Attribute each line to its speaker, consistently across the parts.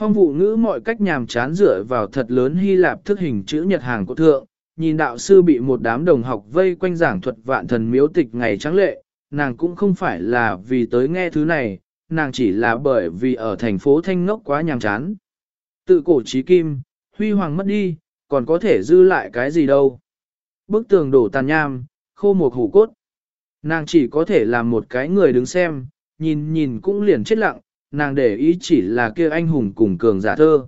Speaker 1: Phong vụ ngữ mọi cách nhàm chán dựa vào thật lớn Hy Lạp thức hình chữ nhật hàng của thượng, nhìn đạo sư bị một đám đồng học vây quanh giảng thuật vạn thần miếu tịch ngày trắng lệ, nàng cũng không phải là vì tới nghe thứ này, nàng chỉ là bởi vì ở thành phố Thanh Ngốc quá nhàm chán. Tự cổ trí kim, huy hoàng mất đi, còn có thể dư lại cái gì đâu. Bức tường đổ tàn nham, khô một hủ cốt. Nàng chỉ có thể làm một cái người đứng xem, nhìn nhìn cũng liền chết lặng, nàng để ý chỉ là kia anh hùng cùng cường giả thơ.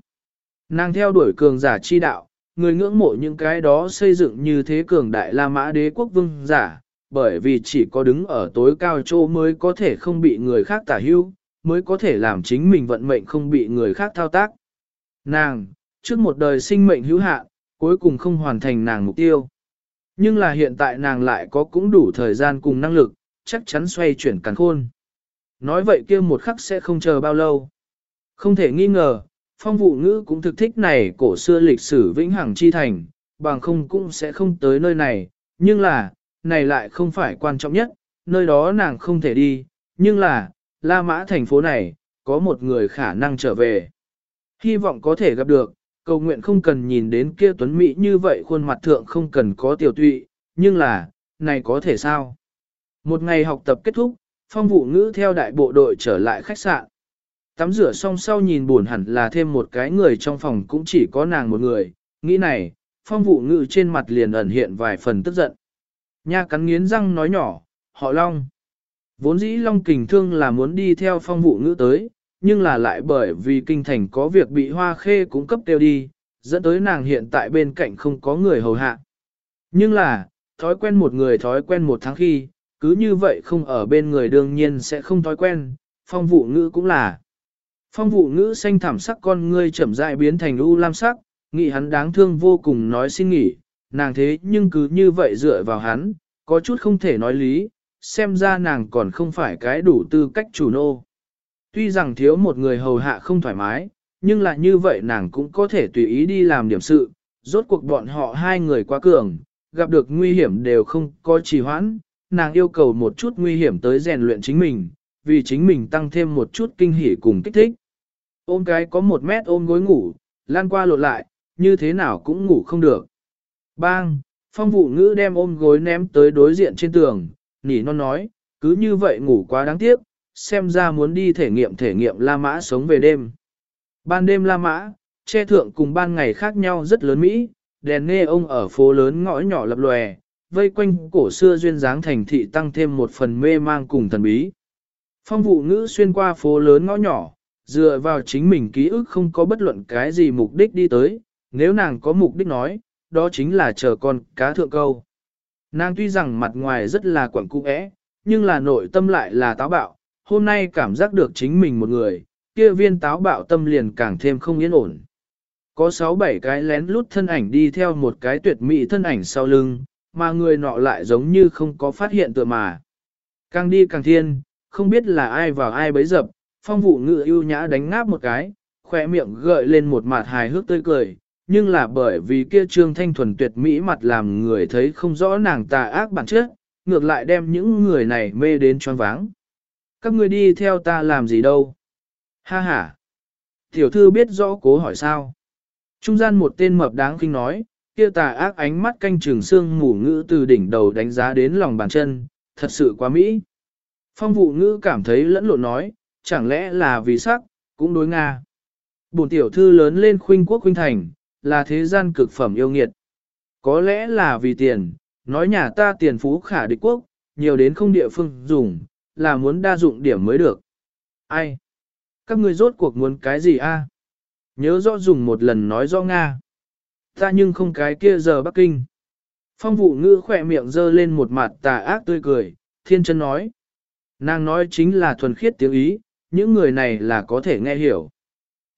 Speaker 1: Nàng theo đuổi cường giả chi đạo, người ngưỡng mộ những cái đó xây dựng như thế cường đại La Mã đế quốc vương giả, bởi vì chỉ có đứng ở tối cao chỗ mới có thể không bị người khác tả hưu, mới có thể làm chính mình vận mệnh không bị người khác thao tác. Nàng, trước một đời sinh mệnh hữu hạn, cuối cùng không hoàn thành nàng mục tiêu. Nhưng là hiện tại nàng lại có cũng đủ thời gian cùng năng lực, chắc chắn xoay chuyển càn khôn. Nói vậy kia một khắc sẽ không chờ bao lâu. Không thể nghi ngờ, phong vụ ngữ cũng thực thích này cổ xưa lịch sử vĩnh hằng chi thành, bằng không cũng sẽ không tới nơi này, nhưng là, này lại không phải quan trọng nhất, nơi đó nàng không thể đi, nhưng là, La Mã thành phố này, có một người khả năng trở về. Hy vọng có thể gặp được, cầu nguyện không cần nhìn đến kia tuấn mỹ như vậy khuôn mặt thượng không cần có tiểu tụy, nhưng là, này có thể sao? Một ngày học tập kết thúc, phong vụ ngữ theo đại bộ đội trở lại khách sạn. Tắm rửa xong sau nhìn buồn hẳn là thêm một cái người trong phòng cũng chỉ có nàng một người, nghĩ này, phong vụ ngữ trên mặt liền ẩn hiện vài phần tức giận. Nha cắn nghiến răng nói nhỏ, họ Long. Vốn dĩ Long kình thương là muốn đi theo phong vụ ngữ tới, nhưng là lại bởi vì kinh thành có việc bị hoa khê cung cấp tiêu đi, dẫn tới nàng hiện tại bên cạnh không có người hầu hạ. Nhưng là, thói quen một người thói quen một tháng khi, cứ như vậy không ở bên người đương nhiên sẽ không thói quen, phong vụ ngữ cũng là. Phong vụ ngữ xanh thảm sắc con ngươi chậm rãi biến thành u lam sắc, nghĩ hắn đáng thương vô cùng nói xin nghỉ, nàng thế nhưng cứ như vậy dựa vào hắn, có chút không thể nói lý, xem ra nàng còn không phải cái đủ tư cách chủ nô. Tuy rằng thiếu một người hầu hạ không thoải mái, nhưng là như vậy nàng cũng có thể tùy ý đi làm điểm sự, rốt cuộc bọn họ hai người quá cường, gặp được nguy hiểm đều không có trì hoãn, nàng yêu cầu một chút nguy hiểm tới rèn luyện chính mình, vì chính mình tăng thêm một chút kinh hỉ cùng kích thích. Ôm cái có một mét ôm gối ngủ, lan qua lột lại, như thế nào cũng ngủ không được. Bang, phong vụ ngữ đem ôm gối ném tới đối diện trên tường, nỉ non nói, cứ như vậy ngủ quá đáng tiếc, xem ra muốn đi thể nghiệm thể nghiệm La Mã sống về đêm. Ban đêm La Mã, che thượng cùng ban ngày khác nhau rất lớn Mỹ, đèn nghe ông ở phố lớn ngõ nhỏ lập lòe, vây quanh cổ xưa duyên dáng thành thị tăng thêm một phần mê mang cùng thần bí. Phong vụ ngữ xuyên qua phố lớn ngõ nhỏ, dựa vào chính mình ký ức không có bất luận cái gì mục đích đi tới, nếu nàng có mục đích nói, đó chính là chờ con cá thượng câu. Nàng tuy rằng mặt ngoài rất là quẩn cung ẽ, nhưng là nội tâm lại là táo bạo, hôm nay cảm giác được chính mình một người, kia viên táo bạo tâm liền càng thêm không yên ổn. Có 6-7 cái lén lút thân ảnh đi theo một cái tuyệt mỹ thân ảnh sau lưng, mà người nọ lại giống như không có phát hiện tựa mà. Càng đi càng thiên, không biết là ai vào ai bấy dập, phong vụ ngự ưu nhã đánh ngáp một cái, khỏe miệng gợi lên một mặt hài hước tươi cười, nhưng là bởi vì kia trương thanh thuần tuyệt mỹ mặt làm người thấy không rõ nàng tà ác bản chất, ngược lại đem những người này mê đến choáng váng. Các ngươi đi theo ta làm gì đâu? Ha ha! Tiểu thư biết rõ cố hỏi sao? Trung gian một tên mập đáng kinh nói, kia tà ác ánh mắt canh trường xương mù ngữ từ đỉnh đầu đánh giá đến lòng bàn chân, thật sự quá mỹ. Phong vụ ngữ cảm thấy lẫn lộn nói, chẳng lẽ là vì sắc, cũng đối Nga. Bổn tiểu thư lớn lên khuynh quốc khuynh thành, là thế gian cực phẩm yêu nghiệt. Có lẽ là vì tiền, nói nhà ta tiền phú khả địch quốc, nhiều đến không địa phương dùng, là muốn đa dụng điểm mới được. Ai? Các ngươi rốt cuộc muốn cái gì a? Nhớ rõ dùng một lần nói rõ Nga. Ta nhưng không cái kia giờ Bắc Kinh. Phong vụ ngữ khỏe miệng dơ lên một mặt tà ác tươi cười, thiên chân nói. Nàng nói chính là thuần khiết tiếng ý, những người này là có thể nghe hiểu.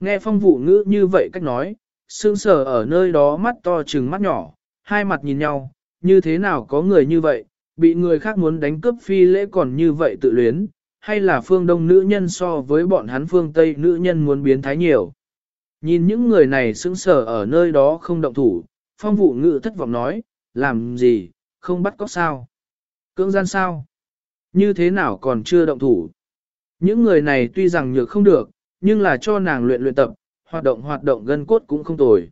Speaker 1: Nghe phong vụ ngữ như vậy cách nói, sương sờ ở nơi đó mắt to trừng mắt nhỏ, hai mặt nhìn nhau, như thế nào có người như vậy, bị người khác muốn đánh cướp phi lễ còn như vậy tự luyến, hay là phương đông nữ nhân so với bọn hắn phương Tây nữ nhân muốn biến thái nhiều. Nhìn những người này sững sờ ở nơi đó không động thủ, phong vụ ngự thất vọng nói, làm gì, không bắt cóc sao? Cưỡng gian sao? Như thế nào còn chưa động thủ? Những người này tuy rằng nhược không được, nhưng là cho nàng luyện luyện tập, hoạt động hoạt động gân cốt cũng không tồi.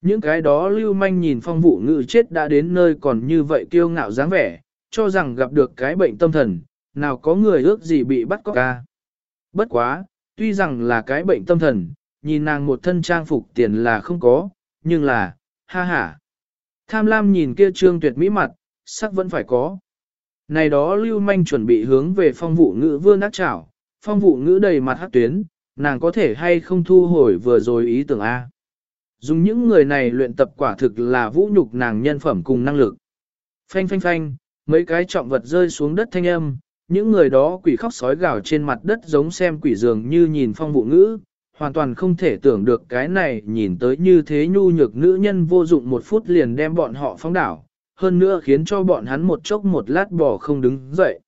Speaker 1: Những cái đó lưu manh nhìn phong vụ ngự chết đã đến nơi còn như vậy kiêu ngạo dáng vẻ, cho rằng gặp được cái bệnh tâm thần, nào có người ước gì bị bắt cóc ca. Bất quá, tuy rằng là cái bệnh tâm thần, nhìn nàng một thân trang phục tiền là không có, nhưng là, ha ha. Tham lam nhìn kia trương tuyệt mỹ mặt, sắc vẫn phải có. Này đó lưu manh chuẩn bị hướng về phong vụ ngữ vương ác chảo phong vụ ngữ đầy mặt hắc tuyến, nàng có thể hay không thu hồi vừa rồi ý tưởng A. Dùng những người này luyện tập quả thực là vũ nhục nàng nhân phẩm cùng năng lực. Phanh phanh phanh, mấy cái trọng vật rơi xuống đất thanh âm, những người đó quỷ khóc sói gào trên mặt đất giống xem quỷ dường như nhìn phong vụ ngữ, hoàn toàn không thể tưởng được cái này nhìn tới như thế nhu nhược nữ nhân vô dụng một phút liền đem bọn họ phóng đảo, hơn nữa khiến cho bọn hắn một chốc một lát bỏ không đứng dậy.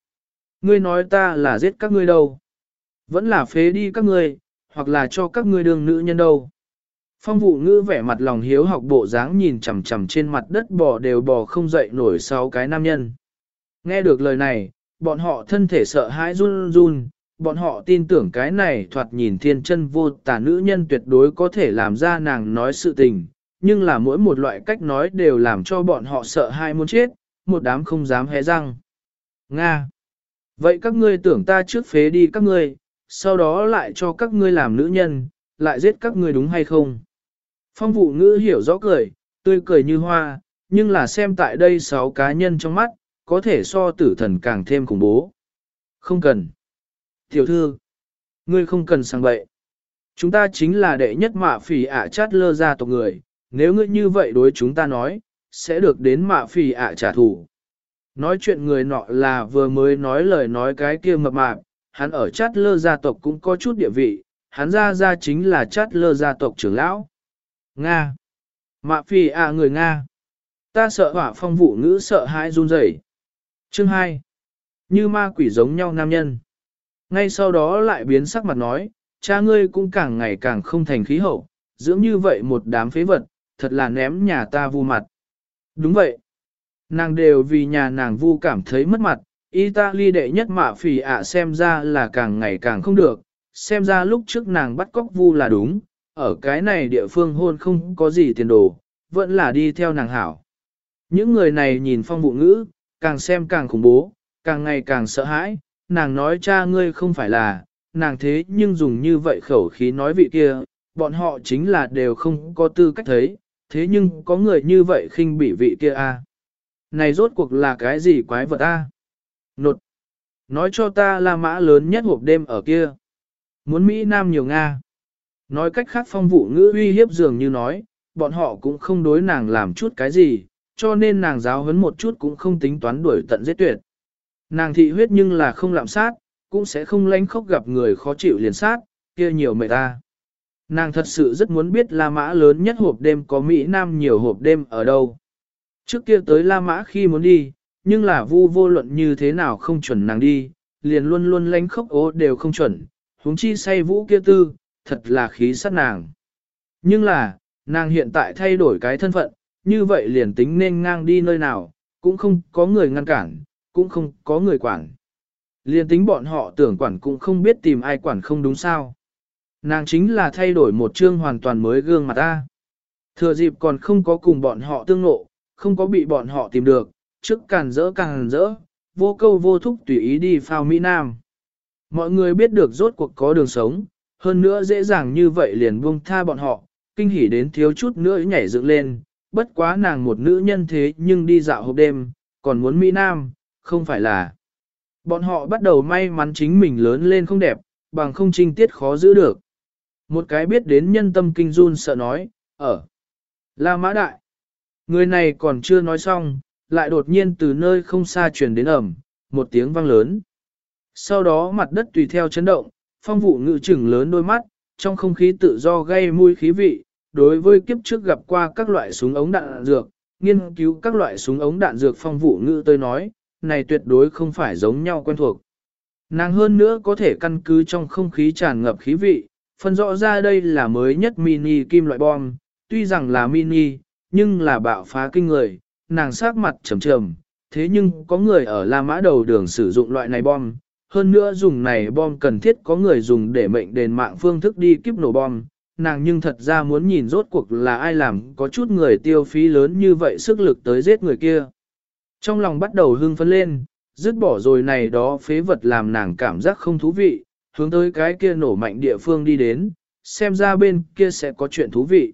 Speaker 1: Ngươi nói ta là giết các ngươi đâu? Vẫn là phế đi các ngươi, hoặc là cho các ngươi đương nữ nhân đâu? Phong vụ ngữ vẻ mặt lòng hiếu học bộ dáng nhìn chằm chằm trên mặt đất bò đều bò không dậy nổi sáu cái nam nhân. Nghe được lời này, bọn họ thân thể sợ hãi run run, bọn họ tin tưởng cái này thoạt nhìn thiên chân vô tà nữ nhân tuyệt đối có thể làm ra nàng nói sự tình, nhưng là mỗi một loại cách nói đều làm cho bọn họ sợ hai muốn chết, một đám không dám hé răng. Nga! Vậy các ngươi tưởng ta trước phế đi các ngươi, sau đó lại cho các ngươi làm nữ nhân, lại giết các ngươi đúng hay không? Phong vụ ngữ hiểu rõ cười, tươi cười như hoa, nhưng là xem tại đây sáu cá nhân trong mắt, có thể so tử thần càng thêm khủng bố. Không cần. Tiểu thư, ngươi không cần sang bậy. Chúng ta chính là đệ nhất mạ phỉ ạ chát lơ ra tộc người, nếu ngươi như vậy đối chúng ta nói, sẽ được đến mạ phỉ ạ trả thù. Nói chuyện người nọ là vừa mới nói lời nói cái kia mập mạp, hắn ở chát lơ gia tộc cũng có chút địa vị, hắn ra ra chính là chát lơ gia tộc trưởng lão. Nga. Mạ phỉ à người Nga. Ta sợ hỏa phong vụ ngữ sợ hãi run rẩy. Chương 2. Như ma quỷ giống nhau nam nhân. Ngay sau đó lại biến sắc mặt nói, cha ngươi cũng càng ngày càng không thành khí hậu, dưỡng như vậy một đám phế vật, thật là ném nhà ta vu mặt. Đúng vậy. Nàng đều vì nhà nàng vu cảm thấy mất mặt, Italy đệ nhất mạ phỉ ạ xem ra là càng ngày càng không được, xem ra lúc trước nàng bắt cóc vu là đúng, ở cái này địa phương hôn không có gì tiền đồ, vẫn là đi theo nàng hảo. Những người này nhìn phong vụ ngữ, càng xem càng khủng bố, càng ngày càng sợ hãi, nàng nói cha ngươi không phải là, nàng thế nhưng dùng như vậy khẩu khí nói vị kia, bọn họ chính là đều không có tư cách thấy, thế nhưng có người như vậy khinh bị vị kia a. À. Này rốt cuộc là cái gì quái vật a? À? Nột! Nói cho ta là mã lớn nhất hộp đêm ở kia. Muốn Mỹ Nam nhiều Nga. Nói cách khác phong vụ ngữ uy hiếp dường như nói, bọn họ cũng không đối nàng làm chút cái gì, cho nên nàng giáo huấn một chút cũng không tính toán đuổi tận giết tuyệt. Nàng thị huyết nhưng là không lạm sát, cũng sẽ không lánh khóc gặp người khó chịu liền sát, kia nhiều mệt ta. Nàng thật sự rất muốn biết La Mã lớn nhất hộp đêm có Mỹ Nam nhiều hộp đêm ở đâu. Trước kia tới La Mã khi muốn đi, nhưng là vu vô luận như thế nào không chuẩn nàng đi, liền luôn luôn lánh khóc ố đều không chuẩn, huống chi say vũ kia tư, thật là khí sát nàng. Nhưng là, nàng hiện tại thay đổi cái thân phận, như vậy liền tính nên ngang đi nơi nào, cũng không có người ngăn cản, cũng không có người quản. Liền tính bọn họ tưởng quản cũng không biết tìm ai quản không đúng sao. Nàng chính là thay đổi một chương hoàn toàn mới gương mặt ta. Thừa dịp còn không có cùng bọn họ tương ngộ, không có bị bọn họ tìm được, trước càng rỡ càng rỡ, vô câu vô thúc tùy ý đi phao Mỹ Nam. Mọi người biết được rốt cuộc có đường sống, hơn nữa dễ dàng như vậy liền buông tha bọn họ, kinh hỉ đến thiếu chút nữa nhảy dựng lên, bất quá nàng một nữ nhân thế nhưng đi dạo hộp đêm, còn muốn Mỹ Nam, không phải là. Bọn họ bắt đầu may mắn chính mình lớn lên không đẹp, bằng không trinh tiết khó giữ được. Một cái biết đến nhân tâm kinh run sợ nói, ở La Mã Đại. Người này còn chưa nói xong, lại đột nhiên từ nơi không xa truyền đến ẩm, một tiếng vang lớn. Sau đó mặt đất tùy theo chấn động, phong vụ ngự chừng lớn đôi mắt, trong không khí tự do gây mùi khí vị, đối với kiếp trước gặp qua các loại súng ống đạn dược, nghiên cứu các loại súng ống đạn dược phong vụ ngự tôi nói, này tuyệt đối không phải giống nhau quen thuộc. Nàng hơn nữa có thể căn cứ trong không khí tràn ngập khí vị, phân rõ ra đây là mới nhất mini kim loại bom, tuy rằng là mini, nhưng là bạo phá kinh người, nàng sát mặt trầm trầm, thế nhưng có người ở La Mã đầu đường sử dụng loại này bom, hơn nữa dùng này bom cần thiết có người dùng để mệnh đền mạng phương thức đi kiếp nổ bom, nàng nhưng thật ra muốn nhìn rốt cuộc là ai làm có chút người tiêu phí lớn như vậy sức lực tới giết người kia. Trong lòng bắt đầu hưng phấn lên, dứt bỏ rồi này đó phế vật làm nàng cảm giác không thú vị, hướng tới cái kia nổ mạnh địa phương đi đến, xem ra bên kia sẽ có chuyện thú vị.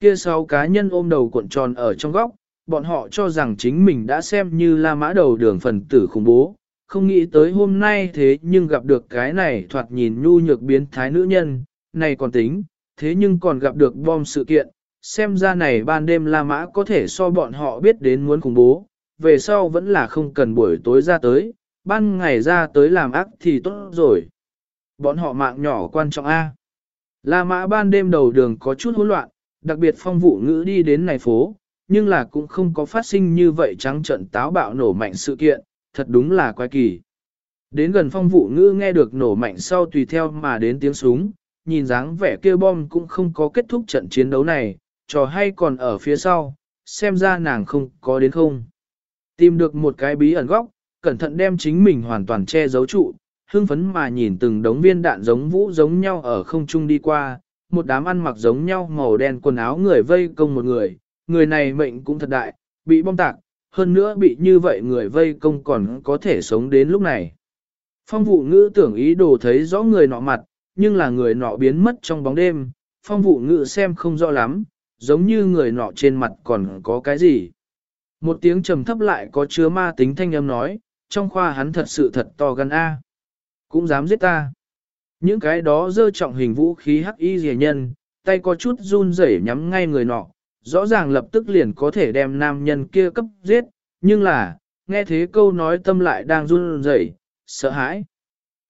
Speaker 1: Kia sáu cá nhân ôm đầu cuộn tròn ở trong góc, bọn họ cho rằng chính mình đã xem như la mã đầu đường phần tử khủng bố, không nghĩ tới hôm nay thế nhưng gặp được cái này thoạt nhìn nhu nhược biến thái nữ nhân, này còn tính, thế nhưng còn gặp được bom sự kiện, xem ra này ban đêm La Mã có thể so bọn họ biết đến muốn khủng bố, về sau vẫn là không cần buổi tối ra tới, ban ngày ra tới làm ác thì tốt rồi. Bọn họ mạng nhỏ quan trọng A. La Mã ban đêm đầu đường có chút hỗn loạn, đặc biệt phong vụ ngữ đi đến này phố, nhưng là cũng không có phát sinh như vậy trắng trận táo bạo nổ mạnh sự kiện, thật đúng là quái kỳ. Đến gần phong vụ ngữ nghe được nổ mạnh sau tùy theo mà đến tiếng súng, nhìn dáng vẻ kia bom cũng không có kết thúc trận chiến đấu này, trò hay còn ở phía sau, xem ra nàng không có đến không. Tìm được một cái bí ẩn góc, cẩn thận đem chính mình hoàn toàn che giấu trụ, hưng phấn mà nhìn từng đống viên đạn giống vũ giống nhau ở không trung đi qua, một đám ăn mặc giống nhau màu đen quần áo người vây công một người, người này mệnh cũng thật đại, bị bom tạc, hơn nữa bị như vậy người vây công còn có thể sống đến lúc này. Phong vụ ngữ tưởng ý đồ thấy rõ người nọ mặt, nhưng là người nọ biến mất trong bóng đêm, phong vụ ngữ xem không rõ lắm, giống như người nọ trên mặt còn có cái gì. Một tiếng trầm thấp lại có chứa ma tính thanh âm nói, trong khoa hắn thật sự thật to gan A. Cũng dám giết ta. Những cái đó dơ trọng hình vũ khí hắc y rìa nhân, tay có chút run rẩy nhắm ngay người nọ, rõ ràng lập tức liền có thể đem nam nhân kia cấp giết, nhưng là, nghe thế câu nói tâm lại đang run rẩy, sợ hãi.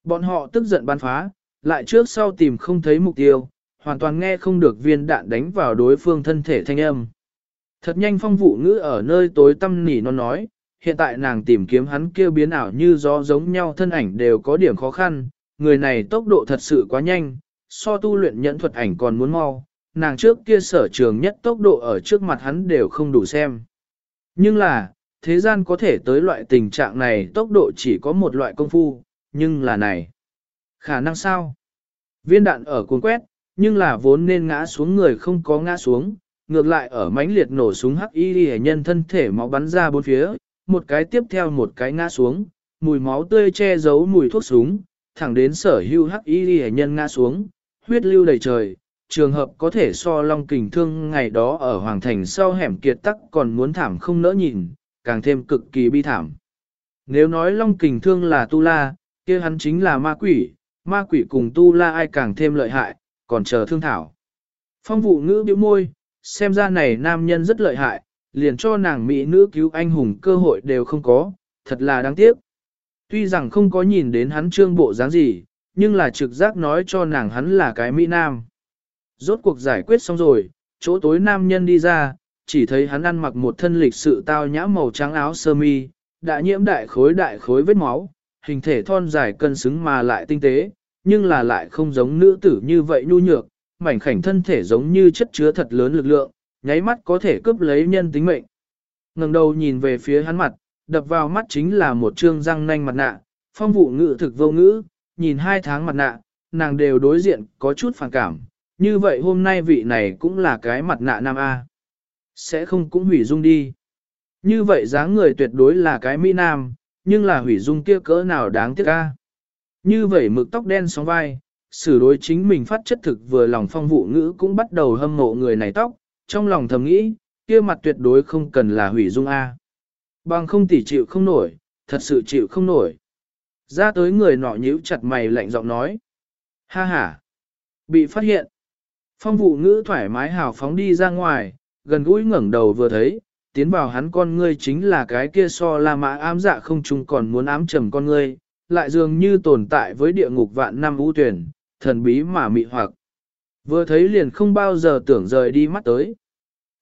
Speaker 1: Bọn họ tức giận bắn phá, lại trước sau tìm không thấy mục tiêu, hoàn toàn nghe không được viên đạn đánh vào đối phương thân thể thanh âm. Thật nhanh phong vụ ngữ ở nơi tối tâm nỉ nó nói, hiện tại nàng tìm kiếm hắn kêu biến ảo như gió giống nhau thân ảnh đều có điểm khó khăn, người này tốc độ thật sự quá nhanh, so tu luyện nhẫn thuật ảnh còn muốn mau, nàng trước kia sở trường nhất tốc độ ở trước mặt hắn đều không đủ xem. Nhưng là, thế gian có thể tới loại tình trạng này tốc độ chỉ có một loại công phu, nhưng là này. Khả năng sao? Viên đạn ở cuốn quét, nhưng là vốn nên ngã xuống người không có ngã xuống, ngược lại ở mãnh liệt nổ súng hắc y hệ nhân thân thể máu bắn ra bốn phía, một cái tiếp theo một cái ngã xuống, mùi máu tươi che giấu mùi thuốc súng, thẳng đến sở hưu hắc y hệ nhân ngã xuống, huyết lưu đầy trời, trường hợp có thể so long kình thương ngày đó ở Hoàng Thành sau hẻm kiệt tắc còn muốn thảm không nỡ nhìn, càng thêm cực kỳ bi thảm. Nếu nói long kình thương là tu la, kia hắn chính là ma quỷ, ma quỷ cùng tu la ai càng thêm lợi hại, còn chờ thương thảo. Phong vụ ngữ biểu môi, xem ra này nam nhân rất lợi hại, liền cho nàng mỹ nữ cứu anh hùng cơ hội đều không có, thật là đáng tiếc. Tuy rằng không có nhìn đến hắn trương bộ dáng gì, nhưng là trực giác nói cho nàng hắn là cái mỹ nam. Rốt cuộc giải quyết xong rồi, chỗ tối nam nhân đi ra, chỉ thấy hắn ăn mặc một thân lịch sự tao nhã màu trắng áo sơ mi, đã nhiễm đại khối đại khối vết máu, hình thể thon dài cân xứng mà lại tinh tế, nhưng là lại không giống nữ tử như vậy nhu nhược, mảnh khảnh thân thể giống như chất chứa thật lớn lực lượng, nháy mắt có thể cướp lấy nhân tính mệnh. ngẩng đầu nhìn về phía hắn mặt, đập vào mắt chính là một trương răng nanh mặt nạ, phong vụ ngữ thực vô ngữ, nhìn hai tháng mặt nạ, nàng đều đối diện có chút phản cảm, như vậy hôm nay vị này cũng là cái mặt nạ nam A. Sẽ không cũng hủy dung đi. Như vậy dáng người tuyệt đối là cái Mỹ Nam, nhưng là hủy dung kia cỡ nào đáng tiếc A. Như vậy mực tóc đen sóng vai, xử đối chính mình phát chất thực vừa lòng phong vụ ngữ cũng bắt đầu hâm mộ người này tóc, trong lòng thầm nghĩ, kia mặt tuyệt đối không cần là hủy dung A. Bằng không tỉ chịu không nổi, thật sự chịu không nổi. Ra tới người nọ nhíu chặt mày lạnh giọng nói. Ha ha. Bị phát hiện. Phong vụ ngữ thoải mái hào phóng đi ra ngoài, gần gũi ngẩng đầu vừa thấy, tiến vào hắn con ngươi chính là cái kia so la mã ám dạ không chung còn muốn ám trầm con ngươi, lại dường như tồn tại với địa ngục vạn năm vũ tuyển, thần bí mà mị hoặc. Vừa thấy liền không bao giờ tưởng rời đi mắt tới.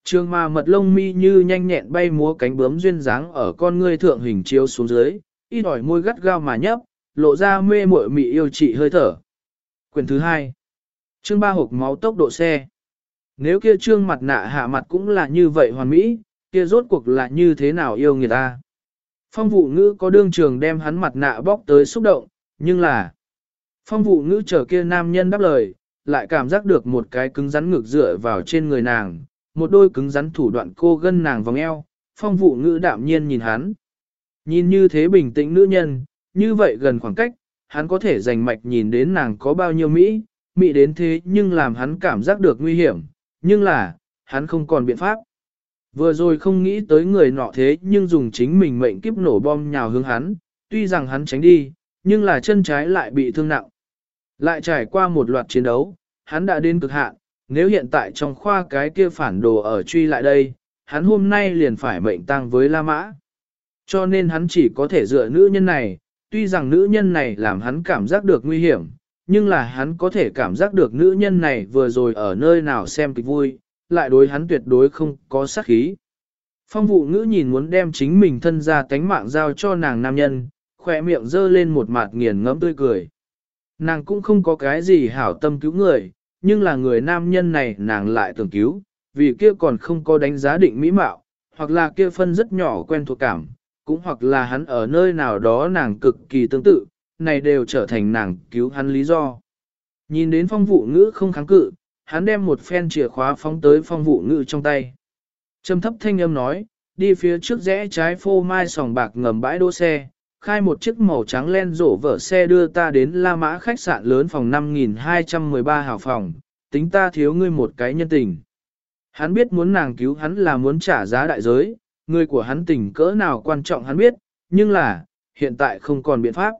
Speaker 1: Trường mà mật lông mi như nhanh nhẹn bay múa cánh bướm duyên dáng ở con ngươi thượng hình chiếu xuống dưới, ít ỏi môi gắt gao mà nhấp, lộ ra mê muội mị yêu trị hơi thở. Quyển thứ hai Chương ba hộp máu tốc độ xe. Nếu kia trương mặt nạ hạ mặt cũng là như vậy hoàn mỹ, kia rốt cuộc là như thế nào yêu người ta. Phong vụ ngữ có đương trường đem hắn mặt nạ bóc tới xúc động, nhưng là... Phong vụ ngữ chờ kia nam nhân đáp lời, lại cảm giác được một cái cứng rắn ngược dựa vào trên người nàng, một đôi cứng rắn thủ đoạn cô gân nàng vòng eo, phong vụ ngữ đạm nhiên nhìn hắn. Nhìn như thế bình tĩnh nữ nhân, như vậy gần khoảng cách, hắn có thể dành mạch nhìn đến nàng có bao nhiêu Mỹ, Mỹ đến thế nhưng làm hắn cảm giác được nguy hiểm, nhưng là, hắn không còn biện pháp. Vừa rồi không nghĩ tới người nọ thế nhưng dùng chính mình mệnh kiếp nổ bom nhào hướng hắn, tuy rằng hắn tránh đi, nhưng là chân trái lại bị thương nặng. Lại trải qua một loạt chiến đấu, hắn đã đến cực hạn, nếu hiện tại trong khoa cái kia phản đồ ở truy lại đây, hắn hôm nay liền phải mệnh tang với La Mã. Cho nên hắn chỉ có thể dựa nữ nhân này, tuy rằng nữ nhân này làm hắn cảm giác được nguy hiểm, nhưng là hắn có thể cảm giác được nữ nhân này vừa rồi ở nơi nào xem kịch vui, lại đối hắn tuyệt đối không có sát khí. Phong vụ ngữ nhìn muốn đem chính mình thân ra tánh mạng giao cho nàng nam nhân, khỏe miệng dơ lên một mặt nghiền ngẫm tươi cười. Nàng cũng không có cái gì hảo tâm cứu người, nhưng là người nam nhân này nàng lại tưởng cứu, vì kia còn không có đánh giá định mỹ mạo, hoặc là kia phân rất nhỏ quen thuộc cảm, cũng hoặc là hắn ở nơi nào đó nàng cực kỳ tương tự, này đều trở thành nàng cứu hắn lý do. Nhìn đến phong vụ ngữ không kháng cự, hắn đem một phen chìa khóa phóng tới phong vụ ngữ trong tay. Trầm thấp thanh âm nói, đi phía trước rẽ trái phô mai sòng bạc ngầm bãi đỗ xe, khai một chiếc màu trắng len rổ vở xe đưa ta đến La Mã khách sạn lớn phòng 5213 hào phòng, tính ta thiếu ngươi một cái nhân tình. Hắn biết muốn nàng cứu hắn là muốn trả giá đại giới, người của hắn tình cỡ nào quan trọng hắn biết, nhưng là, hiện tại không còn biện pháp.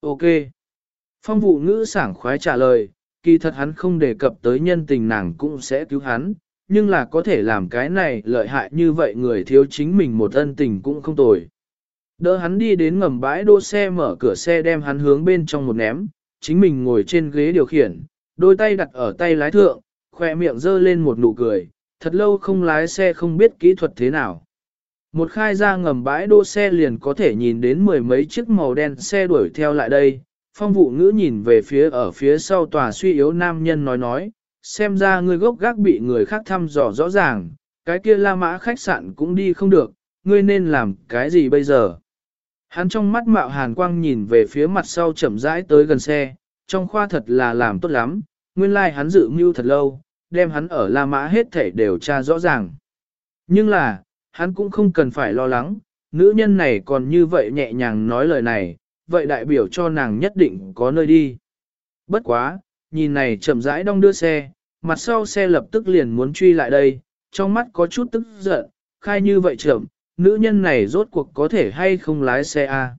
Speaker 1: Ok. Phong vụ ngữ sảng khoái trả lời, kỳ thật hắn không đề cập tới nhân tình nàng cũng sẽ cứu hắn, nhưng là có thể làm cái này lợi hại như vậy người thiếu chính mình một ân tình cũng không tồi. Đỡ hắn đi đến ngầm bãi đỗ xe mở cửa xe đem hắn hướng bên trong một ném, chính mình ngồi trên ghế điều khiển, đôi tay đặt ở tay lái thượng, khoe miệng dơ lên một nụ cười, thật lâu không lái xe không biết kỹ thuật thế nào. Một khai ra ngầm bãi đỗ xe liền có thể nhìn đến mười mấy chiếc màu đen xe đuổi theo lại đây, phong vụ ngữ nhìn về phía ở phía sau tòa suy yếu nam nhân nói nói, xem ra ngươi gốc gác bị người khác thăm dò rõ ràng, cái kia la mã khách sạn cũng đi không được, ngươi nên làm cái gì bây giờ? Hắn trong mắt mạo hàn quang nhìn về phía mặt sau chậm rãi tới gần xe, trong khoa thật là làm tốt lắm, nguyên lai like hắn dự mưu thật lâu, đem hắn ở La Mã hết thể đều tra rõ ràng. Nhưng là, hắn cũng không cần phải lo lắng, nữ nhân này còn như vậy nhẹ nhàng nói lời này, vậy đại biểu cho nàng nhất định có nơi đi. Bất quá, nhìn này chậm rãi đong đưa xe, mặt sau xe lập tức liền muốn truy lại đây, trong mắt có chút tức giận, khai như vậy chậm, nữ nhân này rốt cuộc có thể hay không lái xe A.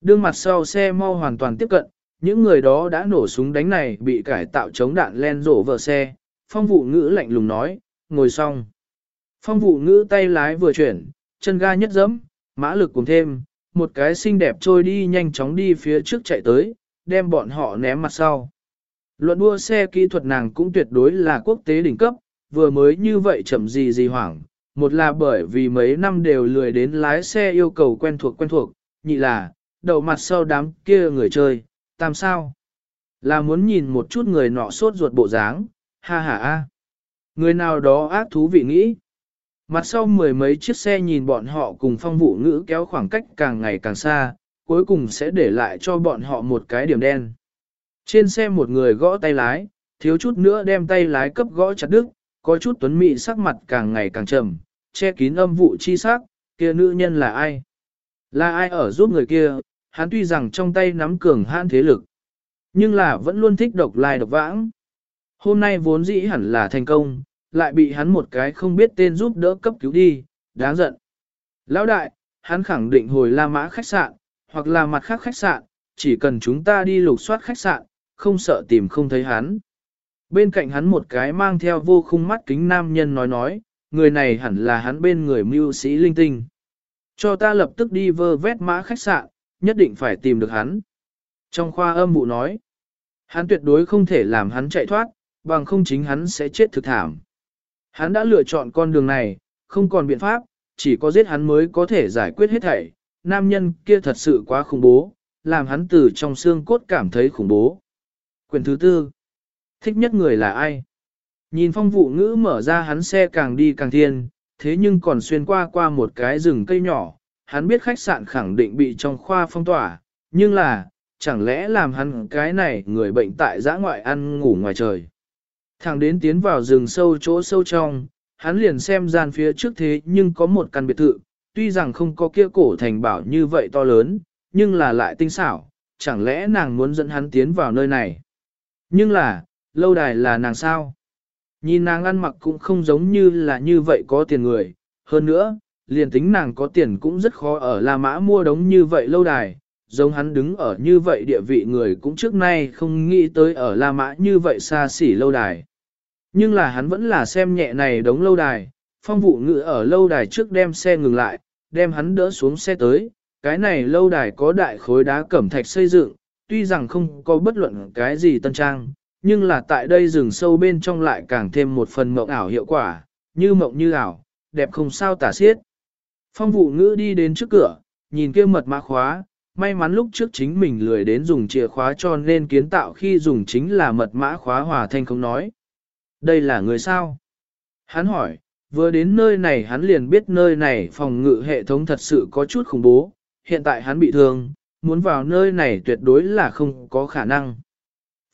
Speaker 1: Đương mặt sau xe mau hoàn toàn tiếp cận, những người đó đã nổ súng đánh này bị cải tạo chống đạn len rổ vợ xe, phong vụ ngữ lạnh lùng nói, ngồi xong. Phong vụ ngữ tay lái vừa chuyển, chân ga nhất dẫm, mã lực cùng thêm, một cái xinh đẹp trôi đi nhanh chóng đi phía trước chạy tới, đem bọn họ ném mặt sau. Luận đua xe kỹ thuật nàng cũng tuyệt đối là quốc tế đỉnh cấp, vừa mới như vậy chậm gì gì hoảng, một là bởi vì mấy năm đều lười đến lái xe yêu cầu quen thuộc quen thuộc, nhị là, đầu mặt sau đám kia người chơi, tam sao. Là muốn nhìn một chút người nọ sốt ruột bộ dáng, ha ha a. Người nào đó ác thú vị nghĩ. Mặt sau mười mấy chiếc xe nhìn bọn họ cùng phong vụ ngữ kéo khoảng cách càng ngày càng xa, cuối cùng sẽ để lại cho bọn họ một cái điểm đen. Trên xe một người gõ tay lái, thiếu chút nữa đem tay lái cấp gõ chặt đứt, có chút tuấn mị sắc mặt càng ngày càng trầm, che kín âm vụ chi sắc, kia nữ nhân là ai? Là ai ở giúp người kia, hắn tuy rằng trong tay nắm cường hãn thế lực, nhưng là vẫn luôn thích độc lai độc vãng. Hôm nay vốn dĩ hẳn là thành công, lại bị hắn một cái không biết tên giúp đỡ cấp cứu đi, đáng giận. Lão đại, hắn khẳng định hồi La Mã khách sạn, hoặc là mặt khác khách sạn, chỉ cần chúng ta đi lục soát khách sạn, không sợ tìm không thấy hắn. Bên cạnh hắn một cái mang theo vô khung mắt kính nam nhân nói nói, người này hẳn là hắn bên người mưu sĩ linh tinh. Cho ta lập tức đi vơ vét mã khách sạn, nhất định phải tìm được hắn. Trong khoa âm vụ nói, hắn tuyệt đối không thể làm hắn chạy thoát, bằng không chính hắn sẽ chết thực thảm. Hắn đã lựa chọn con đường này, không còn biện pháp, chỉ có giết hắn mới có thể giải quyết hết thảy. Nam nhân kia thật sự quá khủng bố, làm hắn từ trong xương cốt cảm thấy khủng bố. Quyền thứ tư, thích nhất người là ai? Nhìn phong vụ ngữ mở ra hắn xe càng đi càng thiên, thế nhưng còn xuyên qua qua một cái rừng cây nhỏ, hắn biết khách sạn khẳng định bị trong khoa phong tỏa, nhưng là, chẳng lẽ làm hắn cái này người bệnh tại giã ngoại ăn ngủ ngoài trời. Thẳng đến tiến vào rừng sâu chỗ sâu trong, hắn liền xem gian phía trước thế nhưng có một căn biệt thự, tuy rằng không có kia cổ thành bảo như vậy to lớn, nhưng là lại tinh xảo, chẳng lẽ nàng muốn dẫn hắn tiến vào nơi này. Nhưng là, lâu đài là nàng sao? Nhìn nàng ăn mặc cũng không giống như là như vậy có tiền người, hơn nữa, liền tính nàng có tiền cũng rất khó ở La Mã mua đống như vậy lâu đài, giống hắn đứng ở như vậy địa vị người cũng trước nay không nghĩ tới ở La Mã như vậy xa xỉ lâu đài. Nhưng là hắn vẫn là xem nhẹ này đống lâu đài, phong vụ ngự ở lâu đài trước đem xe ngừng lại, đem hắn đỡ xuống xe tới, cái này lâu đài có đại khối đá cẩm thạch xây dựng, tuy rằng không có bất luận cái gì tân trang, nhưng là tại đây rừng sâu bên trong lại càng thêm một phần mộng ảo hiệu quả, như mộng như ảo, đẹp không sao tả xiết. Phong vụ ngữ đi đến trước cửa, nhìn kia mật mã khóa, may mắn lúc trước chính mình lười đến dùng chìa khóa cho nên kiến tạo khi dùng chính là mật mã khóa hòa thanh không nói. Đây là người sao? Hắn hỏi, vừa đến nơi này hắn liền biết nơi này phòng ngự hệ thống thật sự có chút khủng bố, hiện tại hắn bị thương, muốn vào nơi này tuyệt đối là không có khả năng.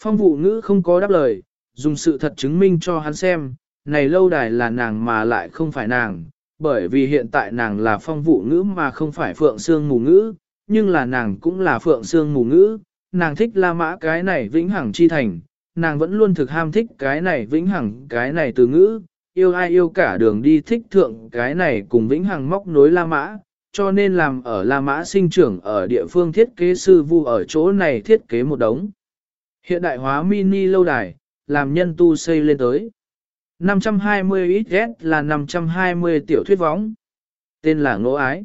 Speaker 1: Phong vụ ngữ không có đáp lời, dùng sự thật chứng minh cho hắn xem, này lâu đài là nàng mà lại không phải nàng, bởi vì hiện tại nàng là phong vụ ngữ mà không phải phượng xương mù ngữ, nhưng là nàng cũng là phượng xương mù ngữ, nàng thích la mã cái này vĩnh hằng chi thành, nàng vẫn luôn thực ham thích cái này vĩnh hằng cái này từ ngữ, yêu ai yêu cả đường đi thích thượng cái này cùng vĩnh hằng móc nối la mã, cho nên làm ở La Mã sinh trưởng ở địa phương thiết kế sư vu ở chỗ này thiết kế một đống. Hiện đại hóa mini lâu đài, làm nhân tu xây lên tới. 520 XS là 520 tiểu thuyết võng. Tên là Ngô Ái.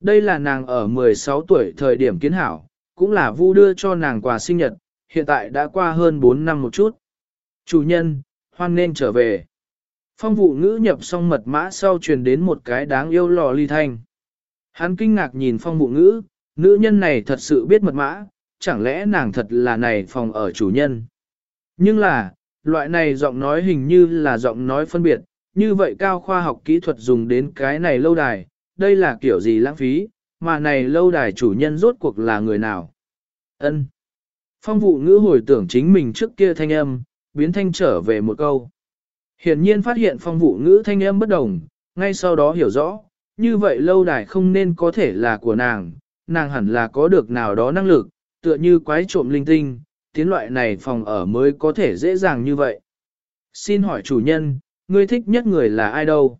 Speaker 1: Đây là nàng ở 16 tuổi thời điểm kiến hảo, cũng là vu đưa cho nàng quà sinh nhật, hiện tại đã qua hơn 4 năm một chút. Chủ nhân, hoan nên trở về. Phong vụ ngữ nhập xong mật mã sau truyền đến một cái đáng yêu lò ly thanh. Hắn kinh ngạc nhìn phong vụ ngữ, nữ nhân này thật sự biết mật mã, chẳng lẽ nàng thật là này phòng ở chủ nhân. Nhưng là, loại này giọng nói hình như là giọng nói phân biệt, như vậy cao khoa học kỹ thuật dùng đến cái này lâu đài, đây là kiểu gì lãng phí, mà này lâu đài chủ nhân rốt cuộc là người nào. Ân. Phong vụ ngữ hồi tưởng chính mình trước kia thanh âm, biến thanh trở về một câu. Hiển nhiên phát hiện phong vụ ngữ thanh âm bất đồng, ngay sau đó hiểu rõ, như vậy lâu đài không nên có thể là của nàng, nàng hẳn là có được nào đó năng lực, tựa như quái trộm linh tinh, tiến loại này phòng ở mới có thể dễ dàng như vậy. Xin hỏi chủ nhân, ngươi thích nhất người là ai đâu?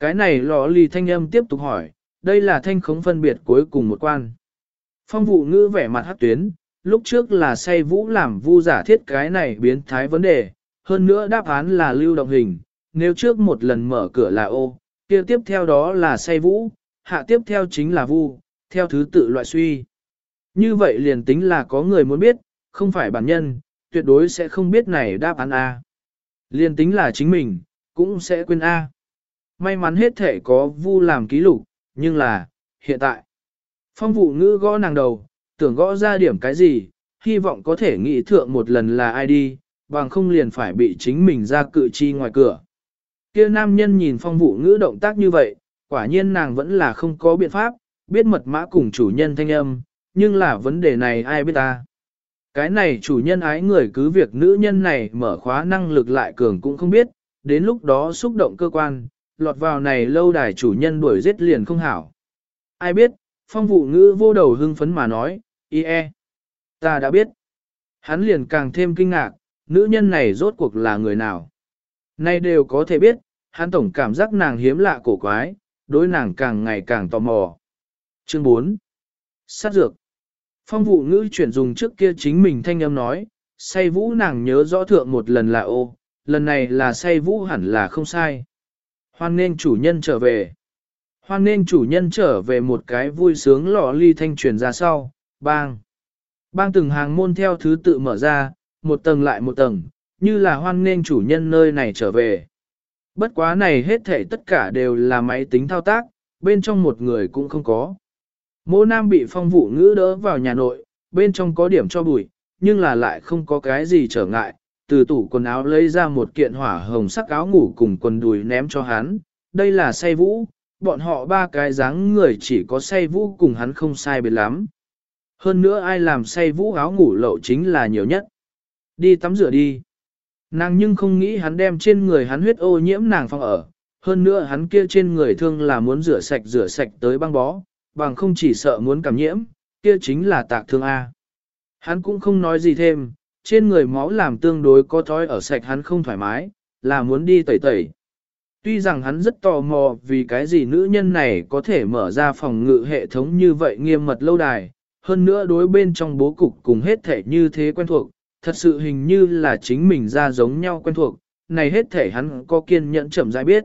Speaker 1: Cái này lò lì thanh âm tiếp tục hỏi, đây là thanh khống phân biệt cuối cùng một quan. Phong vụ ngữ vẻ mặt hát tuyến, lúc trước là say vũ làm vu giả thiết cái này biến thái vấn đề, hơn nữa đáp án là lưu động hình, nếu trước một lần mở cửa là ô, kia tiếp theo đó là say vũ, hạ tiếp theo chính là vu, theo thứ tự loại suy. Như vậy liền tính là có người muốn biết, không phải bản nhân, tuyệt đối sẽ không biết này đáp án A. Liền tính là chính mình, cũng sẽ quên A. May mắn hết thể có vu làm ký lục, nhưng là, hiện tại. Phong vụ ngữ gõ nàng đầu, tưởng gõ ra điểm cái gì, hy vọng có thể nghĩ thượng một lần là ai đi, bằng không liền phải bị chính mình ra cự chi ngoài cửa. Kia nam nhân nhìn phong vụ ngữ động tác như vậy, quả nhiên nàng vẫn là không có biện pháp, biết mật mã cùng chủ nhân thanh âm, nhưng là vấn đề này ai biết ta. Cái này chủ nhân ái người cứ việc nữ nhân này mở khóa năng lực lại cường cũng không biết, đến lúc đó xúc động cơ quan, lọt vào này lâu đài chủ nhân đuổi giết liền không hảo. Ai biết, phong vụ ngữ vô đầu hưng phấn mà nói, y e. Ta đã biết. Hắn liền càng thêm kinh ngạc, nữ nhân này rốt cuộc là người nào. Nay đều có thể biết, hắn tổng cảm giác nàng hiếm lạ cổ quái, đối nàng càng ngày càng tò mò. Chương 4. Sát dược. Phong vụ ngữ chuyển dùng trước kia chính mình thanh âm nói, say vũ nàng nhớ rõ thượng một lần là ô, lần này là say vũ hẳn là không sai. Hoan nên chủ nhân trở về. Hoan nên chủ nhân trở về một cái vui sướng lọ ly thanh truyền ra sau, bang. Bang từng hàng môn theo thứ tự mở ra, một tầng lại một tầng, như là hoan nên chủ nhân nơi này trở về. Bất quá này hết thể tất cả đều là máy tính thao tác, bên trong một người cũng không có. Mô nam bị phong vụ ngữ đỡ vào nhà nội, bên trong có điểm cho bụi, nhưng là lại không có cái gì trở ngại, từ tủ quần áo lấy ra một kiện hỏa hồng sắc áo ngủ cùng quần đùi ném cho hắn, đây là say vũ, bọn họ ba cái dáng người chỉ có say vũ cùng hắn không sai biệt lắm. Hơn nữa ai làm say vũ áo ngủ lậu chính là nhiều nhất. Đi tắm rửa đi. Nàng nhưng không nghĩ hắn đem trên người hắn huyết ô nhiễm nàng phong ở. Hơn nữa hắn kia trên người thương là muốn rửa sạch rửa sạch tới băng bó, bằng không chỉ sợ muốn cảm nhiễm, kia chính là tạc thương A. Hắn cũng không nói gì thêm, trên người máu làm tương đối có thói ở sạch hắn không thoải mái, là muốn đi tẩy tẩy. Tuy rằng hắn rất tò mò vì cái gì nữ nhân này có thể mở ra phòng ngự hệ thống như vậy nghiêm mật lâu đài, hơn nữa đối bên trong bố cục cùng hết thể như thế quen thuộc, thật sự hình như là chính mình ra giống nhau quen thuộc, này hết thể hắn có kiên nhẫn chậm rãi biết.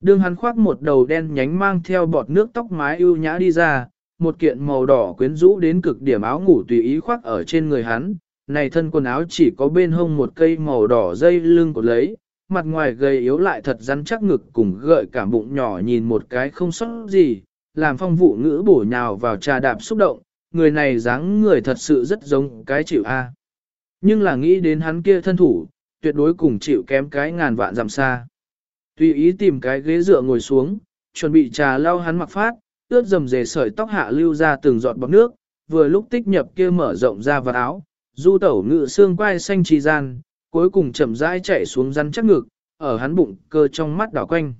Speaker 1: Đường hắn khoác một đầu đen nhánh mang theo bọt nước tóc mái ưu nhã đi ra, một kiện màu đỏ quyến rũ đến cực điểm áo ngủ tùy ý khoác ở trên người hắn, này thân quần áo chỉ có bên hông một cây màu đỏ dây lưng cột lấy, mặt ngoài gầy yếu lại thật rắn chắc ngực cùng gợi cảm bụng nhỏ nhìn một cái không sót gì, làm phong vụ ngữ bổ nhào vào trà đạp xúc động, người này dáng người thật sự rất giống cái chịu A. Nhưng là nghĩ đến hắn kia thân thủ, tuyệt đối cùng chịu kém cái ngàn vạn dặm xa. Tùy ý tìm cái ghế dựa ngồi xuống, chuẩn bị trà lau hắn mặc phát, ướt dầm dề sợi tóc hạ lưu ra từng giọt bọt nước, vừa lúc tích nhập kia mở rộng ra vào áo, du tẩu ngự xương quai xanh trì gian, cuối cùng chậm rãi chạy xuống rắn chắc ngực, ở hắn bụng cơ trong mắt đảo quanh.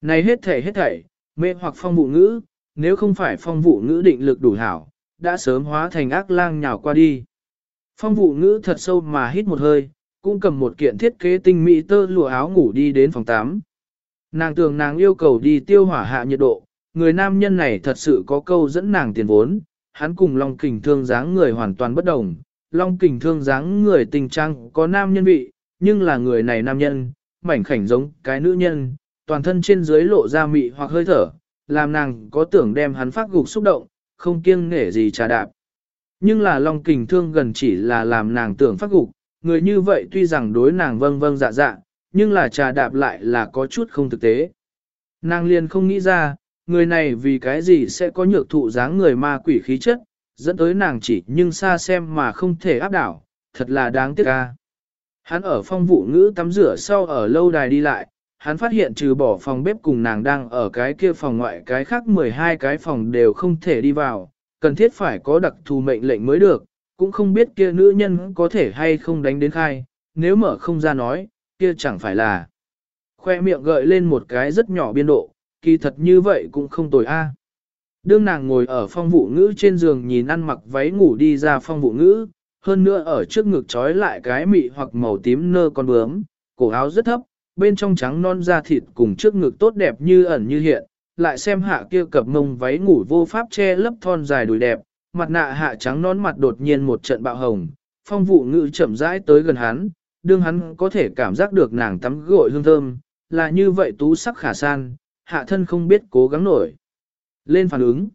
Speaker 1: Này hết thể hết thảy, mê hoặc phong vụ ngữ, nếu không phải phong vụ ngữ định lực đủ hảo, đã sớm hóa thành ác lang nhào qua đi. Phong vụ ngữ thật sâu mà hít một hơi, cũng cầm một kiện thiết kế tinh mỹ tơ lụa áo ngủ đi đến phòng 8. Nàng tưởng nàng yêu cầu đi tiêu hỏa hạ nhiệt độ, người nam nhân này thật sự có câu dẫn nàng tiền vốn, hắn cùng Long Kình Thương dáng người hoàn toàn bất đồng. Long Kình Thương dáng người tình trang có nam nhân vị, nhưng là người này nam nhân, mảnh khảnh giống cái nữ nhân, toàn thân trên dưới lộ ra mị hoặc hơi thở, làm nàng có tưởng đem hắn phát gục xúc động, không kiêng nể gì trà đạp. Nhưng là Long Kình Thương gần chỉ là làm nàng tưởng phát gục, người như vậy tuy rằng đối nàng vâng vâng dạ dạ, nhưng là trà đạp lại là có chút không thực tế. Nàng liền không nghĩ ra, người này vì cái gì sẽ có nhược thụ dáng người ma quỷ khí chất, dẫn tới nàng chỉ nhưng xa xem mà không thể áp đảo, thật là đáng tiếc ca. Hắn ở phong vụ ngữ tắm rửa sau ở lâu đài đi lại, hắn phát hiện trừ bỏ phòng bếp cùng nàng đang ở cái kia phòng ngoại cái khác 12 cái phòng đều không thể đi vào, cần thiết phải có đặc thù mệnh lệnh mới được, cũng không biết kia nữ nhân có thể hay không đánh đến khai, nếu mở không ra nói, kia chẳng phải là. Khoe miệng gợi lên một cái rất nhỏ biên độ, kỳ thật như vậy cũng không tồi a. Đương nàng ngồi ở phong vụ ngữ trên giường nhìn ăn mặc váy ngủ đi ra phong vụ ngữ, hơn nữa ở trước ngực trói lại cái mị hoặc màu tím nơ con bướm, cổ áo rất thấp, bên trong trắng non da thịt cùng trước ngực tốt đẹp như ẩn như hiện, lại xem hạ kia cập mông váy ngủ vô pháp che lấp thon dài đùi đẹp, mặt nạ hạ trắng non mặt đột nhiên một trận bạo hồng, phong vụ ngữ chậm rãi tới gần hắn, đương hắn có thể cảm giác được nàng tắm gội hương thơm, là như vậy tú sắc khả san, hạ thân không biết cố gắng nổi. Lên phản ứng,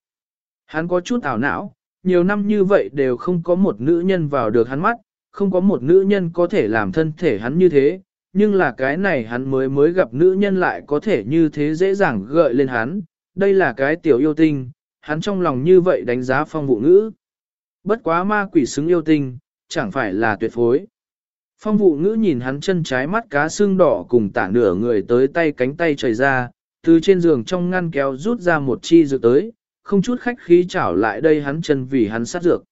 Speaker 1: hắn có chút ảo não, nhiều năm như vậy đều không có một nữ nhân vào được hắn mắt, không có một nữ nhân có thể làm thân thể hắn như thế, nhưng là cái này hắn mới mới gặp nữ nhân lại có thể như thế dễ dàng gợi lên hắn, đây là cái tiểu yêu tinh, hắn trong lòng như vậy đánh giá phong vụ ngữ. Bất quá ma quỷ xứng yêu tinh, chẳng phải là tuyệt phối. Phong vụ ngữ nhìn hắn chân trái mắt cá xương đỏ cùng tả nửa người tới tay cánh tay trời ra, từ trên giường trong ngăn kéo rút ra một chi dược tới, không chút khách khí chảo lại đây hắn chân vì hắn sát dược.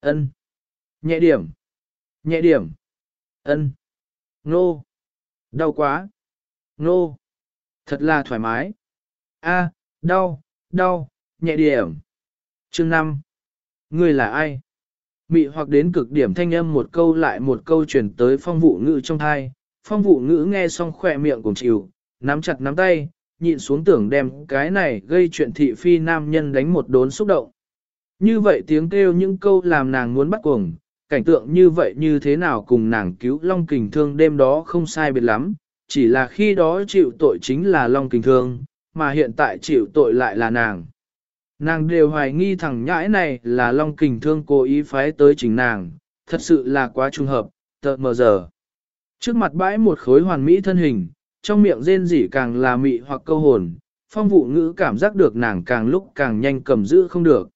Speaker 1: Ân, Nhẹ điểm. Nhẹ điểm. Ân, Nô. Đau quá. Nô. Thật là thoải mái. A, đau, đau, nhẹ điểm. Chương 5. Ngươi là ai? Mị hoặc đến cực điểm thanh âm một câu lại một câu truyền tới phong vụ ngữ trong thai. Phong vụ ngữ nghe xong khỏe miệng cùng chịu, nắm chặt nắm tay, nhịn xuống tưởng đem cái này gây chuyện thị phi nam nhân đánh một đốn xúc động. Như vậy tiếng kêu những câu làm nàng muốn bắt cuồng, cảnh tượng như vậy như thế nào cùng nàng cứu Long Kình Thương đêm đó không sai biệt lắm, chỉ là khi đó chịu tội chính là Long Kình Thương, mà hiện tại chịu tội lại là nàng. Nàng đều hoài nghi thằng nhãi này là Long Kình Thương cố ý phái tới chỉnh nàng, thật sự là quá trùng hợp, tợt mờ giờ. Trước mặt bãi một khối hoàn mỹ thân hình, trong miệng rên rỉ càng là mị hoặc câu hồn, phong vụ ngữ cảm giác được nàng càng lúc càng nhanh cầm giữ không được.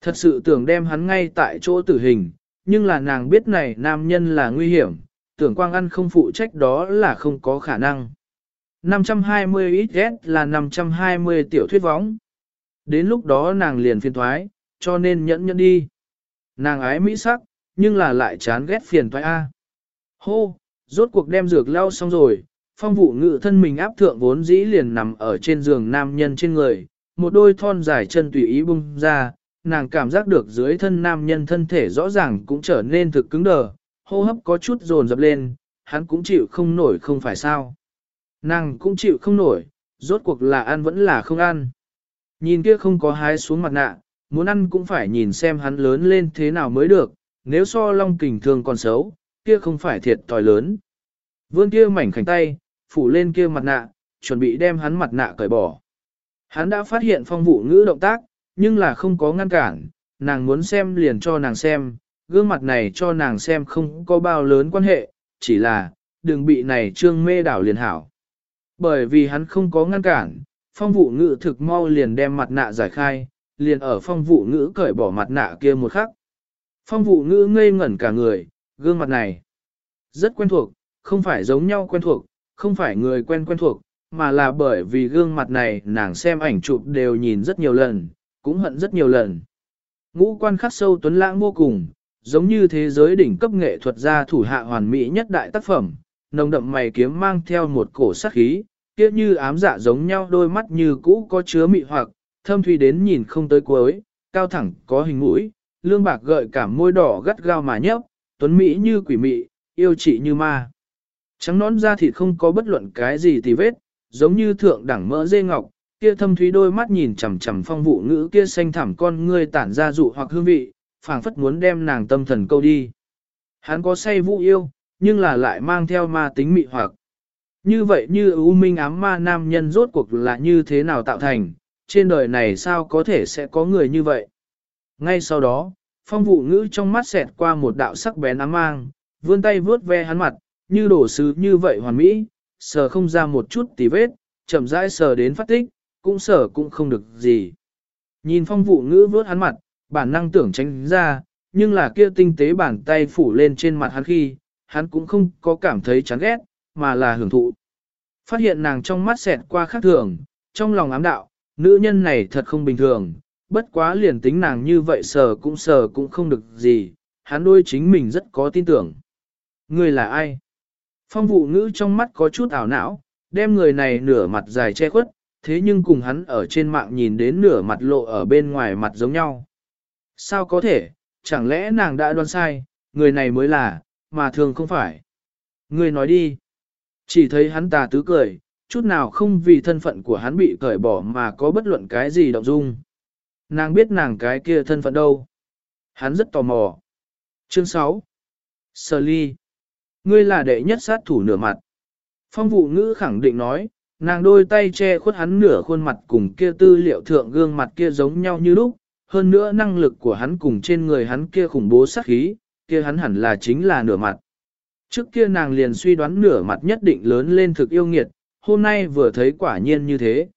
Speaker 1: Thật sự tưởng đem hắn ngay tại chỗ tử hình, nhưng là nàng biết này nam nhân là nguy hiểm, tưởng quang ăn không phụ trách đó là không có khả năng. 520 XS là 520 tiểu thuyết võng. Đến lúc đó nàng liền phiền thoái, cho nên nhẫn nhẫn đi. Nàng ái mỹ sắc, nhưng là lại chán ghét phiền thoái A. Hô, rốt cuộc đem dược lau xong rồi, phong vụ ngự thân mình áp thượng vốn dĩ liền nằm ở trên giường nam nhân trên người, một đôi thon dài chân tùy ý bung ra, nàng cảm giác được dưới thân nam nhân thân thể rõ ràng cũng trở nên thực cứng đờ, hô hấp có chút dồn dập lên, hắn cũng chịu không nổi không phải sao. Nàng cũng chịu không nổi, rốt cuộc là ăn vẫn là không ăn. Nhìn kia không có hái xuống mặt nạ, muốn ăn cũng phải nhìn xem hắn lớn lên thế nào mới được, nếu so long kình thường còn xấu, kia không phải thiệt tòi lớn. Vươn kia mảnh khảnh tay, phủ lên kia mặt nạ, chuẩn bị đem hắn mặt nạ cởi bỏ. Hắn đã phát hiện phong vụ ngữ động tác, nhưng là không có ngăn cản, nàng muốn xem liền cho nàng xem, gương mặt này cho nàng xem không có bao lớn quan hệ, chỉ là, đừng bị này trương mê đảo liền hảo. Bởi vì hắn không có ngăn cản, phong vụ ngữ thực mau liền đem mặt nạ giải khai, liền ở phong vụ ngữ cởi bỏ mặt nạ kia một khắc. Phong vụ ngữ ngây ngẩn cả người, gương mặt này rất quen thuộc, không phải giống nhau quen thuộc, không phải người quen quen thuộc, mà là bởi vì gương mặt này nàng xem ảnh chụp đều nhìn rất nhiều lần, cũng hận rất nhiều lần. Ngũ quan khắc sâu tuấn lãng vô cùng, giống như thế giới đỉnh cấp nghệ thuật gia thủ hạ hoàn mỹ nhất đại tác phẩm, nồng đậm mày kiếm mang theo một cổ sắc khí, kia như ám dạ giống nhau đôi mắt như cũ có chứa mị hoặc, thâm thủy đến nhìn không tới cuối, cao thẳng có hình mũi, lương bạc gợi cảm môi đỏ gắt gao mà nhấp, tuấn mỹ như quỷ mị, yêu chị như ma. Trắng nón da thịt không có bất luận cái gì tì vết, giống như thượng đẳng mỡ dê ngọc, kia thâm thúy đôi mắt nhìn chằm chằm phong vụ ngữ kia xanh thẳm con ngươi tản ra dụ hoặc hương vị, phảng phất muốn đem nàng tâm thần câu đi. Hắn có say vũ yêu, nhưng là lại mang theo ma tính mị hoặc. Như vậy như ưu minh ám ma nam nhân rốt cuộc là như thế nào tạo thành, trên đời này sao có thể sẽ có người như vậy. Ngay sau đó, phong vụ ngữ trong mắt xẹt qua một đạo sắc bén ám mang, vươn tay vướt ve hắn mặt, như đổ sứ như vậy hoàn mỹ, sờ không ra một chút tì vết, chậm rãi sờ đến phát tích, cũng sờ cũng không được gì. Nhìn phong vụ ngữ vướt hắn mặt, bản năng tưởng tránh ra, nhưng là kia tinh tế bàn tay phủ lên trên mặt hắn khi, hắn cũng không có cảm thấy chán ghét, mà là hưởng thụ. Phát hiện nàng trong mắt xẹt qua khác thường, trong lòng ám đạo, nữ nhân này thật không bình thường, bất quá liền tính nàng như vậy sờ cũng sờ cũng không được gì, hắn đôi chính mình rất có tin tưởng. Người là ai? Phong vụ ngữ trong mắt có chút ảo não, đem người này nửa mặt dài che khuất, thế nhưng cùng hắn ở trên mạng nhìn đến nửa mặt lộ ở bên ngoài mặt giống nhau. Sao có thể, chẳng lẽ nàng đã đoán sai, người này mới là, mà thường không phải. Người nói đi. Chỉ thấy hắn tà tứ cười, chút nào không vì thân phận của hắn bị cởi bỏ mà có bất luận cái gì động dung. Nàng biết nàng cái kia thân phận đâu. Hắn rất tò mò. Chương 6 Sở ly Ngươi là đệ nhất sát thủ nửa mặt. Phong vụ ngữ khẳng định nói, nàng đôi tay che khuất hắn nửa khuôn mặt cùng kia tư liệu thượng gương mặt kia giống nhau như lúc, hơn nữa năng lực của hắn cùng trên người hắn kia khủng bố sát khí, kia hắn hẳn là chính là nửa mặt. Trước kia nàng liền suy đoán nửa mặt nhất định lớn lên thực yêu nghiệt, hôm nay vừa thấy quả nhiên như thế.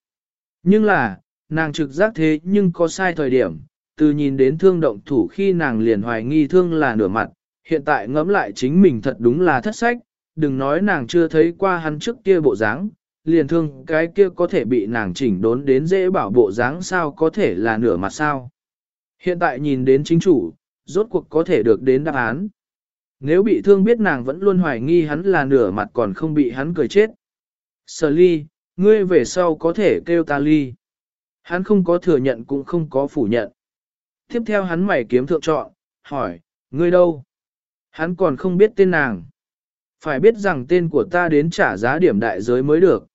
Speaker 1: Nhưng là, nàng trực giác thế nhưng có sai thời điểm, từ nhìn đến thương động thủ khi nàng liền hoài nghi thương là nửa mặt, hiện tại ngẫm lại chính mình thật đúng là thất sách, đừng nói nàng chưa thấy qua hắn trước kia bộ dáng, liền thương cái kia có thể bị nàng chỉnh đốn đến dễ bảo bộ dáng sao có thể là nửa mặt sao. Hiện tại nhìn đến chính chủ, rốt cuộc có thể được đến đáp án. Nếu bị thương biết nàng vẫn luôn hoài nghi hắn là nửa mặt còn không bị hắn cười chết. Sở ly, ngươi về sau có thể kêu ta ly. Hắn không có thừa nhận cũng không có phủ nhận. Tiếp theo hắn mày kiếm thượng chọn, hỏi, ngươi đâu? Hắn còn không biết tên nàng. Phải biết rằng tên của ta đến trả giá điểm đại giới mới được.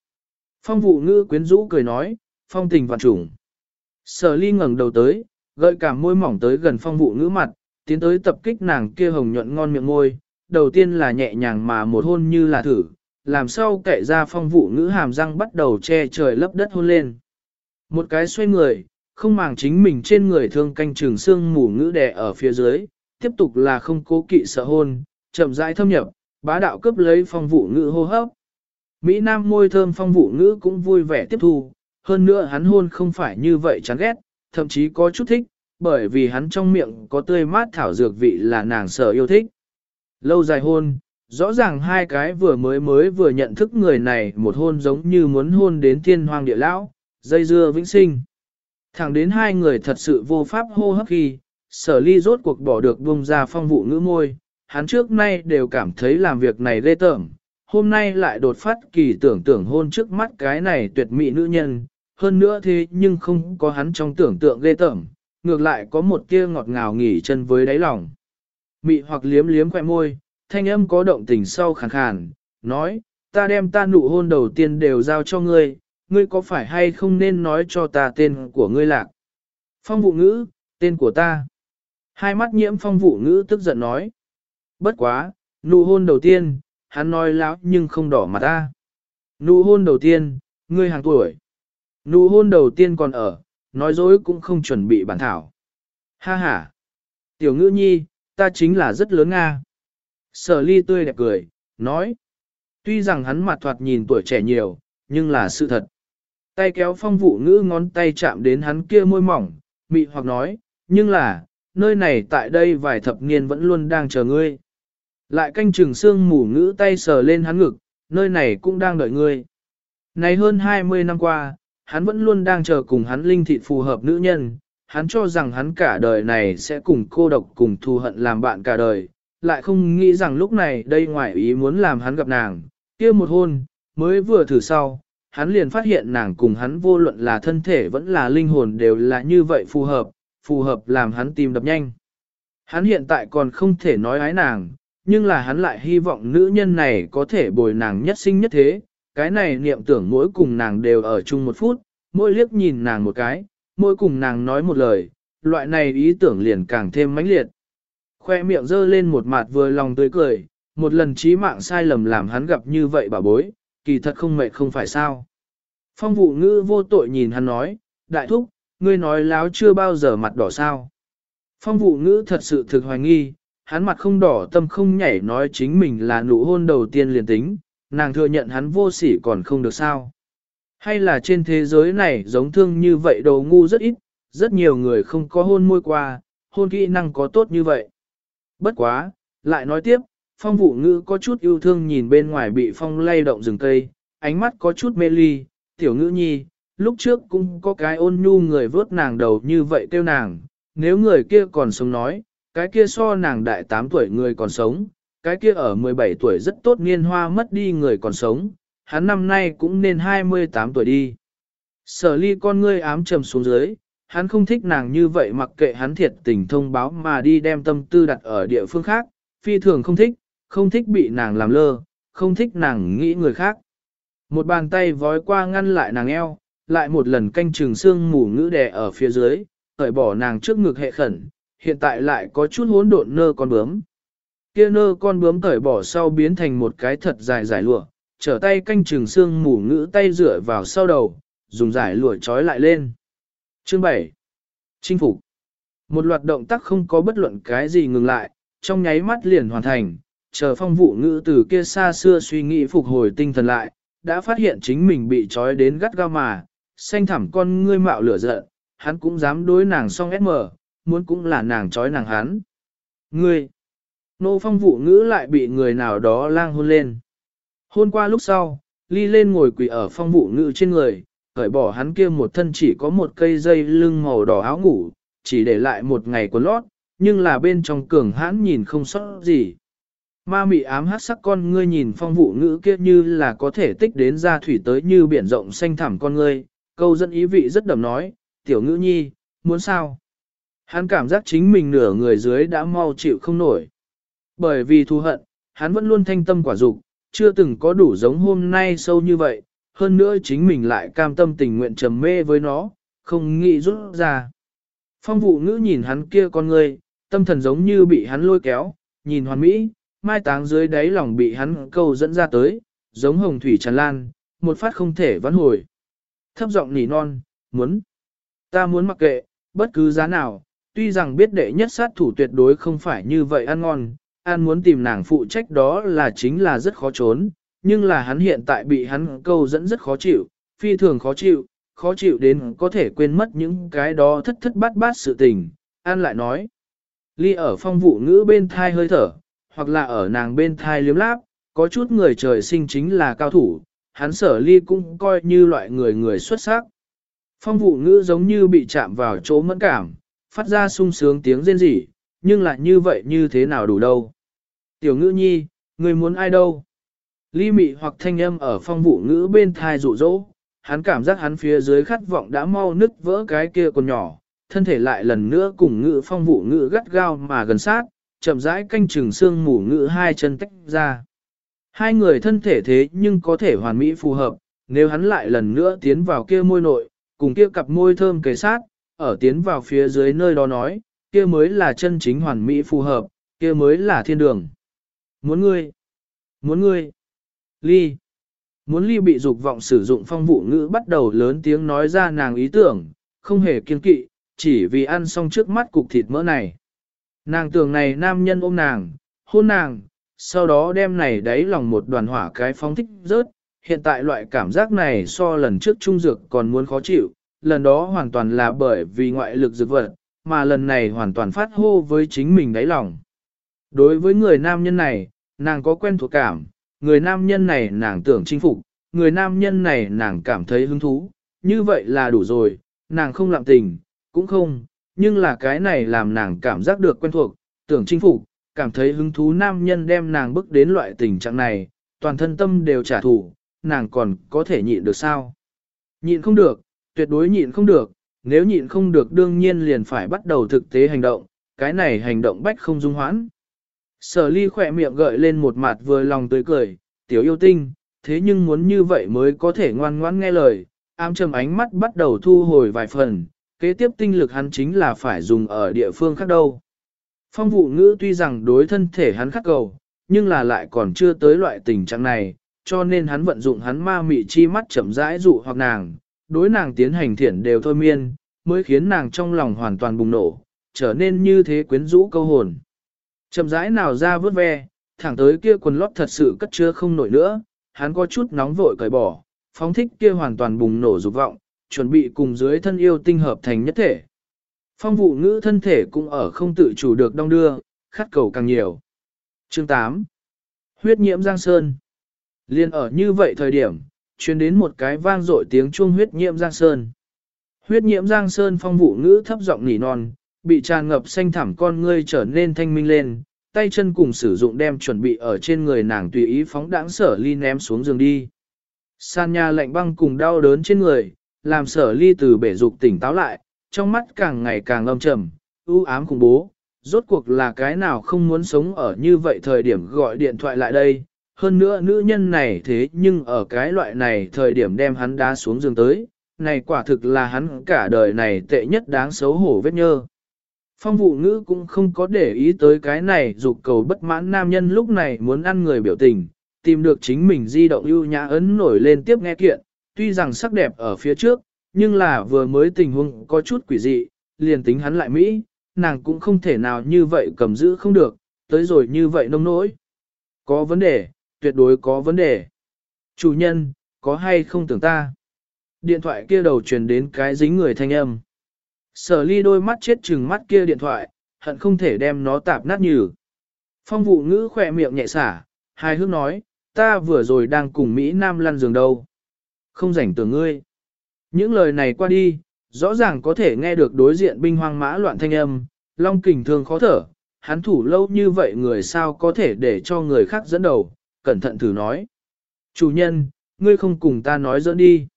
Speaker 1: Phong vụ ngữ quyến rũ cười nói, phong tình vạn trùng. Sở ly ngẩng đầu tới, gợi cả môi mỏng tới gần phong vụ ngữ mặt, tiến tới tập kích nàng kia hồng nhuận ngon miệng môi. Đầu tiên là nhẹ nhàng mà một hôn như là thử, làm sao kệ ra phong vụ ngữ hàm răng bắt đầu che trời lấp đất hôn lên. Một cái xoay người, không màng chính mình trên người thương canh trường xương mù ngữ đè ở phía dưới, tiếp tục là không cố kỵ sợ hôn, chậm rãi thâm nhập, bá đạo cướp lấy phong vụ ngữ hô hấp. Mỹ Nam môi thơm phong vụ ngữ cũng vui vẻ tiếp thu, hơn nữa hắn hôn không phải như vậy chán ghét, thậm chí có chút thích, bởi vì hắn trong miệng có tươi mát thảo dược vị là nàng sở yêu thích. Lâu dài hôn, rõ ràng hai cái vừa mới mới vừa nhận thức người này một hôn giống như muốn hôn đến thiên hoàng địa lão, dây dưa vĩnh sinh. Thẳng đến hai người thật sự vô pháp hô hấp khi, sở ly rốt cuộc bỏ được buông ra phong vụ ngữ môi, hắn trước nay đều cảm thấy làm việc này ghê tởm, hôm nay lại đột phát kỳ tưởng tưởng hôn trước mắt cái này tuyệt mỹ nữ nhân, hơn nữa thế nhưng không có hắn trong tưởng tượng ghê tởm, ngược lại có một tia ngọt ngào nghỉ chân với đáy lòng. Mị hoặc liếm liếm khỏe môi, thanh âm có động tình sau khàn khàn, nói, ta đem ta nụ hôn đầu tiên đều giao cho ngươi, ngươi có phải hay không nên nói cho ta tên của ngươi lạc? Phong vụ ngữ, tên của ta. Hai mắt nhiễm phong vụ ngữ tức giận nói. Bất quá, nụ hôn đầu tiên, hắn nói láo nhưng không đỏ mặt ta. Nụ hôn đầu tiên, ngươi hàng tuổi. Nụ hôn đầu tiên còn ở, nói dối cũng không chuẩn bị bản thảo. Ha ha. Tiểu ngữ nhi, ta chính là rất lớn Nga. Sở ly tươi đẹp cười, nói. Tuy rằng hắn mặt thoạt nhìn tuổi trẻ nhiều, nhưng là sự thật. Tay kéo phong vụ ngữ ngón tay chạm đến hắn kia môi mỏng, mị hoặc nói, nhưng là, nơi này tại đây vài thập niên vẫn luôn đang chờ ngươi. Lại canh chừng xương mù ngữ tay sờ lên hắn ngực, nơi này cũng đang đợi ngươi. Này hơn 20 năm qua, hắn vẫn luôn đang chờ cùng hắn linh thị phù hợp nữ nhân, hắn cho rằng hắn cả đời này sẽ cùng cô độc cùng thù hận làm bạn cả đời, lại không nghĩ rằng lúc này đây ngoại ý muốn làm hắn gặp nàng, kia một hôn, mới vừa thử sau, hắn liền phát hiện nàng cùng hắn vô luận là thân thể vẫn là linh hồn đều là như vậy phù hợp, phù hợp làm hắn tìm đập nhanh. Hắn hiện tại còn không thể nói ái nàng, nhưng là hắn lại hy vọng nữ nhân này có thể bồi nàng nhất sinh nhất thế, cái này niệm tưởng mỗi cùng nàng đều ở chung một phút, mỗi liếc nhìn nàng một cái, mỗi cùng nàng nói một lời, loại này ý tưởng liền càng thêm mãnh liệt. Khoe miệng dơ lên một mặt vừa lòng tươi cười, một lần trí mạng sai lầm làm hắn gặp như vậy bà bối, kỳ thật không mệt không phải sao. Phong vụ ngữ vô tội nhìn hắn nói, đại thúc, ngươi nói láo chưa bao giờ mặt đỏ sao. Phong vụ ngữ thật sự thực hoài nghi, hắn mặt không đỏ tâm không nhảy nói chính mình là nụ hôn đầu tiên liền tính, nàng thừa nhận hắn vô sỉ còn không được sao. Hay là trên thế giới này giống thương như vậy đồ ngu rất ít, rất nhiều người không có hôn môi qua, hôn kỹ năng có tốt như vậy. Bất quá, lại nói tiếp, phong vụ ngữ có chút yêu thương nhìn bên ngoài bị phong lay động rừng cây, ánh mắt có chút mê ly, tiểu ngữ nhi, lúc trước cũng có cái ôn nhu người vớt nàng đầu như vậy kêu nàng, nếu người kia còn sống nói, cái kia so nàng đại 8 tuổi người còn sống, cái kia ở 17 tuổi rất tốt niên hoa mất đi người còn sống, hắn năm nay cũng nên 28 tuổi đi. Sở ly con ngươi ám trầm xuống dưới, hắn không thích nàng như vậy mặc kệ hắn thiệt tình thông báo mà đi đem tâm tư đặt ở địa phương khác, phi thường không thích, không thích bị nàng làm lơ, không thích nàng nghĩ người khác. Một bàn tay vói qua ngăn lại nàng eo, lại một lần canh trường xương mù ngữ đè ở phía dưới, cởi bỏ nàng trước ngực hệ khẩn, hiện tại lại có chút hỗn độn nơ con bướm. Kia nơ con bướm cởi bỏ sau biến thành một cái thật dài dài lụa, trở tay canh chừng xương mù ngữ tay rửa vào sau đầu, dùng giải lụa trói lại lên. Chương 7. Chinh phục. Một loạt động tác không có bất luận cái gì ngừng lại, trong nháy mắt liền hoàn thành, chờ phong vụ ngữ từ kia xa xưa suy nghĩ phục hồi tinh thần lại, đã phát hiện chính mình bị trói đến gắt gao mà, xanh thẳm con ngươi mạo lửa giận, hắn cũng dám đối nàng song SM, muốn cũng là nàng trói nàng hắn. Ngươi! Nô phong vụ ngữ lại bị người nào đó lang hôn lên. Hôn qua lúc sau, ly lên ngồi quỳ ở phong vụ ngữ trên người, cởi bỏ hắn kia một thân chỉ có một cây dây lưng màu đỏ áo ngủ, chỉ để lại một ngày quần lót, nhưng là bên trong cường hãn nhìn không sót gì. Ma mị ám hát sắc con ngươi nhìn phong vụ ngữ kia như là có thể tích đến ra thủy tới như biển rộng xanh thẳm con ngươi, câu dẫn ý vị rất đậm nói, tiểu ngữ nhi, muốn sao? Hắn cảm giác chính mình nửa người dưới đã mau chịu không nổi. Bởi vì thù hận, hắn vẫn luôn thanh tâm quả dục, chưa từng có đủ giống hôm nay sâu như vậy, hơn nữa chính mình lại cam tâm tình nguyện trầm mê với nó, không nghĩ rút ra. Phong vụ ngữ nhìn hắn kia con người tâm thần giống như bị hắn lôi kéo, nhìn hoàn mỹ, mai táng dưới đáy lòng bị hắn câu dẫn ra tới, giống hồng thủy tràn lan, một phát không thể vãn hồi. Thấp giọng nỉ non, muốn, ta muốn mặc kệ, bất cứ giá nào, tuy rằng biết đệ nhất sát thủ tuyệt đối không phải như vậy ăn ngon, An muốn tìm nàng phụ trách đó là chính là rất khó trốn, nhưng là hắn hiện tại bị hắn câu dẫn rất khó chịu, phi thường khó chịu, khó chịu đến có thể quên mất những cái đó thất thất bát bát sự tình, an lại nói. Ly ở phong vụ ngữ bên thai hơi thở, hoặc là ở nàng bên thai liếm láp, có chút người trời sinh chính là cao thủ, hắn sở ly cũng coi như loại người người xuất sắc. Phong vụ ngữ giống như bị chạm vào chỗ mẫn cảm, phát ra sung sướng tiếng rên rỉ, nhưng lại như vậy như thế nào đủ đâu. Tiểu ngữ nhi, người muốn ai đâu? Ly mị hoặc thanh âm ở phong vụ ngữ bên thai rụ rỗ, hắn cảm giác hắn phía dưới khát vọng đã mau nứt vỡ cái kia còn nhỏ, thân thể lại lần nữa cùng ngữ phong vụ ngữ gắt gao mà gần sát, chậm rãi canh chừng xương mù ngữ hai chân tách ra. Hai người thân thể thế nhưng có thể hoàn mỹ phù hợp, nếu hắn lại lần nữa tiến vào kia môi nội, cùng kia cặp môi thơm kề sát, ở tiến vào phía dưới nơi đó nói, kia mới là chân chính hoàn mỹ phù hợp, kia mới là thiên đường. Muốn ngươi, muốn ngươi, ly. Muốn ly bị dục vọng sử dụng phong vụ ngữ bắt đầu lớn tiếng nói ra nàng ý tưởng, không hề kiên kỵ, chỉ vì ăn xong trước mắt cục thịt mỡ này. Nàng tưởng này nam nhân ôm nàng, hôn nàng, sau đó đem này đáy lòng một đoàn hỏa cái phóng thích rớt, hiện tại loại cảm giác này so lần trước trung dược còn muốn khó chịu, lần đó hoàn toàn là bởi vì ngoại lực dược vật, mà lần này hoàn toàn phát hô với chính mình đáy lòng. Đối với người nam nhân này, nàng có quen thuộc cảm, người nam nhân này nàng tưởng chinh phục, người nam nhân này nàng cảm thấy hứng thú, như vậy là đủ rồi, nàng không lạm tình, cũng không, nhưng là cái này làm nàng cảm giác được quen thuộc, tưởng chinh phục, cảm thấy hứng thú nam nhân đem nàng bước đến loại tình trạng này, toàn thân tâm đều trả thù, nàng còn có thể nhịn được sao? Nhịn không được, tuyệt đối nhịn không được, nếu nhịn không được đương nhiên liền phải bắt đầu thực tế hành động, cái này hành động bách không dung hoãn. Sở ly khỏe miệng gợi lên một mặt vừa lòng tươi cười, tiểu yêu tinh, thế nhưng muốn như vậy mới có thể ngoan ngoãn nghe lời, ám trầm ánh mắt bắt đầu thu hồi vài phần, kế tiếp tinh lực hắn chính là phải dùng ở địa phương khác đâu. Phong vụ ngữ tuy rằng đối thân thể hắn khắc cầu, nhưng là lại còn chưa tới loại tình trạng này, cho nên hắn vận dụng hắn ma mị chi mắt chậm rãi dụ hoặc nàng, đối nàng tiến hành thiển đều thôi miên, mới khiến nàng trong lòng hoàn toàn bùng nổ, trở nên như thế quyến rũ câu hồn. Chậm rãi nào ra vớt ve, thẳng tới kia quần lót thật sự cất chứa không nổi nữa, hắn có chút nóng vội cởi bỏ, phóng thích kia hoàn toàn bùng nổ dục vọng, chuẩn bị cùng dưới thân yêu tinh hợp thành nhất thể. Phong vụ ngữ thân thể cũng ở không tự chủ được đong đưa, khát cầu càng nhiều. Chương 8. Huyết nhiễm Giang Sơn Liên ở như vậy thời điểm, truyền đến một cái vang dội tiếng chuông huyết nhiễm Giang Sơn. Huyết nhiễm Giang Sơn phong vụ ngữ thấp giọng nỉ non, bị tràn ngập xanh thẳm con ngươi trở nên thanh minh lên, tay chân cùng sử dụng đem chuẩn bị ở trên người nàng tùy ý phóng đãng sở ly ném xuống giường đi. San nhà lạnh băng cùng đau đớn trên người, làm sở ly từ bể dục tỉnh táo lại, trong mắt càng ngày càng âm trầm, u ám khủng bố, rốt cuộc là cái nào không muốn sống ở như vậy thời điểm gọi điện thoại lại đây. Hơn nữa nữ nhân này thế nhưng ở cái loại này thời điểm đem hắn đá xuống giường tới, này quả thực là hắn cả đời này tệ nhất đáng xấu hổ vết nhơ. Phong vụ ngữ cũng không có để ý tới cái này dục cầu bất mãn nam nhân lúc này muốn ăn người biểu tình, tìm được chính mình di động ưu nhã ấn nổi lên tiếp nghe kiện, tuy rằng sắc đẹp ở phía trước, nhưng là vừa mới tình huống có chút quỷ dị, liền tính hắn lại Mỹ, nàng cũng không thể nào như vậy cầm giữ không được, tới rồi như vậy nông nỗi. Có vấn đề, tuyệt đối có vấn đề. Chủ nhân, có hay không tưởng ta? Điện thoại kia đầu truyền đến cái dính người thanh âm. Sở ly đôi mắt chết chừng mắt kia điện thoại, hận không thể đem nó tạp nát nhừ. Phong vụ ngữ khỏe miệng nhẹ xả, hai hước nói, ta vừa rồi đang cùng Mỹ Nam lăn giường đâu. Không rảnh tưởng ngươi. Những lời này qua đi, rõ ràng có thể nghe được đối diện binh hoang mã loạn thanh âm, long kình thương khó thở, hắn thủ lâu như vậy người sao có thể để cho người khác dẫn đầu, cẩn thận thử nói. Chủ nhân, ngươi không cùng ta nói giỡn đi.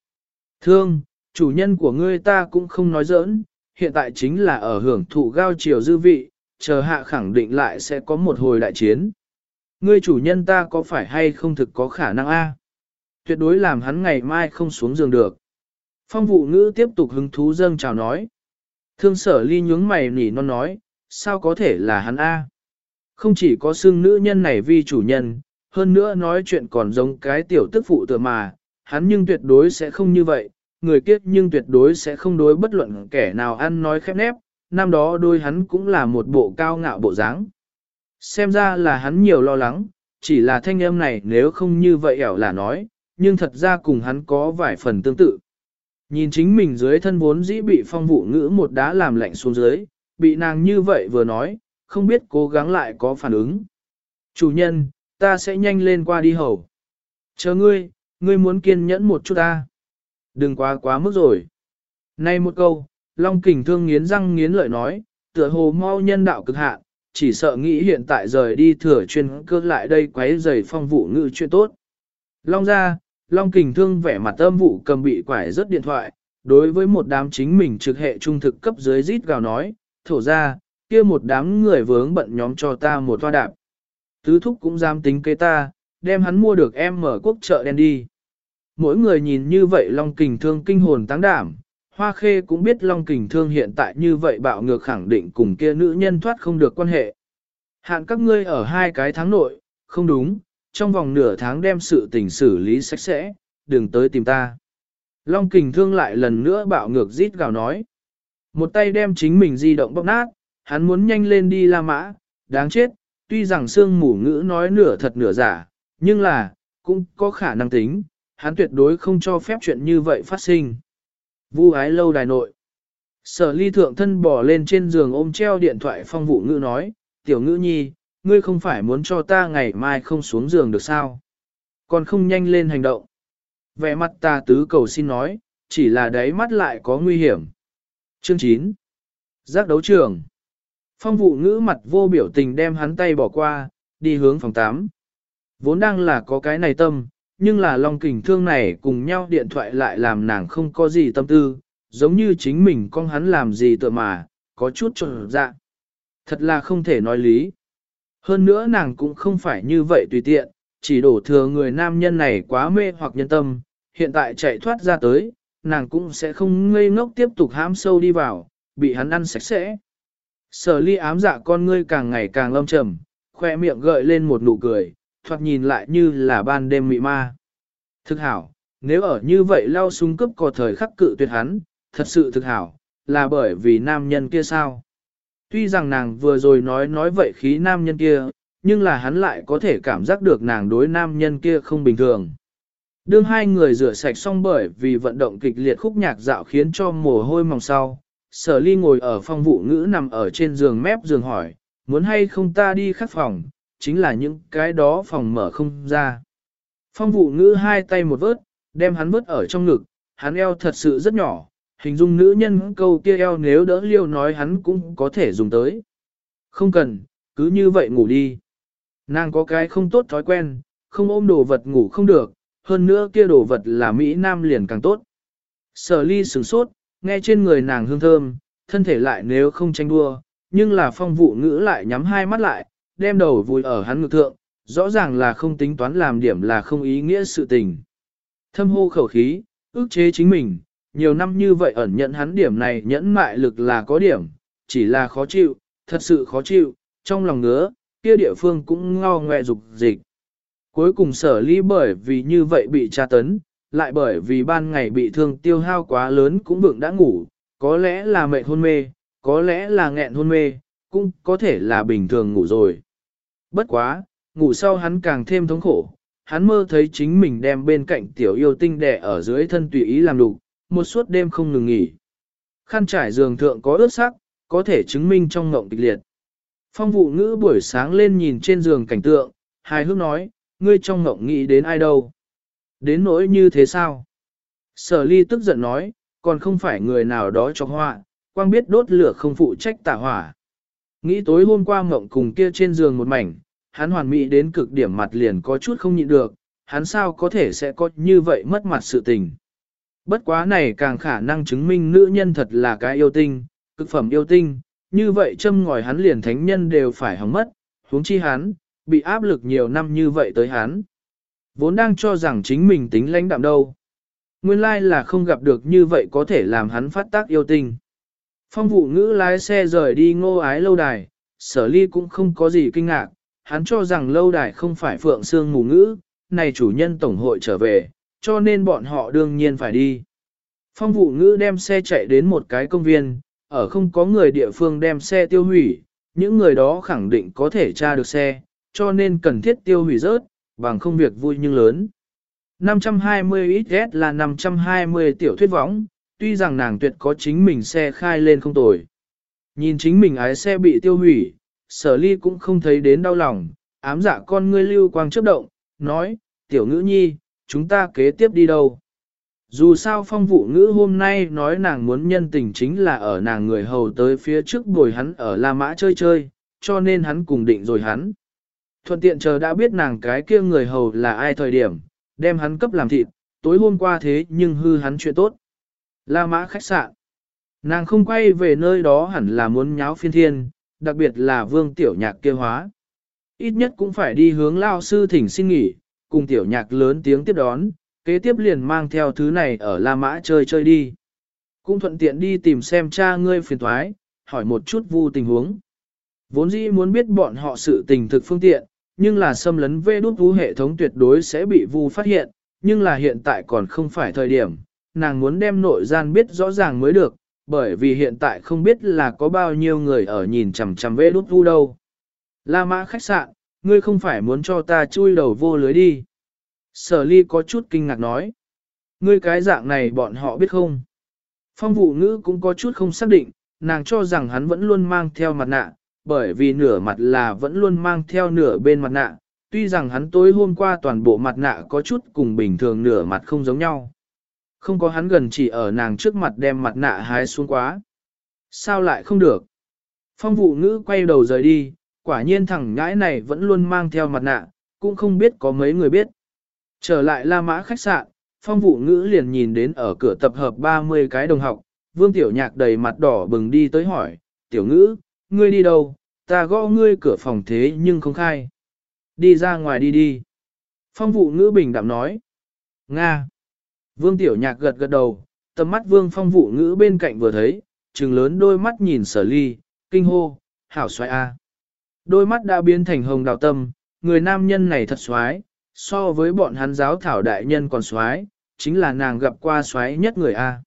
Speaker 1: Thương, chủ nhân của ngươi ta cũng không nói giỡn, hiện tại chính là ở hưởng thụ gao chiều dư vị, chờ hạ khẳng định lại sẽ có một hồi đại chiến. Ngươi chủ nhân ta có phải hay không thực có khả năng a? Tuyệt đối làm hắn ngày mai không xuống giường được. Phong vụ ngữ tiếp tục hứng thú dâng chào nói. Thương sở ly nhướng mày nỉ non nói, sao có thể là hắn A? Không chỉ có xưng nữ nhân này vi chủ nhân, hơn nữa nói chuyện còn giống cái tiểu tức phụ tựa mà, hắn nhưng tuyệt đối sẽ không như vậy, người kiếp nhưng tuyệt đối sẽ không đối bất luận kẻ nào ăn nói khép nép, năm đó đôi hắn cũng là một bộ cao ngạo bộ dáng. Xem ra là hắn nhiều lo lắng, chỉ là thanh âm này nếu không như vậy ẻo là nói, nhưng thật ra cùng hắn có vài phần tương tự. Nhìn chính mình dưới thân vốn dĩ bị phong vụ ngữ một đá làm lạnh xuống dưới, bị nàng như vậy vừa nói, không biết cố gắng lại có phản ứng. Chủ nhân, ta sẽ nhanh lên qua đi hầu. Chờ ngươi, ngươi muốn kiên nhẫn một chút ta. Đừng quá quá mức rồi. Nay một câu, Long kình thương nghiến răng nghiến lợi nói, tựa hồ mau nhân đạo cực hạn, chỉ sợ nghĩ hiện tại rời đi thừa chuyên cơ lại đây quấy rầy phong vụ ngự chuyện tốt. Long ra, Long kình thương vẻ mặt âm vụ cầm bị quải rất điện thoại, đối với một đám chính mình trực hệ trung thực cấp dưới rít gào nói, thổ ra, kia một đám người vướng bận nhóm cho ta một toa đạp. Tứ thúc cũng dám tính kế ta, đem hắn mua được em mở quốc chợ đen đi. Mỗi người nhìn như vậy Long kình thương kinh hồn táng đảm, Hoa Khê cũng biết Long Kình Thương hiện tại như vậy bạo ngược khẳng định cùng kia nữ nhân thoát không được quan hệ. Hạn các ngươi ở hai cái tháng nội, không đúng, trong vòng nửa tháng đem sự tình xử lý sạch sẽ, đừng tới tìm ta. Long Kình Thương lại lần nữa bạo ngược rít gào nói. Một tay đem chính mình di động bóc nát, hắn muốn nhanh lên đi La Mã, đáng chết, tuy rằng sương mù ngữ nói nửa thật nửa giả, nhưng là, cũng có khả năng tính, hắn tuyệt đối không cho phép chuyện như vậy phát sinh. Vu ái lâu đài nội. Sở ly thượng thân bỏ lên trên giường ôm treo điện thoại phong vụ ngữ nói, tiểu ngữ nhi, ngươi không phải muốn cho ta ngày mai không xuống giường được sao? Còn không nhanh lên hành động. Vẻ mặt ta tứ cầu xin nói, chỉ là đáy mắt lại có nguy hiểm. Chương 9. Giác đấu trường. Phong vụ ngữ mặt vô biểu tình đem hắn tay bỏ qua, đi hướng phòng 8. Vốn đang là có cái này tâm, nhưng là long kình thương này cùng nhau điện thoại lại làm nàng không có gì tâm tư, giống như chính mình con hắn làm gì tựa mà, có chút trộn dạ. Thật là không thể nói lý. Hơn nữa nàng cũng không phải như vậy tùy tiện, chỉ đổ thừa người nam nhân này quá mê hoặc nhân tâm, hiện tại chạy thoát ra tới, nàng cũng sẽ không ngây ngốc tiếp tục hãm sâu đi vào, bị hắn ăn sạch sẽ. Sở ly ám dạ con ngươi càng ngày càng lâm trầm, khoe miệng gợi lên một nụ cười, thoạt nhìn lại như là ban đêm mị ma. Thực hảo, nếu ở như vậy lao súng cướp có thời khắc cự tuyệt hắn, thật sự thực hảo, là bởi vì nam nhân kia sao. Tuy rằng nàng vừa rồi nói nói vậy khí nam nhân kia, nhưng là hắn lại có thể cảm giác được nàng đối nam nhân kia không bình thường. Đương hai người rửa sạch xong bởi vì vận động kịch liệt khúc nhạc dạo khiến cho mồ hôi mỏng sau, sở ly ngồi ở phong vụ ngữ nằm ở trên giường mép giường hỏi, muốn hay không ta đi khắc phòng, chính là những cái đó phòng mở không ra. Phong vụ ngữ hai tay một vớt, đem hắn vớt ở trong ngực, hắn eo thật sự rất nhỏ, hình dung nữ nhân câu kia eo nếu đỡ liêu nói hắn cũng có thể dùng tới. Không cần, cứ như vậy ngủ đi. Nàng có cái không tốt thói quen, không ôm đồ vật ngủ không được, hơn nữa kia đồ vật là Mỹ Nam liền càng tốt. Sở ly sửng sốt, nghe trên người nàng hương thơm, thân thể lại nếu không tranh đua, nhưng là phong vụ ngữ lại nhắm hai mắt lại, đem đầu vùi ở hắn ngực thượng, rõ ràng là không tính toán làm điểm là không ý nghĩa sự tình. Thâm hô khẩu khí, ước chế chính mình, nhiều năm như vậy ẩn nhận hắn điểm này nhẫn mại lực là có điểm, chỉ là khó chịu, thật sự khó chịu, trong lòng ngứa, kia địa phương cũng ngao ngoe dục dịch. Cuối cùng sở lý bởi vì như vậy bị tra tấn, lại bởi vì ban ngày bị thương tiêu hao quá lớn cũng vượng đã ngủ, có lẽ là mệt hôn mê, có lẽ là nghẹn hôn mê, cũng có thể là bình thường ngủ rồi. Bất quá, ngủ sau hắn càng thêm thống khổ, hắn mơ thấy chính mình đem bên cạnh tiểu yêu tinh đẻ ở dưới thân tùy ý làm đục, một suốt đêm không ngừng nghỉ. Khăn trải giường thượng có ướt sắc, có thể chứng minh trong ngộng kịch liệt. Phong vụ ngữ buổi sáng lên nhìn trên giường cảnh tượng, hài hước nói, ngươi trong ngộng nghĩ đến ai đâu. Đến nỗi như thế sao? Sở ly tức giận nói, còn không phải người nào đó cho họa, quang biết đốt lửa không phụ trách tả hỏa. Nghĩ tối hôm qua mộng cùng kia trên giường một mảnh, hắn hoàn mỹ đến cực điểm mặt liền có chút không nhịn được, hắn sao có thể sẽ có như vậy mất mặt sự tình. Bất quá này càng khả năng chứng minh nữ nhân thật là cái yêu tinh, cực phẩm yêu tinh, như vậy châm ngòi hắn liền thánh nhân đều phải hỏng mất, huống chi hắn, bị áp lực nhiều năm như vậy tới hắn. Vốn đang cho rằng chính mình tính lãnh đạm đâu. Nguyên lai là không gặp được như vậy có thể làm hắn phát tác yêu tình. Phong vụ ngữ lái xe rời đi ngô ái lâu đài, sở ly cũng không có gì kinh ngạc, hắn cho rằng lâu đài không phải phượng xương mù ngữ, này chủ nhân tổng hội trở về, cho nên bọn họ đương nhiên phải đi. Phong vụ ngữ đem xe chạy đến một cái công viên, ở không có người địa phương đem xe tiêu hủy, những người đó khẳng định có thể tra được xe, cho nên cần thiết tiêu hủy rớt, bằng không việc vui nhưng lớn. 520 XS là 520 tiểu thuyết võng, tuy rằng nàng tuyệt có chính mình xe khai lên không tồi. Nhìn chính mình ái xe bị tiêu hủy, sở ly cũng không thấy đến đau lòng, ám dạ con ngươi lưu quang chớp động, nói, tiểu ngữ nhi, chúng ta kế tiếp đi đâu? Dù sao phong vụ ngữ hôm nay nói nàng muốn nhân tình chính là ở nàng người hầu tới phía trước bồi hắn ở La Mã chơi chơi, cho nên hắn cùng định rồi hắn. Thuận tiện chờ đã biết nàng cái kia người hầu là ai thời điểm, đem hắn cấp làm thịt, tối hôm qua thế nhưng hư hắn chuyện tốt. La Mã khách sạn. Nàng không quay về nơi đó hẳn là muốn nháo phiên thiên, đặc biệt là vương tiểu nhạc kia hóa. Ít nhất cũng phải đi hướng lao sư thỉnh xin nghỉ, cùng tiểu nhạc lớn tiếng tiếp đón, kế tiếp liền mang theo thứ này ở La Mã chơi chơi đi. Cũng thuận tiện đi tìm xem cha ngươi phiền thoái, hỏi một chút vu tình huống. Vốn dĩ muốn biết bọn họ sự tình thực phương tiện, nhưng là xâm lấn vê đút vũ hệ thống tuyệt đối sẽ bị vu phát hiện, nhưng là hiện tại còn không phải thời điểm, nàng muốn đem nội gian biết rõ ràng mới được, bởi vì hiện tại không biết là có bao nhiêu người ở nhìn chằm chằm vê đút vu đâu. La mã khách sạn, ngươi không phải muốn cho ta chui đầu vô lưới đi. Sở ly có chút kinh ngạc nói. Ngươi cái dạng này bọn họ biết không? Phong vụ ngữ cũng có chút không xác định, nàng cho rằng hắn vẫn luôn mang theo mặt nạ, bởi vì nửa mặt là vẫn luôn mang theo nửa bên mặt nạ, tuy rằng hắn tối hôm qua toàn bộ mặt nạ có chút cùng bình thường nửa mặt không giống nhau. Không có hắn gần chỉ ở nàng trước mặt đem mặt nạ hái xuống quá. Sao lại không được? Phong vụ ngữ quay đầu rời đi, quả nhiên thằng ngãi này vẫn luôn mang theo mặt nạ, cũng không biết có mấy người biết. Trở lại La Mã khách sạn, phong vụ ngữ liền nhìn đến ở cửa tập hợp 30 cái đồng học, vương tiểu nhạc đầy mặt đỏ bừng đi tới hỏi, tiểu ngữ, ngươi đi đâu, ta gõ ngươi cửa phòng thế nhưng không khai. Đi ra ngoài đi đi. Phong vụ ngữ bình đạm nói. Nga. Vương tiểu nhạc gật gật đầu, tầm mắt vương phong vụ ngữ bên cạnh vừa thấy, trừng lớn đôi mắt nhìn sở ly, kinh hô, hảo xoay a. Đôi mắt đã biến thành hồng đào tâm, người nam nhân này thật xoái, so với bọn hắn giáo thảo đại nhân còn xoái, chính là nàng gặp qua xoái nhất người A.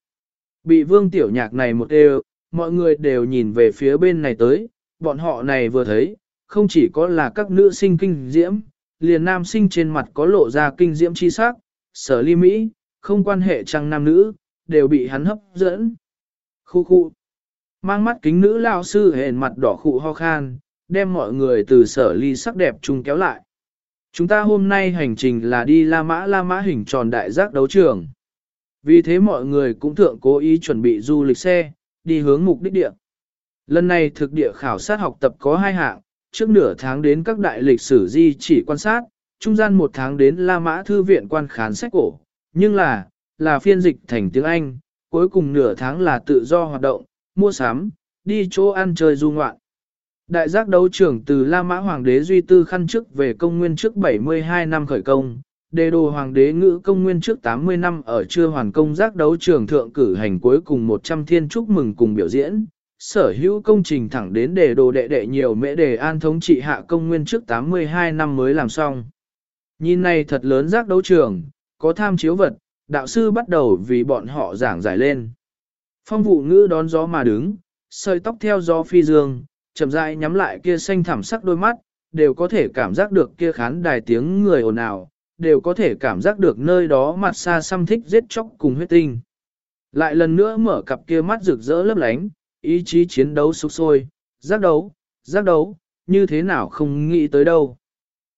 Speaker 1: Bị vương tiểu nhạc này một đều, mọi người đều nhìn về phía bên này tới, bọn họ này vừa thấy, không chỉ có là các nữ sinh kinh diễm, liền nam sinh trên mặt có lộ ra kinh diễm chi sắc, sở ly Mỹ, không quan hệ trăng nam nữ, đều bị hắn hấp dẫn. Khu khu. Mang mắt kính nữ lao sư hền mặt đỏ khụ ho khan, đem mọi người từ sở ly sắc đẹp chung kéo lại. Chúng ta hôm nay hành trình là đi La Mã La Mã hình tròn đại giác đấu trường. Vì thế mọi người cũng thượng cố ý chuẩn bị du lịch xe, đi hướng mục đích địa. Lần này thực địa khảo sát học tập có hai hạng, trước nửa tháng đến các đại lịch sử di chỉ quan sát, trung gian một tháng đến La Mã Thư viện quan khán sách cổ, nhưng là, là phiên dịch thành tiếng Anh, cuối cùng nửa tháng là tự do hoạt động, mua sắm, đi chỗ ăn chơi du ngoạn. Đại giác đấu trưởng từ La Mã Hoàng đế Duy Tư khăn trước về công nguyên trước 72 năm khởi công, đề đồ Hoàng đế ngữ công nguyên trước 80 năm ở chưa hoàn công giác đấu trường thượng cử hành cuối cùng 100 thiên chúc mừng cùng biểu diễn. Sở hữu công trình thẳng đến đề đồ đệ đệ nhiều mễ đề an thống trị hạ công nguyên trước 82 năm mới làm xong. Nhìn này thật lớn giác đấu trường, có tham chiếu vật, đạo sư bắt đầu vì bọn họ giảng giải lên. Phong vụ ngữ đón gió mà đứng, sợi tóc theo gió phi dương, chậm rãi nhắm lại kia xanh thẳm sắc đôi mắt, đều có thể cảm giác được kia khán đài tiếng người ồn ào, đều có thể cảm giác được nơi đó mặt xa xăm thích giết chóc cùng huyết tinh. Lại lần nữa mở cặp kia mắt rực rỡ lấp lánh, ý chí chiến đấu sục sôi, giác đấu, giác đấu, như thế nào không nghĩ tới đâu.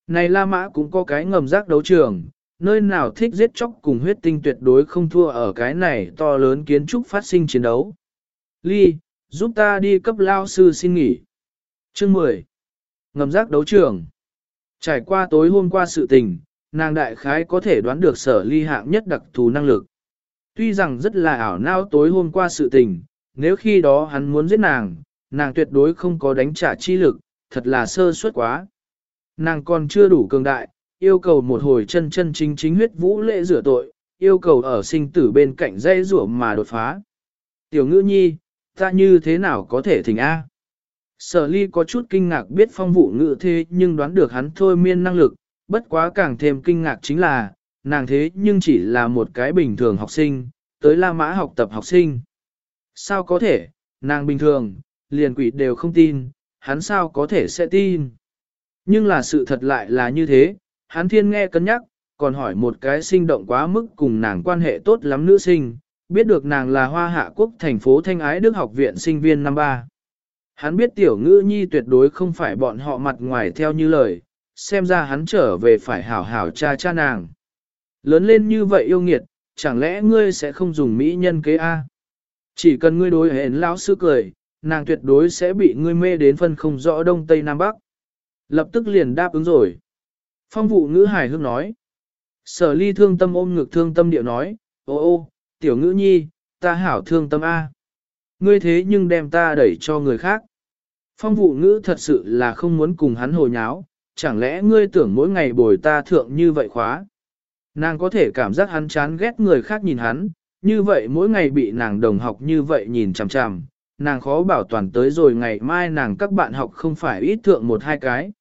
Speaker 1: Này La Mã cũng có cái ngầm giác đấu trường, nơi nào thích giết chóc cùng huyết tinh tuyệt đối không thua ở cái này to lớn kiến trúc phát sinh chiến đấu. Ly, giúp ta đi cấp lao sư xin nghỉ. Chương 10. Ngầm giác đấu trường. Trải qua tối hôm qua sự tình, nàng đại khái có thể đoán được sở ly hạng nhất đặc thù năng lực. Tuy rằng rất là ảo não tối hôm qua sự tình, nếu khi đó hắn muốn giết nàng, nàng tuyệt đối không có đánh trả chi lực, thật là sơ suất quá. Nàng còn chưa đủ cường đại, yêu cầu một hồi chân chân chính chính huyết vũ lễ rửa tội, yêu cầu ở sinh tử bên cạnh dây rủa mà đột phá. Tiểu ngữ nhi, ta như thế nào có thể thỉnh A? Sở ly có chút kinh ngạc biết phong vụ ngữ thế nhưng đoán được hắn thôi miên năng lực, bất quá càng thêm kinh ngạc chính là, nàng thế nhưng chỉ là một cái bình thường học sinh, tới La Mã học tập học sinh. Sao có thể, nàng bình thường, liền quỷ đều không tin, hắn sao có thể sẽ tin. Nhưng là sự thật lại là như thế, hắn thiên nghe cân nhắc, còn hỏi một cái sinh động quá mức cùng nàng quan hệ tốt lắm nữ sinh, biết được nàng là hoa hạ quốc thành phố Thanh Ái Đức học viện sinh viên năm ba. Hắn biết tiểu ngữ nhi tuyệt đối không phải bọn họ mặt ngoài theo như lời, xem ra hắn trở về phải hảo hảo cha cha nàng. Lớn lên như vậy yêu nghiệt, chẳng lẽ ngươi sẽ không dùng mỹ nhân kế A? Chỉ cần ngươi đối hẹn lão sư cười, nàng tuyệt đối sẽ bị ngươi mê đến phân không rõ đông tây nam bắc. Lập tức liền đáp ứng rồi. Phong vụ ngữ hài hước nói. Sở ly thương tâm ôm ngực thương tâm điệu nói, ô ô, tiểu ngữ nhi, ta hảo thương tâm A. Ngươi thế nhưng đem ta đẩy cho người khác. Phong vụ ngữ thật sự là không muốn cùng hắn hồi nháo, chẳng lẽ ngươi tưởng mỗi ngày bồi ta thượng như vậy khóa. Nàng có thể cảm giác hắn chán ghét người khác nhìn hắn, như vậy mỗi ngày bị nàng đồng học như vậy nhìn chằm chằm, nàng khó bảo toàn tới rồi ngày mai nàng các bạn học không phải ít thượng một hai cái.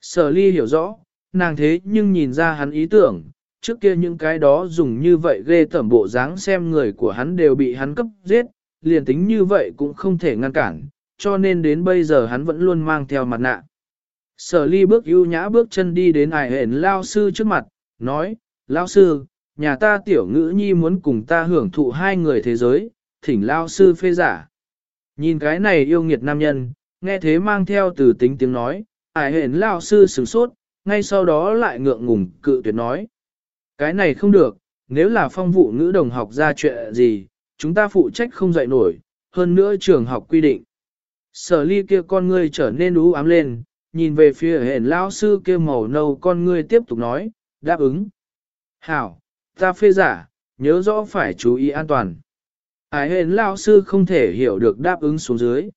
Speaker 1: Sở ly hiểu rõ, nàng thế nhưng nhìn ra hắn ý tưởng, trước kia những cái đó dùng như vậy ghê tẩm bộ dáng xem người của hắn đều bị hắn cấp giết, liền tính như vậy cũng không thể ngăn cản, cho nên đến bây giờ hắn vẫn luôn mang theo mặt nạ. Sở ly bước ưu nhã bước chân đi đến ải hển lao sư trước mặt, nói, lao sư, nhà ta tiểu ngữ nhi muốn cùng ta hưởng thụ hai người thế giới, thỉnh lao sư phê giả. Nhìn cái này yêu nghiệt nam nhân, nghe thế mang theo từ tính tiếng nói, ải hển lao sư sửng sốt, ngay sau đó lại ngượng ngùng cự tuyệt nói. Cái này không được, nếu là phong vụ ngữ đồng học ra chuyện gì, chúng ta phụ trách không dạy nổi, hơn nữa trường học quy định. Sở ly kia con ngươi trở nên ú ám lên, nhìn về phía hển lao sư kia màu nâu con ngươi tiếp tục nói, đáp ứng. Hảo, ta phê giả, nhớ rõ phải chú ý an toàn. Ái hển lao sư không thể hiểu được đáp ứng xuống dưới.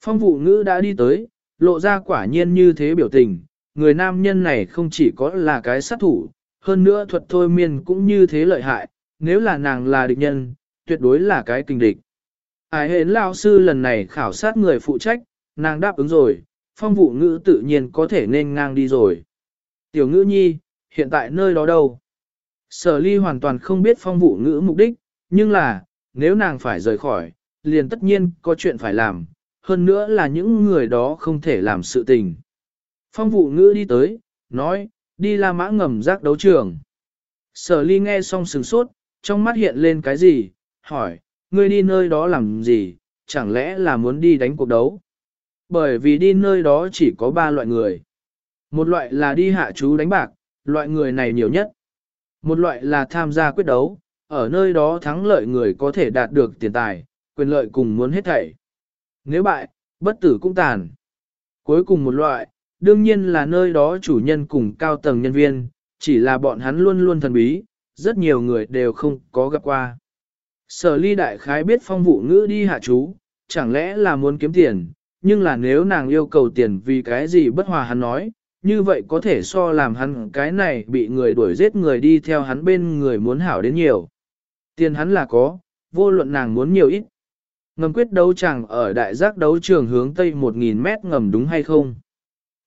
Speaker 1: Phong vụ ngữ đã đi tới, lộ ra quả nhiên như thế biểu tình, người nam nhân này không chỉ có là cái sát thủ, hơn nữa thuật thôi miên cũng như thế lợi hại, nếu là nàng là địch nhân, tuyệt đối là cái kinh địch. Ái hến lao sư lần này khảo sát người phụ trách, nàng đáp ứng rồi, phong vụ ngữ tự nhiên có thể nên ngang đi rồi. Tiểu ngữ nhi, hiện tại nơi đó đâu? Sở ly hoàn toàn không biết phong vụ ngữ mục đích, nhưng là, nếu nàng phải rời khỏi, liền tất nhiên có chuyện phải làm, hơn nữa là những người đó không thể làm sự tình. Phong vụ ngữ đi tới, nói, đi La Mã ngầm rác đấu trường. Sở ly nghe xong sừng sốt, trong mắt hiện lên cái gì, hỏi, ngươi đi nơi đó làm gì, chẳng lẽ là muốn đi đánh cuộc đấu? Bởi vì đi nơi đó chỉ có ba loại người. Một loại là đi hạ chú đánh bạc, loại người này nhiều nhất. Một loại là tham gia quyết đấu, ở nơi đó thắng lợi người có thể đạt được tiền tài, quyền lợi cùng muốn hết thảy. Nếu bại, bất tử cũng tàn. Cuối cùng một loại, đương nhiên là nơi đó chủ nhân cùng cao tầng nhân viên, chỉ là bọn hắn luôn luôn thần bí, rất nhiều người đều không có gặp qua. Sở ly đại khái biết phong vụ ngữ đi hạ chú, chẳng lẽ là muốn kiếm tiền, nhưng là nếu nàng yêu cầu tiền vì cái gì bất hòa hắn nói, như vậy có thể so làm hắn cái này bị người đuổi giết người đi theo hắn bên người muốn hảo đến nhiều. Tiền hắn là có, vô luận nàng muốn nhiều ít. Ngầm quyết đấu chẳng ở đại giác đấu trường hướng tây 1.000 mét ngầm đúng hay không?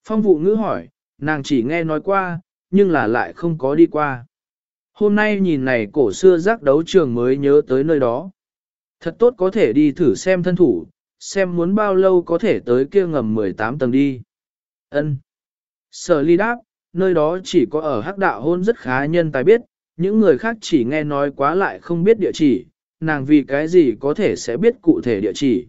Speaker 1: Phong vụ ngữ hỏi, nàng chỉ nghe nói qua, nhưng là lại không có đi qua. Hôm nay nhìn này cổ xưa giác đấu trường mới nhớ tới nơi đó. Thật tốt có thể đi thử xem thân thủ, xem muốn bao lâu có thể tới kia ngầm 18 tầng đi. Ân. Sở ly đáp, nơi đó chỉ có ở hắc đạo hôn rất khá nhân tài biết, những người khác chỉ nghe nói quá lại không biết địa chỉ, nàng vì cái gì có thể sẽ biết cụ thể địa chỉ.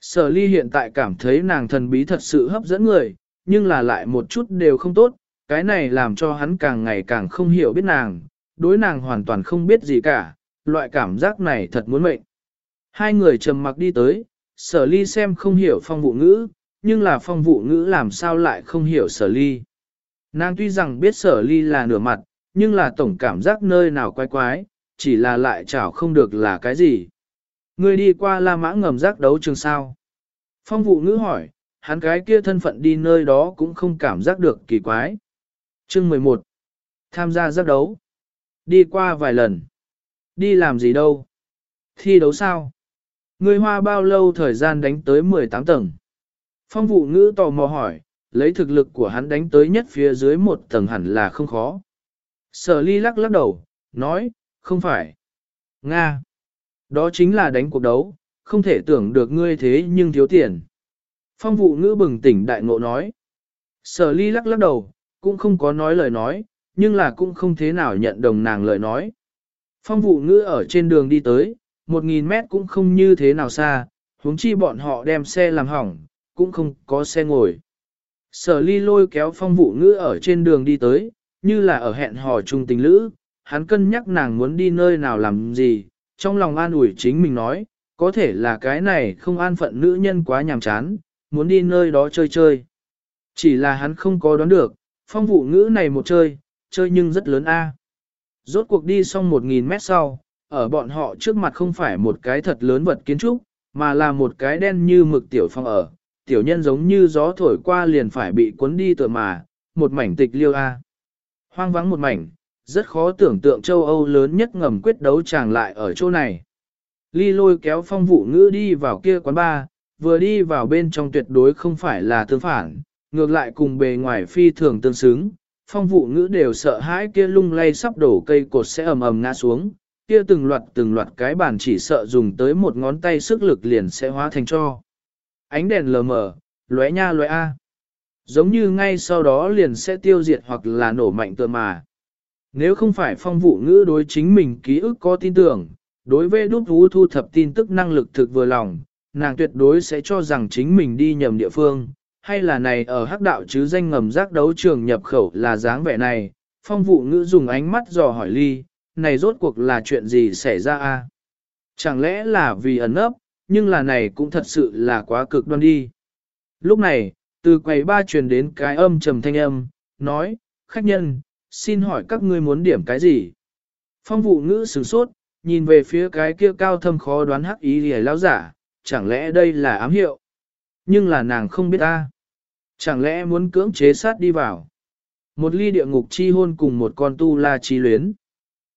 Speaker 1: Sở ly hiện tại cảm thấy nàng thần bí thật sự hấp dẫn người, nhưng là lại một chút đều không tốt, cái này làm cho hắn càng ngày càng không hiểu biết nàng, đối nàng hoàn toàn không biết gì cả, loại cảm giác này thật muốn mệnh. Hai người trầm mặc đi tới, sở ly xem không hiểu phong vụ ngữ, nhưng là phong vụ ngữ làm sao lại không hiểu sở ly. Nàng tuy rằng biết sở ly là nửa mặt, nhưng là tổng cảm giác nơi nào quái quái, chỉ là lại chảo không được là cái gì. Người đi qua La Mã ngầm giác đấu trường sao. Phong vụ ngữ hỏi, hắn cái kia thân phận đi nơi đó cũng không cảm giác được kỳ quái. Chương 11. Tham gia giác đấu. Đi qua vài lần. Đi làm gì đâu? Thi đấu sao? Ngươi hoa bao lâu thời gian đánh tới 18 tầng? Phong vụ ngữ tò mò hỏi, lấy thực lực của hắn đánh tới nhất phía dưới một tầng hẳn là không khó. Sở ly lắc lắc đầu, nói, không phải. Nga. Đó chính là đánh cuộc đấu, không thể tưởng được ngươi thế nhưng thiếu tiền. Phong vụ ngữ bừng tỉnh đại ngộ nói. Sở ly lắc lắc đầu, cũng không có nói lời nói, nhưng là cũng không thế nào nhận đồng nàng lời nói. Phong vụ ngữ ở trên đường đi tới, một nghìn mét cũng không như thế nào xa, huống chi bọn họ đem xe làm hỏng, cũng không có xe ngồi. Sở ly lôi kéo phong vụ ngữ ở trên đường đi tới, như là ở hẹn hò chung tình lữ, hắn cân nhắc nàng muốn đi nơi nào làm gì, trong lòng an ủi chính mình nói, có thể là cái này không an phận nữ nhân quá nhàm chán, muốn đi nơi đó chơi chơi. Chỉ là hắn không có đoán được, phong vụ ngữ này một chơi, chơi nhưng rất lớn a. Rốt cuộc đi xong 1.000 mét sau, ở bọn họ trước mặt không phải một cái thật lớn vật kiến trúc, mà là một cái đen như mực tiểu phong ở, tiểu nhân giống như gió thổi qua liền phải bị cuốn đi tựa mà, một mảnh tịch liêu a. Hoang vắng một mảnh, rất khó tưởng tượng châu Âu lớn nhất ngầm quyết đấu chàng lại ở chỗ này. Ly lôi kéo phong vụ ngữ đi vào kia quán bar, vừa đi vào bên trong tuyệt đối không phải là tương phản, ngược lại cùng bề ngoài phi thường tương xứng. Phong vụ ngữ đều sợ hãi kia lung lay sắp đổ cây cột sẽ ầm ầm ngã xuống, kia từng loạt từng loạt cái bàn chỉ sợ dùng tới một ngón tay sức lực liền sẽ hóa thành cho. Ánh đèn lờ mờ, lóe nha lóe a. Giống như ngay sau đó liền sẽ tiêu diệt hoặc là nổ mạnh tựa mà. Nếu không phải phong vụ ngữ đối chính mình ký ức có tin tưởng, đối với đúc vũ thu thập tin tức năng lực thực vừa lòng, nàng tuyệt đối sẽ cho rằng chính mình đi nhầm địa phương, hay là này ở hắc đạo chứ danh ngầm giác đấu trường nhập khẩu là dáng vẻ này, phong vụ ngữ dùng ánh mắt dò hỏi ly, này rốt cuộc là chuyện gì xảy ra a? Chẳng lẽ là vì ẩn ấp, nhưng là này cũng thật sự là quá cực đoan đi. Lúc này, từ quầy ba truyền đến cái âm trầm thanh âm, nói, khách nhân, xin hỏi các ngươi muốn điểm cái gì? Phong vụ ngữ sửng sốt, nhìn về phía cái kia cao thâm khó đoán hắc ý lìa lão giả, chẳng lẽ đây là ám hiệu? Nhưng là nàng không biết ta. Chẳng lẽ muốn cưỡng chế sát đi vào? Một ly địa ngục chi hôn cùng một con tu la chi luyến.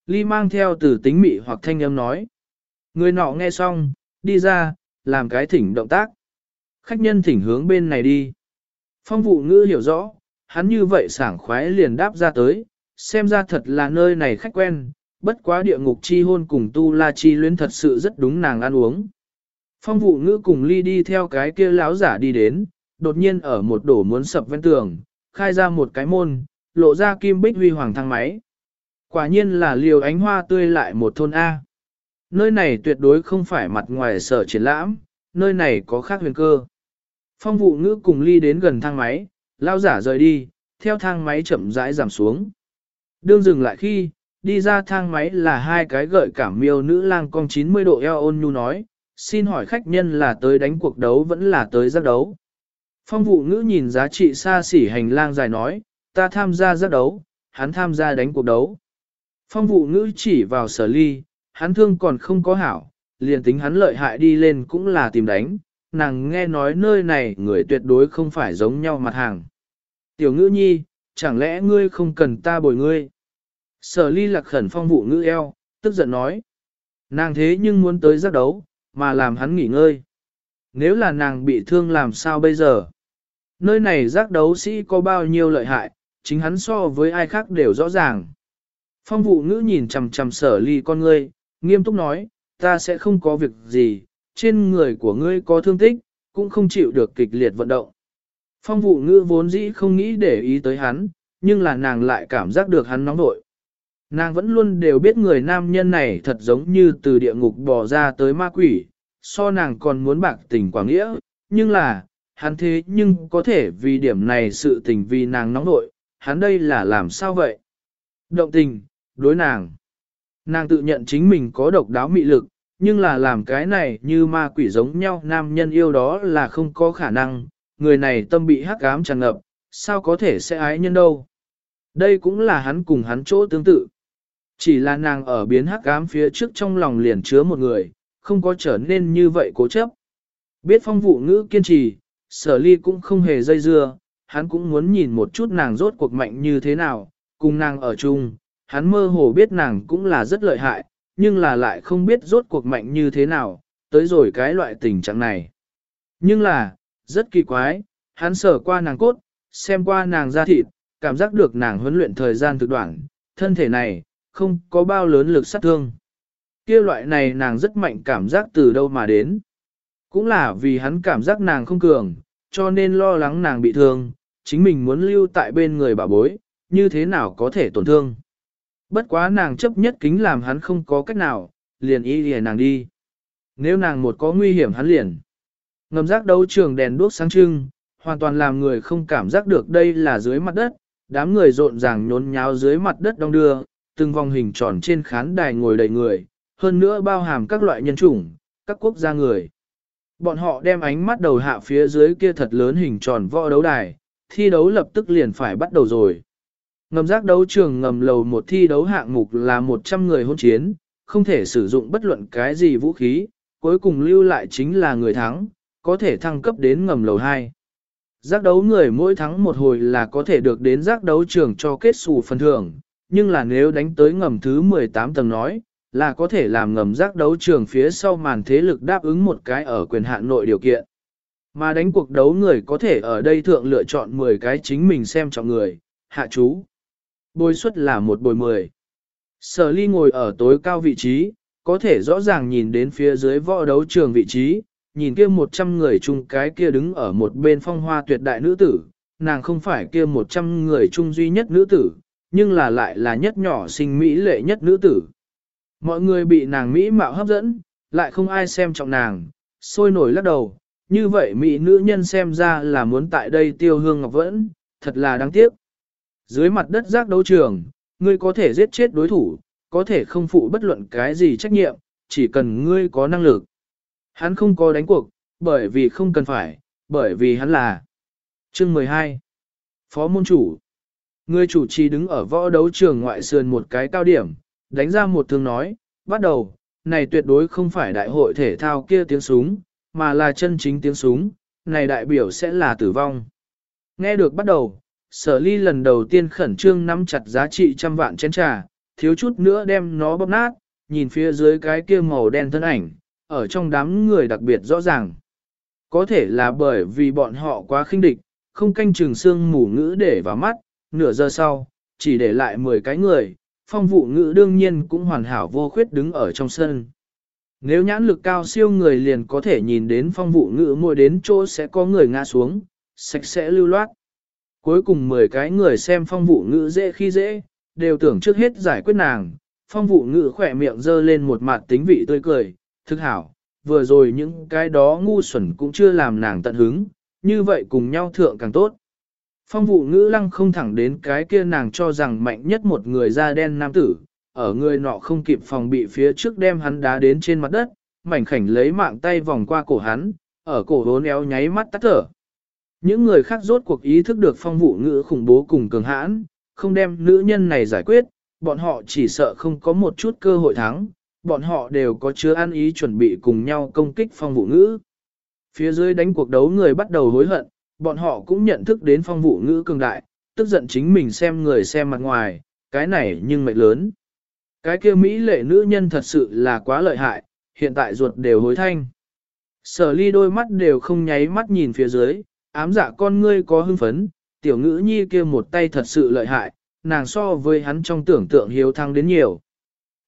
Speaker 1: Ly mang theo từ tính mị hoặc thanh âm nói. Người nọ nghe xong, đi ra, làm cái thỉnh động tác. Khách nhân thỉnh hướng bên này đi. Phong vụ ngữ hiểu rõ, hắn như vậy sảng khoái liền đáp ra tới, xem ra thật là nơi này khách quen, bất quá địa ngục chi hôn cùng tu la chi luyến thật sự rất đúng nàng ăn uống. Phong vụ ngữ cùng ly đi theo cái kia lão giả đi đến, đột nhiên ở một đổ muốn sập ven tường, khai ra một cái môn, lộ ra kim bích huy hoàng thang máy. Quả nhiên là liều ánh hoa tươi lại một thôn A. Nơi này tuyệt đối không phải mặt ngoài sở triển lãm, nơi này có khác huyền cơ. Phong vụ ngữ cùng ly đến gần thang máy, lao giả rời đi, theo thang máy chậm rãi giảm xuống. Đương dừng lại khi, đi ra thang máy là hai cái gợi cảm miêu nữ lang cong 90 độ eo ôn nhu nói, xin hỏi khách nhân là tới đánh cuộc đấu vẫn là tới giác đấu. Phong vụ ngữ nhìn giá trị xa xỉ hành lang dài nói, ta tham gia giác đấu, hắn tham gia đánh cuộc đấu. Phong vụ ngữ chỉ vào sở ly, hắn thương còn không có hảo, liền tính hắn lợi hại đi lên cũng là tìm đánh, nàng nghe nói nơi này người tuyệt đối không phải giống nhau mặt hàng. Tiểu ngữ nhi, chẳng lẽ ngươi không cần ta bồi ngươi? Sở ly lạc khẩn phong vụ ngữ eo, tức giận nói. Nàng thế nhưng muốn tới giác đấu, mà làm hắn nghỉ ngơi. Nếu là nàng bị thương làm sao bây giờ? Nơi này giác đấu sĩ có bao nhiêu lợi hại, chính hắn so với ai khác đều rõ ràng. Phong vụ ngữ nhìn chằm chằm sở ly con ngươi, nghiêm túc nói, ta sẽ không có việc gì, trên người của ngươi có thương tích, cũng không chịu được kịch liệt vận động. Phong vụ ngữ vốn dĩ không nghĩ để ý tới hắn, nhưng là nàng lại cảm giác được hắn nóng nội. Nàng vẫn luôn đều biết người nam nhân này thật giống như từ địa ngục bò ra tới ma quỷ, so nàng còn muốn bạc tình quả nghĩa, nhưng là, hắn thế nhưng có thể vì điểm này sự tình vì nàng nóng nội, hắn đây là làm sao vậy? Động tình, đối nàng. Nàng tự nhận chính mình có độc đáo mị lực, nhưng là làm cái này như ma quỷ giống nhau nam nhân yêu đó là không có khả năng, người này tâm bị hắc ám tràn ngập, sao có thể sẽ ái nhân đâu. Đây cũng là hắn cùng hắn chỗ tương tự. Chỉ là nàng ở biến hắc ám phía trước trong lòng liền chứa một người, không có trở nên như vậy cố chấp. Biết phong vụ ngữ kiên trì, sở ly cũng không hề dây dưa, hắn cũng muốn nhìn một chút nàng rốt cuộc mạnh như thế nào, cùng nàng ở chung, hắn mơ hồ biết nàng cũng là rất lợi hại, nhưng là lại không biết rốt cuộc mạnh như thế nào, tới rồi cái loại tình trạng này. Nhưng là, rất kỳ quái, hắn sở qua nàng cốt, xem qua nàng da thịt, cảm giác được nàng huấn luyện thời gian thực đoạn, thân thể này, không có bao lớn lực sát thương. kia loại này nàng rất mạnh cảm giác từ đâu mà đến. Cũng là vì hắn cảm giác nàng không cường, cho nên lo lắng nàng bị thương, chính mình muốn lưu tại bên người bà bối, như thế nào có thể tổn thương. Bất quá nàng chấp nhất kính làm hắn không có cách nào, liền y lìa nàng đi. Nếu nàng một có nguy hiểm hắn liền. Ngầm giác đấu trường đèn đuốc sáng trưng, hoàn toàn làm người không cảm giác được đây là dưới mặt đất, đám người rộn ràng nhốn nháo dưới mặt đất đông đưa, từng vòng hình tròn trên khán đài ngồi đầy người, hơn nữa bao hàm các loại nhân chủng, các quốc gia người. Bọn họ đem ánh mắt đầu hạ phía dưới kia thật lớn hình tròn võ đấu đài, thi đấu lập tức liền phải bắt đầu rồi. Ngầm giác đấu trường ngầm lầu một thi đấu hạng mục là 100 người hôn chiến, không thể sử dụng bất luận cái gì vũ khí, cuối cùng lưu lại chính là người thắng, có thể thăng cấp đến ngầm lầu 2. Giác đấu người mỗi thắng một hồi là có thể được đến giác đấu trường cho kết xù phần thưởng, nhưng là nếu đánh tới ngầm thứ 18 tầng nói, là có thể làm ngầm giác đấu trường phía sau màn thế lực đáp ứng một cái ở quyền hạn nội điều kiện. Mà đánh cuộc đấu người có thể ở đây thượng lựa chọn 10 cái chính mình xem trọng người, hạ chú. Bồi suất là một bồi 10. Sở ly ngồi ở tối cao vị trí, có thể rõ ràng nhìn đến phía dưới võ đấu trường vị trí, nhìn kia 100 người chung cái kia đứng ở một bên phong hoa tuyệt đại nữ tử, nàng không phải kia 100 người chung duy nhất nữ tử, nhưng là lại là nhất nhỏ sinh mỹ lệ nhất nữ tử. Mọi người bị nàng mỹ mạo hấp dẫn, lại không ai xem trọng nàng, sôi nổi lắc đầu, như vậy mỹ nữ nhân xem ra là muốn tại đây tiêu hương ngọc vẫn, thật là đáng tiếc. Dưới mặt đất giác đấu trường, ngươi có thể giết chết đối thủ, có thể không phụ bất luận cái gì trách nhiệm, chỉ cần ngươi có năng lực. Hắn không có đánh cuộc, bởi vì không cần phải, bởi vì hắn là. Chương 12 Phó môn chủ Người chủ trì đứng ở võ đấu trường ngoại sườn một cái cao điểm, đánh ra một thương nói, bắt đầu, này tuyệt đối không phải đại hội thể thao kia tiếng súng, mà là chân chính tiếng súng, này đại biểu sẽ là tử vong. Nghe được bắt đầu, sở ly lần đầu tiên khẩn trương nắm chặt giá trị trăm vạn chén trà, thiếu chút nữa đem nó bóp nát, nhìn phía dưới cái kia màu đen thân ảnh, ở trong đám người đặc biệt rõ ràng. Có thể là bởi vì bọn họ quá khinh địch, không canh chừng xương mù ngữ để vào mắt, nửa giờ sau, chỉ để lại 10 cái người, phong vụ ngữ đương nhiên cũng hoàn hảo vô khuyết đứng ở trong sân. Nếu nhãn lực cao siêu người liền có thể nhìn đến phong vụ ngữ ngồi đến chỗ sẽ có người ngã xuống, sạch sẽ lưu loát. Cuối cùng 10 cái người xem phong vụ ngữ dễ khi dễ, đều tưởng trước hết giải quyết nàng. Phong vụ ngữ khỏe miệng dơ lên một mặt tính vị tươi cười, thức hảo, vừa rồi những cái đó ngu xuẩn cũng chưa làm nàng tận hứng, như vậy cùng nhau thượng càng tốt. Phong vụ ngữ lăng không thẳng đến cái kia nàng cho rằng mạnh nhất một người da đen nam tử, ở người nọ không kịp phòng bị phía trước đem hắn đá đến trên mặt đất, mảnh khảnh lấy mạng tay vòng qua cổ hắn, ở cổ hốn éo nháy mắt tắt thở. Những người khác rốt cuộc ý thức được phong vụ ngữ khủng bố cùng cường hãn, không đem nữ nhân này giải quyết, bọn họ chỉ sợ không có một chút cơ hội thắng, bọn họ đều có chứa ăn ý chuẩn bị cùng nhau công kích phong vụ ngữ. Phía dưới đánh cuộc đấu người bắt đầu hối hận, bọn họ cũng nhận thức đến phong vụ ngữ cường đại, tức giận chính mình xem người xem mặt ngoài, cái này nhưng mệnh lớn. Cái kia Mỹ lệ nữ nhân thật sự là quá lợi hại, hiện tại ruột đều hối thanh. Sở ly đôi mắt đều không nháy mắt nhìn phía dưới, ám dạ con ngươi có hưng phấn, tiểu ngữ nhi kia một tay thật sự lợi hại, nàng so với hắn trong tưởng tượng hiếu thăng đến nhiều.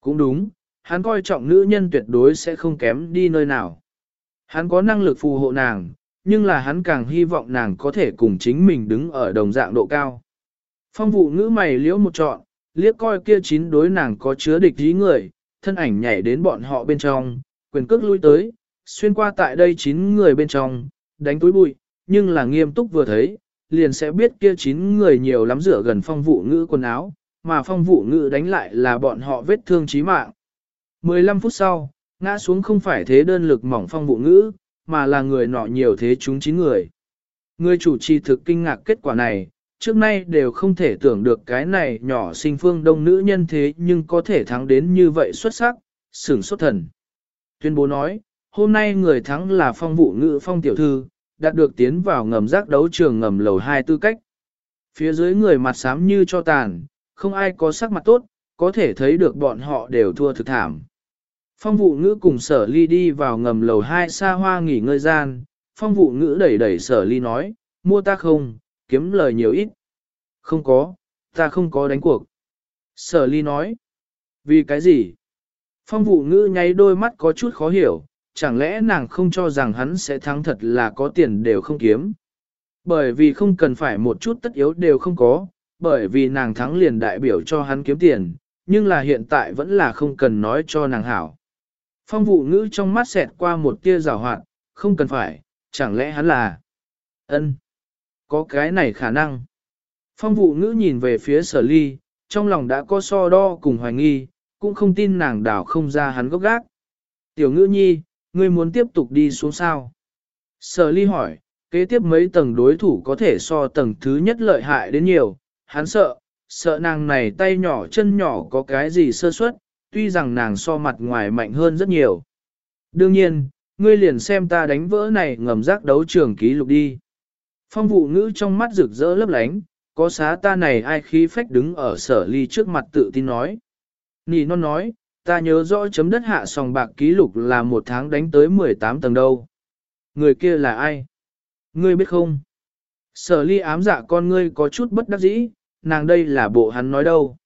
Speaker 1: Cũng đúng, hắn coi trọng nữ nhân tuyệt đối sẽ không kém đi nơi nào. Hắn có năng lực phù hộ nàng, nhưng là hắn càng hy vọng nàng có thể cùng chính mình đứng ở đồng dạng độ cao. Phong vụ ngữ mày liễu một trọn, liếc coi kia chín đối nàng có chứa địch ý người, thân ảnh nhảy đến bọn họ bên trong, quyền cước lui tới, xuyên qua tại đây chín người bên trong, đánh túi bụi, nhưng là nghiêm túc vừa thấy, liền sẽ biết kia chín người nhiều lắm rửa gần phong vụ ngữ quần áo, mà phong vụ ngữ đánh lại là bọn họ vết thương chí mạng. 15 phút sau, ngã xuống không phải thế đơn lực mỏng phong vụ ngữ, mà là người nọ nhiều thế chúng chín người. Người chủ trì thực kinh ngạc kết quả này, trước nay đều không thể tưởng được cái này nhỏ sinh phương đông nữ nhân thế nhưng có thể thắng đến như vậy xuất sắc, sửng xuất thần. Tuyên bố nói, hôm nay người thắng là phong vụ ngữ phong tiểu thư, đạt được tiến vào ngầm giác đấu trường ngầm lầu hai tư cách. Phía dưới người mặt xám như cho tàn, không ai có sắc mặt tốt, có thể thấy được bọn họ đều thua thực thảm. Phong vụ ngữ cùng sở ly đi vào ngầm lầu hai xa hoa nghỉ ngơi gian, phong vụ ngữ đẩy đẩy sở ly nói, mua ta không, kiếm lời nhiều ít. Không có, ta không có đánh cuộc. Sở ly nói, vì cái gì? Phong vụ ngữ nháy đôi mắt có chút khó hiểu, chẳng lẽ nàng không cho rằng hắn sẽ thắng thật là có tiền đều không kiếm. Bởi vì không cần phải một chút tất yếu đều không có, bởi vì nàng thắng liền đại biểu cho hắn kiếm tiền, nhưng là hiện tại vẫn là không cần nói cho nàng hảo. Phong vụ ngữ trong mắt xẹt qua một tia rào hoạt, không cần phải, chẳng lẽ hắn là... ân Có cái này khả năng. Phong vụ ngữ nhìn về phía sở ly, trong lòng đã có so đo cùng hoài nghi, cũng không tin nàng đảo không ra hắn gốc gác. Tiểu ngữ nhi, ngươi muốn tiếp tục đi xuống sao? Sở ly hỏi, kế tiếp mấy tầng đối thủ có thể so tầng thứ nhất lợi hại đến nhiều, hắn sợ, sợ nàng này tay nhỏ chân nhỏ có cái gì sơ suất, tuy rằng nàng so mặt ngoài mạnh hơn rất nhiều. Đương nhiên, ngươi liền xem ta đánh vỡ này ngầm rác đấu trường ký lục đi. Phong vụ ngữ trong mắt rực rỡ lấp lánh, có xá ta này ai khí phách đứng ở sở ly trước mặt tự tin nói. Nì non nói, ta nhớ rõ chấm đất hạ sòng bạc ký lục là một tháng đánh tới 18 tầng đâu. Người kia là ai? Ngươi biết không? Sở ly ám dạ con ngươi có chút bất đắc dĩ, nàng đây là bộ hắn nói đâu.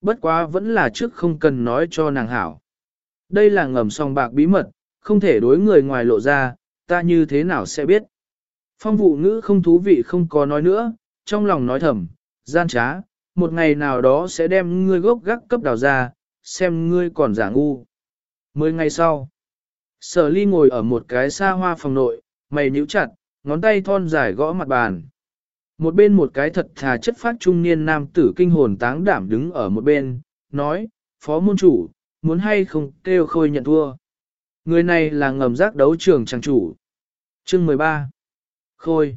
Speaker 1: Bất quá vẫn là trước không cần nói cho nàng hảo. Đây là ngầm sòng bạc bí mật, không thể đối người ngoài lộ ra, ta như thế nào sẽ biết. Phong vụ ngữ không thú vị không có nói nữa, trong lòng nói thầm, gian trá, một ngày nào đó sẽ đem ngươi gốc gác cấp đào ra, xem ngươi còn giả ngu. Mười ngày sau, sở ly ngồi ở một cái xa hoa phòng nội, mày nhíu chặt, ngón tay thon dài gõ mặt bàn. Một bên một cái thật thà chất phát trung niên nam tử kinh hồn táng đảm đứng ở một bên, nói, phó môn chủ, muốn hay không kêu khôi nhận thua. Người này là ngầm giác đấu trường trang chủ. Chương 13 Khôi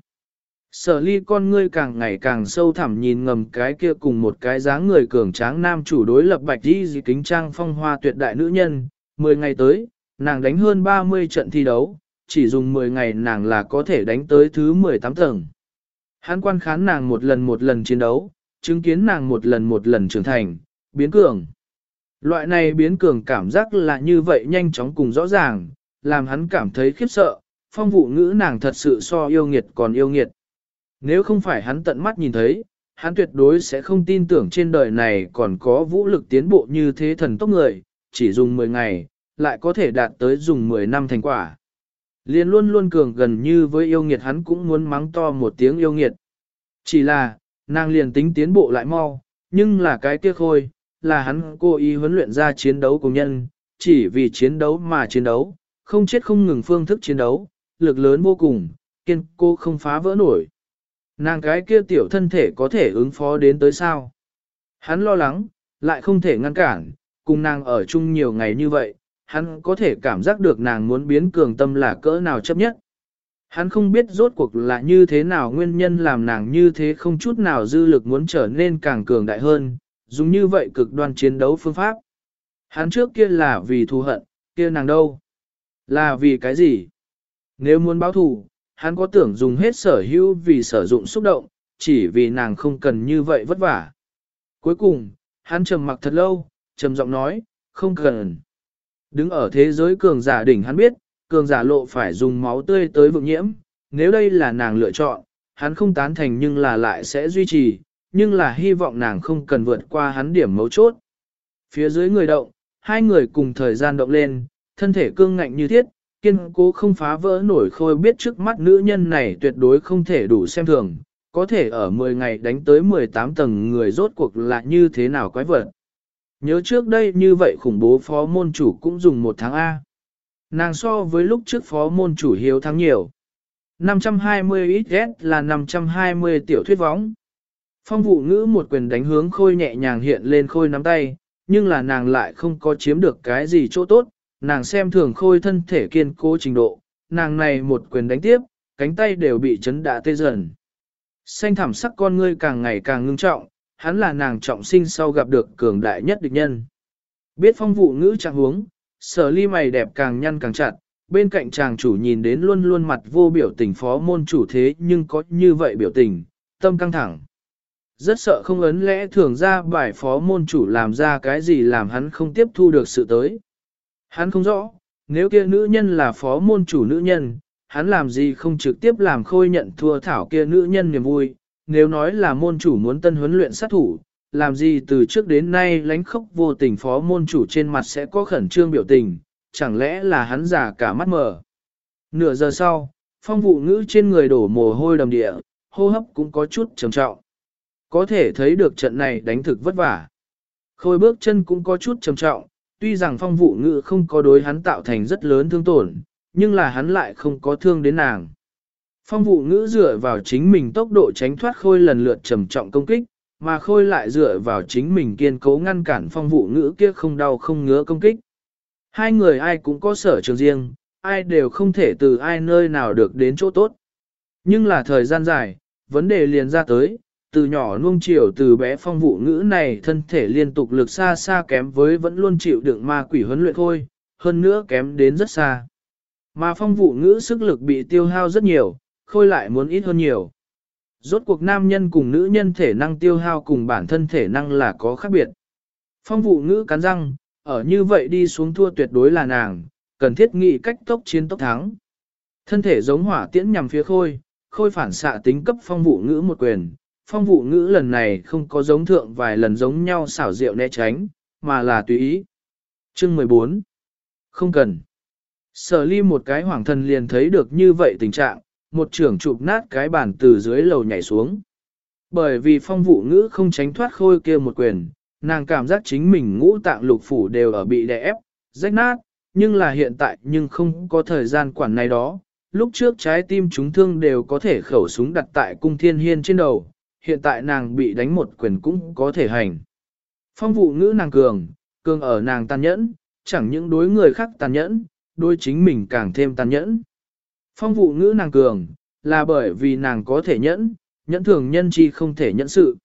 Speaker 1: Sở ly con ngươi càng ngày càng sâu thẳm nhìn ngầm cái kia cùng một cái dáng người cường tráng nam chủ đối lập bạch đi dị kính trang phong hoa tuyệt đại nữ nhân. Mười ngày tới, nàng đánh hơn 30 trận thi đấu, chỉ dùng 10 ngày nàng là có thể đánh tới thứ 18 tầng. Hắn quan khán nàng một lần một lần chiến đấu, chứng kiến nàng một lần một lần trưởng thành, biến cường. Loại này biến cường cảm giác là như vậy nhanh chóng cùng rõ ràng, làm hắn cảm thấy khiếp sợ, phong vụ ngữ nàng thật sự so yêu nghiệt còn yêu nghiệt. Nếu không phải hắn tận mắt nhìn thấy, hắn tuyệt đối sẽ không tin tưởng trên đời này còn có vũ lực tiến bộ như thế thần tốc người, chỉ dùng 10 ngày, lại có thể đạt tới dùng 10 năm thành quả. Liên luôn luôn cường gần như với yêu nghiệt hắn cũng muốn mắng to một tiếng yêu nghiệt. Chỉ là, nàng liền tính tiến bộ lại mau, nhưng là cái kia khôi, là hắn cố ý huấn luyện ra chiến đấu cùng nhân, chỉ vì chiến đấu mà chiến đấu, không chết không ngừng phương thức chiến đấu, lực lớn vô cùng, kiên cô không phá vỡ nổi. Nàng cái kia tiểu thân thể có thể ứng phó đến tới sao? Hắn lo lắng, lại không thể ngăn cản, cùng nàng ở chung nhiều ngày như vậy, hắn có thể cảm giác được nàng muốn biến cường tâm là cỡ nào chấp nhất. Hắn không biết rốt cuộc là như thế nào nguyên nhân làm nàng như thế không chút nào dư lực muốn trở nên càng cường đại hơn, dùng như vậy cực đoan chiến đấu phương pháp. Hắn trước kia là vì thù hận, kia nàng đâu? Là vì cái gì? Nếu muốn báo thù, hắn có tưởng dùng hết sở hữu vì sử dụng xúc động, chỉ vì nàng không cần như vậy vất vả. Cuối cùng, hắn trầm mặc thật lâu, trầm giọng nói, không cần. Đứng ở thế giới cường giả đỉnh hắn biết, cường giả lộ phải dùng máu tươi tới vượng nhiễm, nếu đây là nàng lựa chọn, hắn không tán thành nhưng là lại sẽ duy trì, nhưng là hy vọng nàng không cần vượt qua hắn điểm mấu chốt. Phía dưới người động, hai người cùng thời gian động lên, thân thể cương ngạnh như thiết, kiên cố không phá vỡ nổi khôi biết trước mắt nữ nhân này tuyệt đối không thể đủ xem thường, có thể ở 10 ngày đánh tới 18 tầng người rốt cuộc là như thế nào quái vật. Nhớ trước đây như vậy khủng bố phó môn chủ cũng dùng một tháng A. Nàng so với lúc trước phó môn chủ hiếu thắng nhiều. 520 XS là 520 tiểu thuyết võng. Phong vụ ngữ một quyền đánh hướng khôi nhẹ nhàng hiện lên khôi nắm tay, nhưng là nàng lại không có chiếm được cái gì chỗ tốt, nàng xem thường khôi thân thể kiên cố trình độ, nàng này một quyền đánh tiếp, cánh tay đều bị chấn đạ tê dần. Xanh thảm sắc con ngươi càng ngày càng ngưng trọng, hắn là nàng trọng sinh sau gặp được cường đại nhất địch nhân. Biết phong vụ ngữ trạng huống, sở ly mày đẹp càng nhăn càng chặt, bên cạnh chàng chủ nhìn đến luôn luôn mặt vô biểu tình phó môn chủ thế nhưng có như vậy biểu tình, tâm căng thẳng. Rất sợ không ấn lẽ thường ra bài phó môn chủ làm ra cái gì làm hắn không tiếp thu được sự tới. Hắn không rõ, nếu kia nữ nhân là phó môn chủ nữ nhân, hắn làm gì không trực tiếp làm khôi nhận thua thảo kia nữ nhân niềm vui, nếu nói là môn chủ muốn tân huấn luyện sát thủ, làm gì từ trước đến nay lánh khóc vô tình phó môn chủ trên mặt sẽ có khẩn trương biểu tình, chẳng lẽ là hắn giả cả mắt mở. Nửa giờ sau, phong vụ ngữ trên người đổ mồ hôi đầm địa, hô hấp cũng có chút trầm trọng. Có thể thấy được trận này đánh thực vất vả. Khôi bước chân cũng có chút trầm trọng, tuy rằng phong vụ ngữ không có đối hắn tạo thành rất lớn thương tổn, nhưng là hắn lại không có thương đến nàng. Phong vụ ngữ dựa vào chính mình tốc độ tránh thoát khôi lần lượt trầm trọng công kích, mà khôi lại dựa vào chính mình kiên cố ngăn cản phong vụ ngữ kia không đau không ngứa công kích. Hai người ai cũng có sở trường riêng, ai đều không thể từ ai nơi nào được đến chỗ tốt. Nhưng là thời gian dài, vấn đề liền ra tới, từ nhỏ nuông chiều từ bé phong vụ ngữ này thân thể liên tục lực xa xa kém với vẫn luôn chịu đựng ma quỷ huấn luyện thôi, hơn nữa kém đến rất xa. Mà phong vụ ngữ sức lực bị tiêu hao rất nhiều, khôi lại muốn ít hơn nhiều. Rốt cuộc nam nhân cùng nữ nhân thể năng tiêu hao cùng bản thân thể năng là có khác biệt. Phong vụ ngữ cắn răng, ở như vậy đi xuống thua tuyệt đối là nàng, cần thiết nghị cách tốc chiến tốc thắng. Thân thể giống hỏa tiễn nhằm phía khôi, khôi phản xạ tính cấp phong vụ ngữ một quyền. Phong vụ ngữ lần này không có giống thượng vài lần giống nhau xảo diệu né tránh, mà là tùy ý. Chương 14 Không cần. Sở ly một cái hoàng thần liền thấy được như vậy tình trạng, một trưởng chụp nát cái bàn từ dưới lầu nhảy xuống. Bởi vì phong vụ ngữ không tránh thoát khôi kia một quyền, nàng cảm giác chính mình ngũ tạng lục phủ đều ở bị đè ép, rách nát, nhưng là hiện tại nhưng không có thời gian quản này đó. Lúc trước trái tim chúng thương đều có thể khẩu súng đặt tại cung thiên hiên trên đầu, hiện tại nàng bị đánh một quyền cũng có thể hành. Phong vụ ngữ nàng cường, cường ở nàng tàn nhẫn, chẳng những đối người khác tàn nhẫn, đối chính mình càng thêm tàn nhẫn. Phong vụ ngữ nàng cường, là bởi vì nàng có thể nhẫn, nhẫn thường nhân chi không thể nhẫn sự.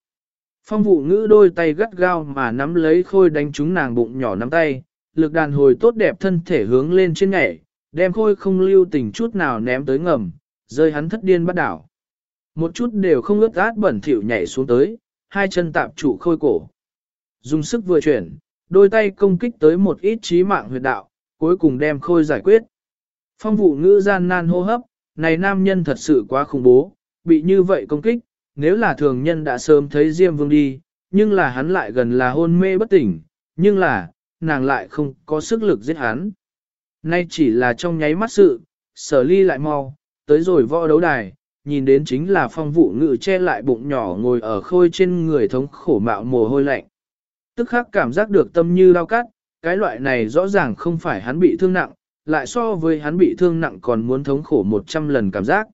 Speaker 1: Phong vụ ngữ đôi tay gắt gao mà nắm lấy khôi đánh trúng nàng bụng nhỏ nắm tay, lực đàn hồi tốt đẹp thân thể hướng lên trên nhảy, đem khôi không lưu tình chút nào ném tới ngầm, rơi hắn thất điên bắt đảo. Một chút đều không ướt át bẩn thỉu nhảy xuống tới, hai chân tạp trụ khôi cổ. Dùng sức vừa chuyển, đôi tay công kích tới một ít trí mạng huyệt đạo, cuối cùng đem khôi giải quyết. Phong vụ ngữ gian nan hô hấp, này nam nhân thật sự quá khủng bố, bị như vậy công kích, nếu là thường nhân đã sớm thấy Diêm Vương đi, nhưng là hắn lại gần là hôn mê bất tỉnh, nhưng là, nàng lại không có sức lực giết hắn. Nay chỉ là trong nháy mắt sự, sở ly lại mau, tới rồi võ đấu đài, nhìn đến chính là phong vụ ngự che lại bụng nhỏ ngồi ở khôi trên người thống khổ mạo mồ hôi lạnh. Tức khắc cảm giác được tâm như lao cắt, cái loại này rõ ràng không phải hắn bị thương nặng, lại so với hắn bị thương nặng còn muốn thống khổ một trăm lần cảm giác.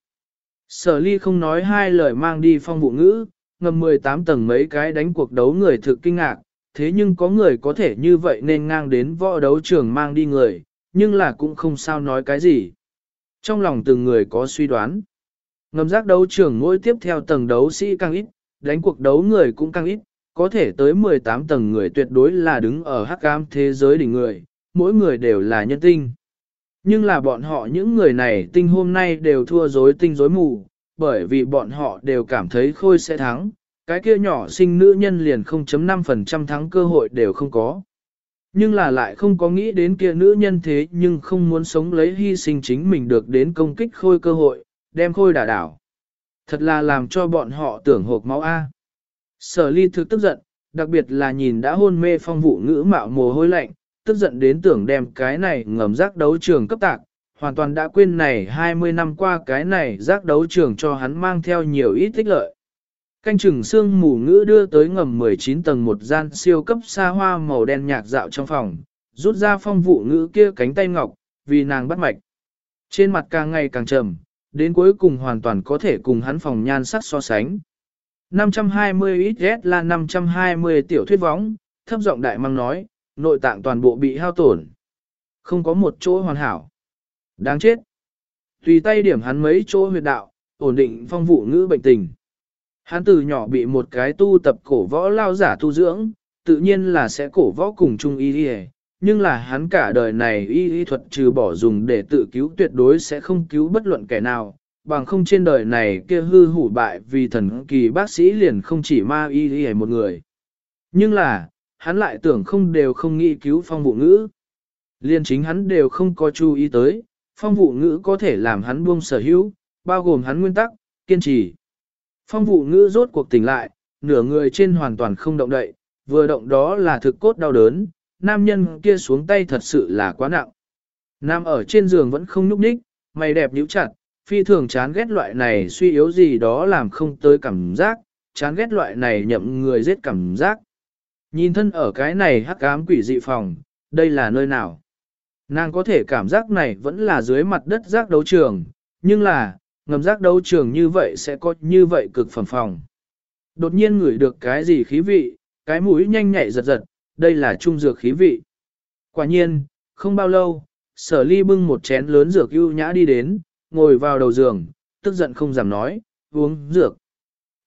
Speaker 1: Sở ly không nói hai lời mang đi phong vụ ngữ, ngầm 18 tầng mấy cái đánh cuộc đấu người thực kinh ngạc, thế nhưng có người có thể như vậy nên ngang đến võ đấu trường mang đi người, nhưng là cũng không sao nói cái gì. Trong lòng từng người có suy đoán. Ngầm giác đấu trường mỗi tiếp theo tầng đấu sĩ càng ít, đánh cuộc đấu người cũng càng ít, có thể tới 18 tầng người tuyệt đối là đứng ở hắc ám thế giới đỉnh người, mỗi người đều là nhân tinh. Nhưng là bọn họ những người này tinh hôm nay đều thua dối tinh dối mù, bởi vì bọn họ đều cảm thấy khôi sẽ thắng, cái kia nhỏ sinh nữ nhân liền 0.5% thắng cơ hội đều không có. Nhưng là lại không có nghĩ đến kia nữ nhân thế nhưng không muốn sống lấy hy sinh chính mình được đến công kích khôi cơ hội, đem khôi đả đảo. Thật là làm cho bọn họ tưởng hộp máu A. Sở ly thực tức giận, đặc biệt là nhìn đã hôn mê phong vụ ngữ mạo mồ hôi lạnh, tức giận đến tưởng đem cái này ngầm giác đấu trường cấp tạc, hoàn toàn đã quên này 20 năm qua cái này giác đấu trường cho hắn mang theo nhiều ít tích lợi. Canh chừng xương mù ngữ đưa tới ngầm 19 tầng một gian siêu cấp xa hoa màu đen nhạc dạo trong phòng, rút ra phong vụ ngữ kia cánh tay ngọc, vì nàng bắt mạch. Trên mặt càng ngày càng trầm, đến cuối cùng hoàn toàn có thể cùng hắn phòng nhan sắc so sánh. 520 XS là 520 tiểu thuyết võng, thấp giọng đại mang nói, nội tạng toàn bộ bị hao tổn. Không có một chỗ hoàn hảo. Đáng chết. Tùy tay điểm hắn mấy chỗ huyệt đạo, ổn định phong vụ ngữ bệnh tình. Hắn từ nhỏ bị một cái tu tập cổ võ lao giả tu dưỡng, tự nhiên là sẽ cổ võ cùng chung y đi nhưng là hắn cả đời này y y thuật trừ bỏ dùng để tự cứu tuyệt đối sẽ không cứu bất luận kẻ nào, bằng không trên đời này kia hư hủ bại vì thần kỳ bác sĩ liền không chỉ ma y y một người. Nhưng là, hắn lại tưởng không đều không nghĩ cứu phong vụ ngữ. Liên chính hắn đều không có chú ý tới, phong vụ ngữ có thể làm hắn buông sở hữu, bao gồm hắn nguyên tắc, kiên trì. Phong vụ ngữ rốt cuộc tỉnh lại, nửa người trên hoàn toàn không động đậy, vừa động đó là thực cốt đau đớn, nam nhân kia xuống tay thật sự là quá nặng. Nam ở trên giường vẫn không nhúc nhích, mày đẹp nhíu chặt, phi thường chán ghét loại này suy yếu gì đó làm không tới cảm giác, chán ghét loại này nhậm người giết cảm giác. Nhìn thân ở cái này hắc ám quỷ dị phòng, đây là nơi nào? Nàng có thể cảm giác này vẫn là dưới mặt đất giác đấu trường, nhưng là, ngầm giác đấu trường như vậy sẽ có như vậy cực phẩm phòng. Đột nhiên ngửi được cái gì khí vị, cái mũi nhanh nhạy giật giật, đây là trung dược khí vị. Quả nhiên, không bao lâu, sở ly bưng một chén lớn dược ưu nhã đi đến, ngồi vào đầu giường, tức giận không dám nói, uống dược.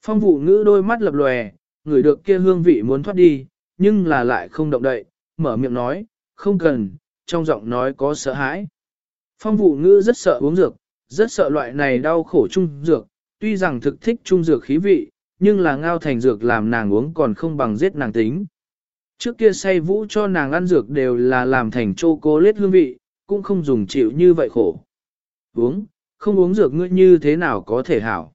Speaker 1: Phong vụ ngữ đôi mắt lập lòe, người được kia hương vị muốn thoát đi, nhưng là lại không động đậy, mở miệng nói, không cần, trong giọng nói có sợ hãi. Phong vụ ngữ rất sợ uống dược, rất sợ loại này đau khổ trung dược, tuy rằng thực thích trung dược khí vị, nhưng là ngao thành dược làm nàng uống còn không bằng giết nàng tính. Trước kia say vũ cho nàng ăn dược đều là làm thành chô cố lết hương vị, cũng không dùng chịu như vậy khổ. Uống, không uống dược ngươi như thế nào có thể hảo.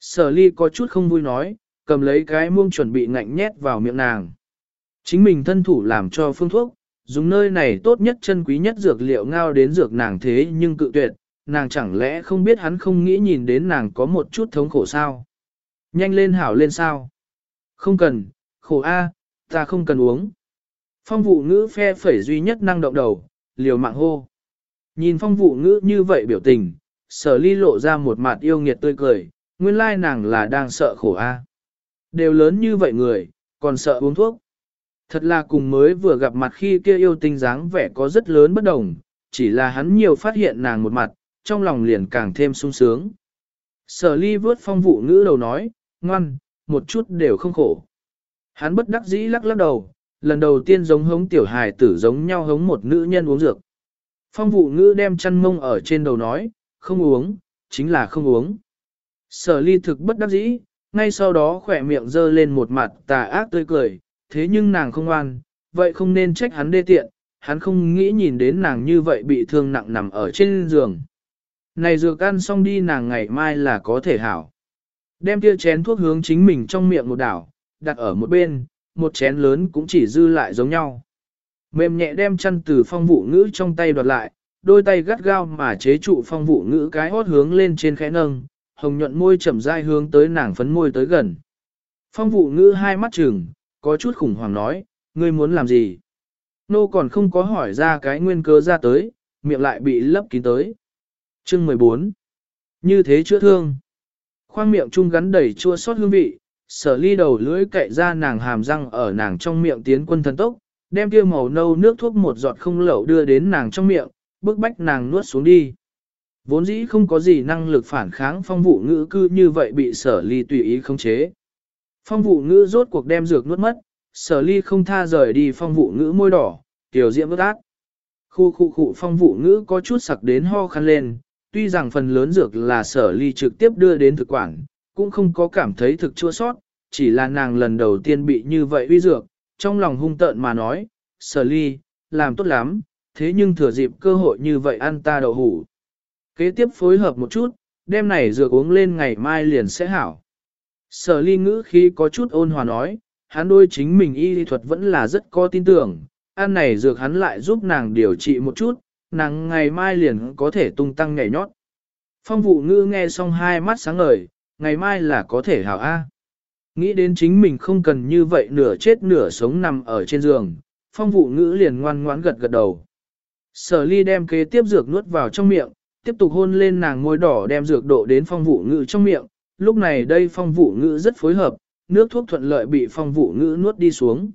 Speaker 1: Sở ly có chút không vui nói, cầm lấy cái muông chuẩn bị ngạnh nhét vào miệng nàng. Chính mình thân thủ làm cho phương thuốc, dùng nơi này tốt nhất chân quý nhất dược liệu ngao đến dược nàng thế nhưng cự tuyệt, nàng chẳng lẽ không biết hắn không nghĩ nhìn đến nàng có một chút thống khổ sao. Nhanh lên hảo lên sao. Không cần, khổ a, ta không cần uống. Phong vụ ngữ phe phẩy duy nhất năng động đầu, liều mạng hô. Nhìn phong vụ ngữ như vậy biểu tình, sở ly lộ ra một mặt yêu nghiệt tươi cười, nguyên lai nàng là đang sợ khổ a. Đều lớn như vậy người, còn sợ uống thuốc. Thật là cùng mới vừa gặp mặt khi kia yêu tinh dáng vẻ có rất lớn bất đồng, chỉ là hắn nhiều phát hiện nàng một mặt, trong lòng liền càng thêm sung sướng. Sở ly vớt phong vụ ngữ đầu nói, ngoan, một chút đều không khổ. Hắn bất đắc dĩ lắc lắc đầu, lần đầu tiên giống hống tiểu hài tử giống nhau hống một nữ nhân uống dược. Phong vụ ngữ đem chăn mông ở trên đầu nói, không uống, chính là không uống. Sở ly thực bất đắc dĩ, ngay sau đó khỏe miệng dơ lên một mặt tà ác tươi cười, thế nhưng nàng không oan, vậy không nên trách hắn đê tiện, hắn không nghĩ nhìn đến nàng như vậy bị thương nặng nằm ở trên giường. Này dược ăn xong đi nàng ngày mai là có thể hảo. Đem kia chén thuốc hướng chính mình trong miệng một đảo, đặt ở một bên, một chén lớn cũng chỉ dư lại giống nhau. Mềm nhẹ đem chăn từ phong vụ ngữ trong tay đoạt lại, đôi tay gắt gao mà chế trụ phong vụ ngữ cái hót hướng lên trên khẽ nâng, hồng nhuận môi chậm rãi hướng tới nàng phấn môi tới gần. Phong vụ ngữ hai mắt trừng, có chút khủng hoảng nói, ngươi muốn làm gì? Nô còn không có hỏi ra cái nguyên cớ ra tới, miệng lại bị lấp kín tới. Chương 14. Như thế chữa thương. Khoang miệng trung gắn đầy chua sót hương vị, sở ly đầu lưỡi cậy ra nàng hàm răng ở nàng trong miệng tiến quân thần tốc, đem kia màu nâu nước thuốc một giọt không lẩu đưa đến nàng trong miệng, bức bách nàng nuốt xuống đi. Vốn dĩ không có gì năng lực phản kháng phong vụ ngữ cư như vậy bị sở ly tùy ý khống chế. Phong vụ ngữ rốt cuộc đem dược nuốt mất, sở ly không tha rời đi phong vụ ngữ môi đỏ, tiểu diễm ước ác. Khu khu khu phong vụ ngữ có chút sặc đến ho khăn lên, tuy rằng phần lớn dược là sở ly trực tiếp đưa đến thực quản, cũng không có cảm thấy thực chua sót, chỉ là nàng lần đầu tiên bị như vậy uy dược, trong lòng hung tợn mà nói, sở ly, làm tốt lắm, thế nhưng thừa dịp cơ hội như vậy ăn ta đậu hủ. Kế tiếp phối hợp một chút, đêm này dược uống lên ngày mai liền sẽ hảo. Sở ly ngữ khi có chút ôn hòa nói, hắn đôi chính mình y lý thuật vẫn là rất có tin tưởng, ăn này dược hắn lại giúp nàng điều trị một chút, nàng ngày mai liền có thể tung tăng nhảy nhót. Phong vụ ngữ nghe xong hai mắt sáng ngời, ngày mai là có thể hảo A. Nghĩ đến chính mình không cần như vậy nửa chết nửa sống nằm ở trên giường, phong vụ ngữ liền ngoan ngoãn gật gật đầu. Sở ly đem kế tiếp dược nuốt vào trong miệng, tiếp tục hôn lên nàng môi đỏ đem dược độ đến phong vụ ngữ trong miệng, lúc này đây phong vụ ngữ rất phối hợp, nước thuốc thuận lợi bị phong vụ ngữ nuốt đi xuống.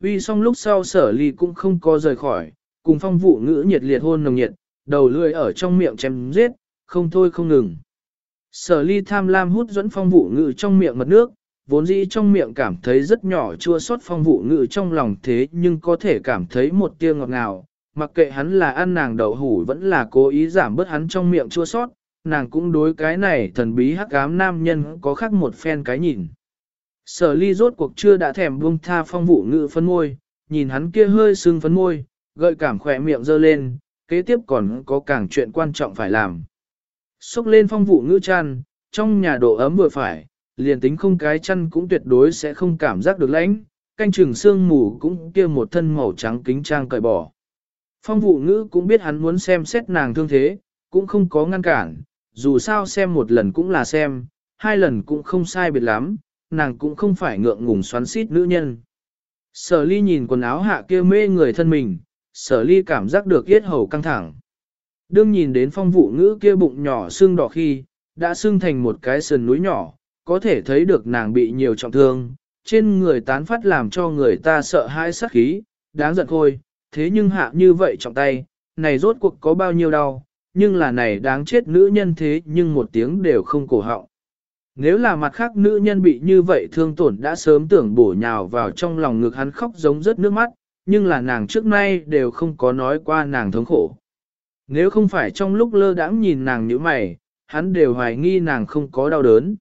Speaker 1: Vì xong lúc sau sở ly cũng không có rời khỏi, cùng phong vụ ngữ nhiệt liệt hôn nồng nhiệt, đầu lưỡi ở trong miệng chém giết, không thôi không ngừng. Sở ly tham lam hút dẫn phong vụ ngự trong miệng mật nước, vốn dĩ trong miệng cảm thấy rất nhỏ chua xót phong vụ ngự trong lòng thế nhưng có thể cảm thấy một tia ngọt ngào, mặc kệ hắn là ăn nàng đậu hủ vẫn là cố ý giảm bớt hắn trong miệng chua sót, nàng cũng đối cái này thần bí hắc ám nam nhân có khác một phen cái nhìn. Sở ly rốt cuộc chưa đã thèm buông tha phong vụ ngự phấn môi, nhìn hắn kia hơi sưng phấn môi, gợi cảm khỏe miệng dơ lên, kế tiếp còn có càng chuyện quan trọng phải làm. Xúc lên phong vụ ngữ chăn, trong nhà độ ấm vừa phải, liền tính không cái chăn cũng tuyệt đối sẽ không cảm giác được lạnh, canh chừng sương mù cũng kia một thân màu trắng kính trang cởi bỏ. Phong vụ ngữ cũng biết hắn muốn xem xét nàng thương thế, cũng không có ngăn cản, dù sao xem một lần cũng là xem, hai lần cũng không sai biệt lắm, nàng cũng không phải ngượng ngùng xoắn xít nữ nhân. Sở ly nhìn quần áo hạ kia mê người thân mình, sở ly cảm giác được yết hầu căng thẳng. Đương nhìn đến phong vụ ngữ kia bụng nhỏ xương đỏ khi, đã xương thành một cái sườn núi nhỏ, có thể thấy được nàng bị nhiều trọng thương, trên người tán phát làm cho người ta sợ hãi sát khí, đáng giận thôi, thế nhưng hạ như vậy trọng tay, này rốt cuộc có bao nhiêu đau, nhưng là này đáng chết nữ nhân thế nhưng một tiếng đều không cổ họng. Nếu là mặt khác nữ nhân bị như vậy thương tổn đã sớm tưởng bổ nhào vào trong lòng ngực hắn khóc giống rớt nước mắt, nhưng là nàng trước nay đều không có nói qua nàng thống khổ. Nếu không phải trong lúc lơ đãng nhìn nàng như mày, hắn đều hoài nghi nàng không có đau đớn.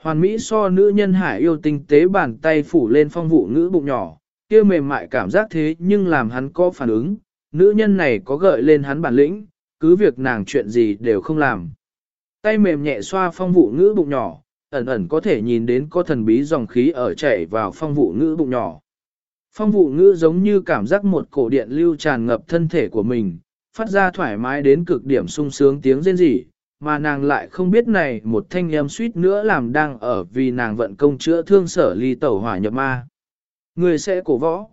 Speaker 1: Hoàn Mỹ so nữ nhân hải yêu tinh tế bàn tay phủ lên phong vụ ngữ bụng nhỏ, kia mềm mại cảm giác thế nhưng làm hắn có phản ứng, nữ nhân này có gợi lên hắn bản lĩnh, cứ việc nàng chuyện gì đều không làm. Tay mềm nhẹ xoa phong vụ ngữ bụng nhỏ, ẩn ẩn có thể nhìn đến có thần bí dòng khí ở chảy vào phong vụ ngữ bụng nhỏ. Phong vụ ngữ giống như cảm giác một cổ điện lưu tràn ngập thân thể của mình, phát ra thoải mái đến cực điểm sung sướng tiếng rên rỉ, mà nàng lại không biết này một thanh em suýt nữa làm đang ở vì nàng vận công chữa thương sở ly tẩu hỏa nhập ma. Người sẽ cổ võ.